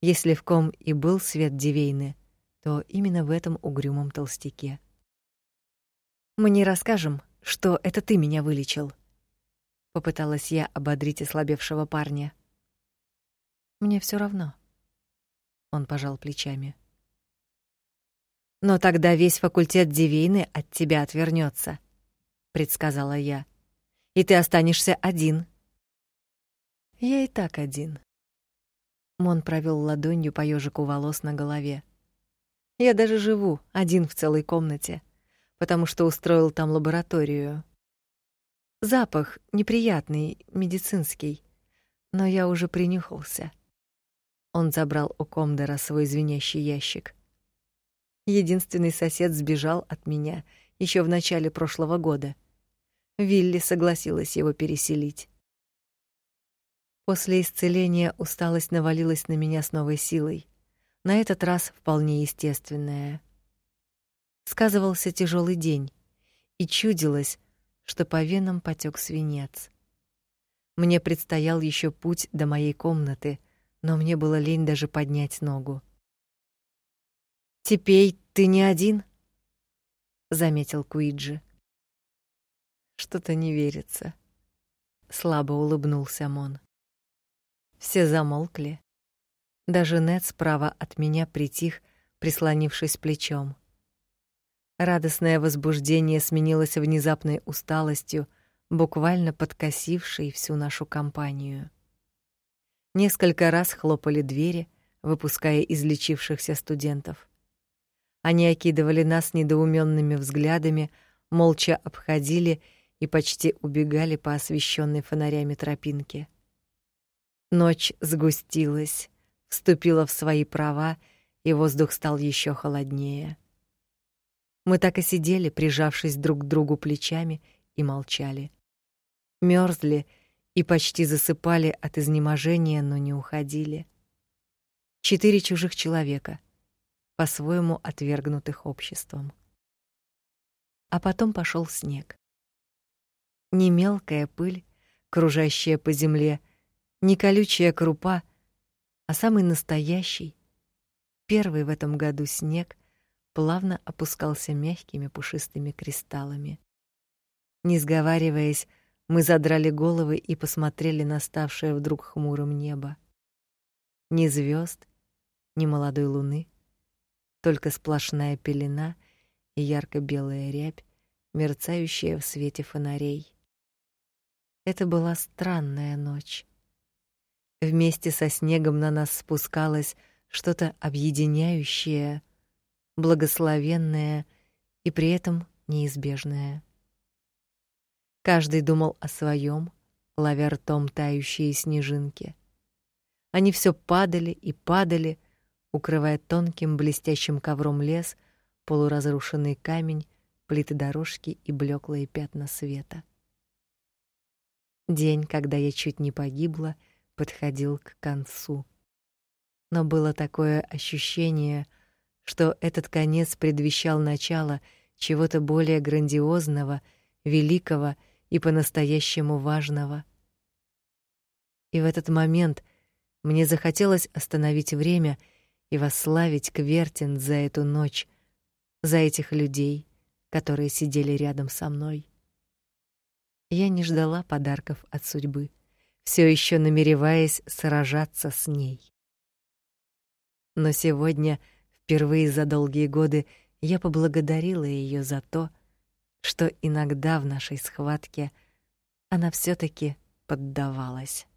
Если в ком и был свет Дивейны, то именно в этом угрюмом толстяке. Мы не расскажем, что это ты меня вылечил. Попыталась я ободрить ослабевшего парня. Мне все равно. Он пожал плечами. Но тогда весь факультет Дивейны от тебя отвернется предсказала я. И ты останешься один. Я и так один. Мон провел ладонью по ежику волос на голове. Я даже живу один в целой комнате, потому что устроил там лабораторию. Запах неприятный, медицинский, но я уже принюхался. Он забрал у Комдора свой звенящий ящик. Единственный сосед сбежал от меня еще в начале прошлого года. Вилли согласилась его переселить. После исцеления усталость навалилась на меня с новой силой, на этот раз вполне естественная. Сказывался тяжелый день, и чудилось, что по венам потек свинец. Мне предстоял еще путь до моей комнаты, но мне было лень даже поднять ногу. "Теперь ты не один?" заметил Куиджи. Что-то не верится. Слабо улыбнулся Мон. Все замолкли. Даже Нед справа от меня притих, прислонившись плечом. Радостное возбуждение сменилось внезапной усталостью, буквально подкосившей всю нашу компанию. Несколько раз хлопали двери, выпуская излечившихся студентов. Они окидывали нас недоуменными взглядами, молча обходили и почти убегали по освещенной фонарями тропинке. Ночь сгустилась, вступила в свои права, и воздух стал еще холоднее. Мы так и сидели, прижавшись друг к другу плечами, и молчали. Мерзли и почти засыпали от изнеможения, но не уходили. Четыре чужих человека, по-своему отвергнутых обществом. А потом пошел снег. Не мелкая пыль, кружащая по земле, не колючая крупа, а самый настоящий, первый в этом году снег, плавно опускался мягкими пушистыми кристаллами. Не сговариваясь, мы задрали головы и посмотрели на ставшее вдруг хмурым небо. Ни звезд, ни молодой луны, только сплошная пелена и ярко-белая рябь, мерцающая в свете фонарей. Это была странная ночь. Вместе со снегом на нас спускалось что-то объединяющее, благословенное и при этом неизбежное. Каждый думал о своем, ловя ртом тающие снежинки. Они все падали и падали, укрывая тонким блестящим ковром лес, полуразрушенный камень, плиты дорожки и блеклые пятна света. День, когда я чуть не погибла, подходил к концу. Но было такое ощущение, что этот конец предвещал начало чего-то более грандиозного, великого и по-настоящему важного. И в этот момент мне захотелось остановить время и восславить Квертин за эту ночь, за этих людей, которые сидели рядом со мной. Я не ждала подарков от судьбы, все еще намереваясь сражаться с ней. Но сегодня Впервые за долгие годы я поблагодарила ее за то, что иногда в нашей схватке она все таки поддавалась.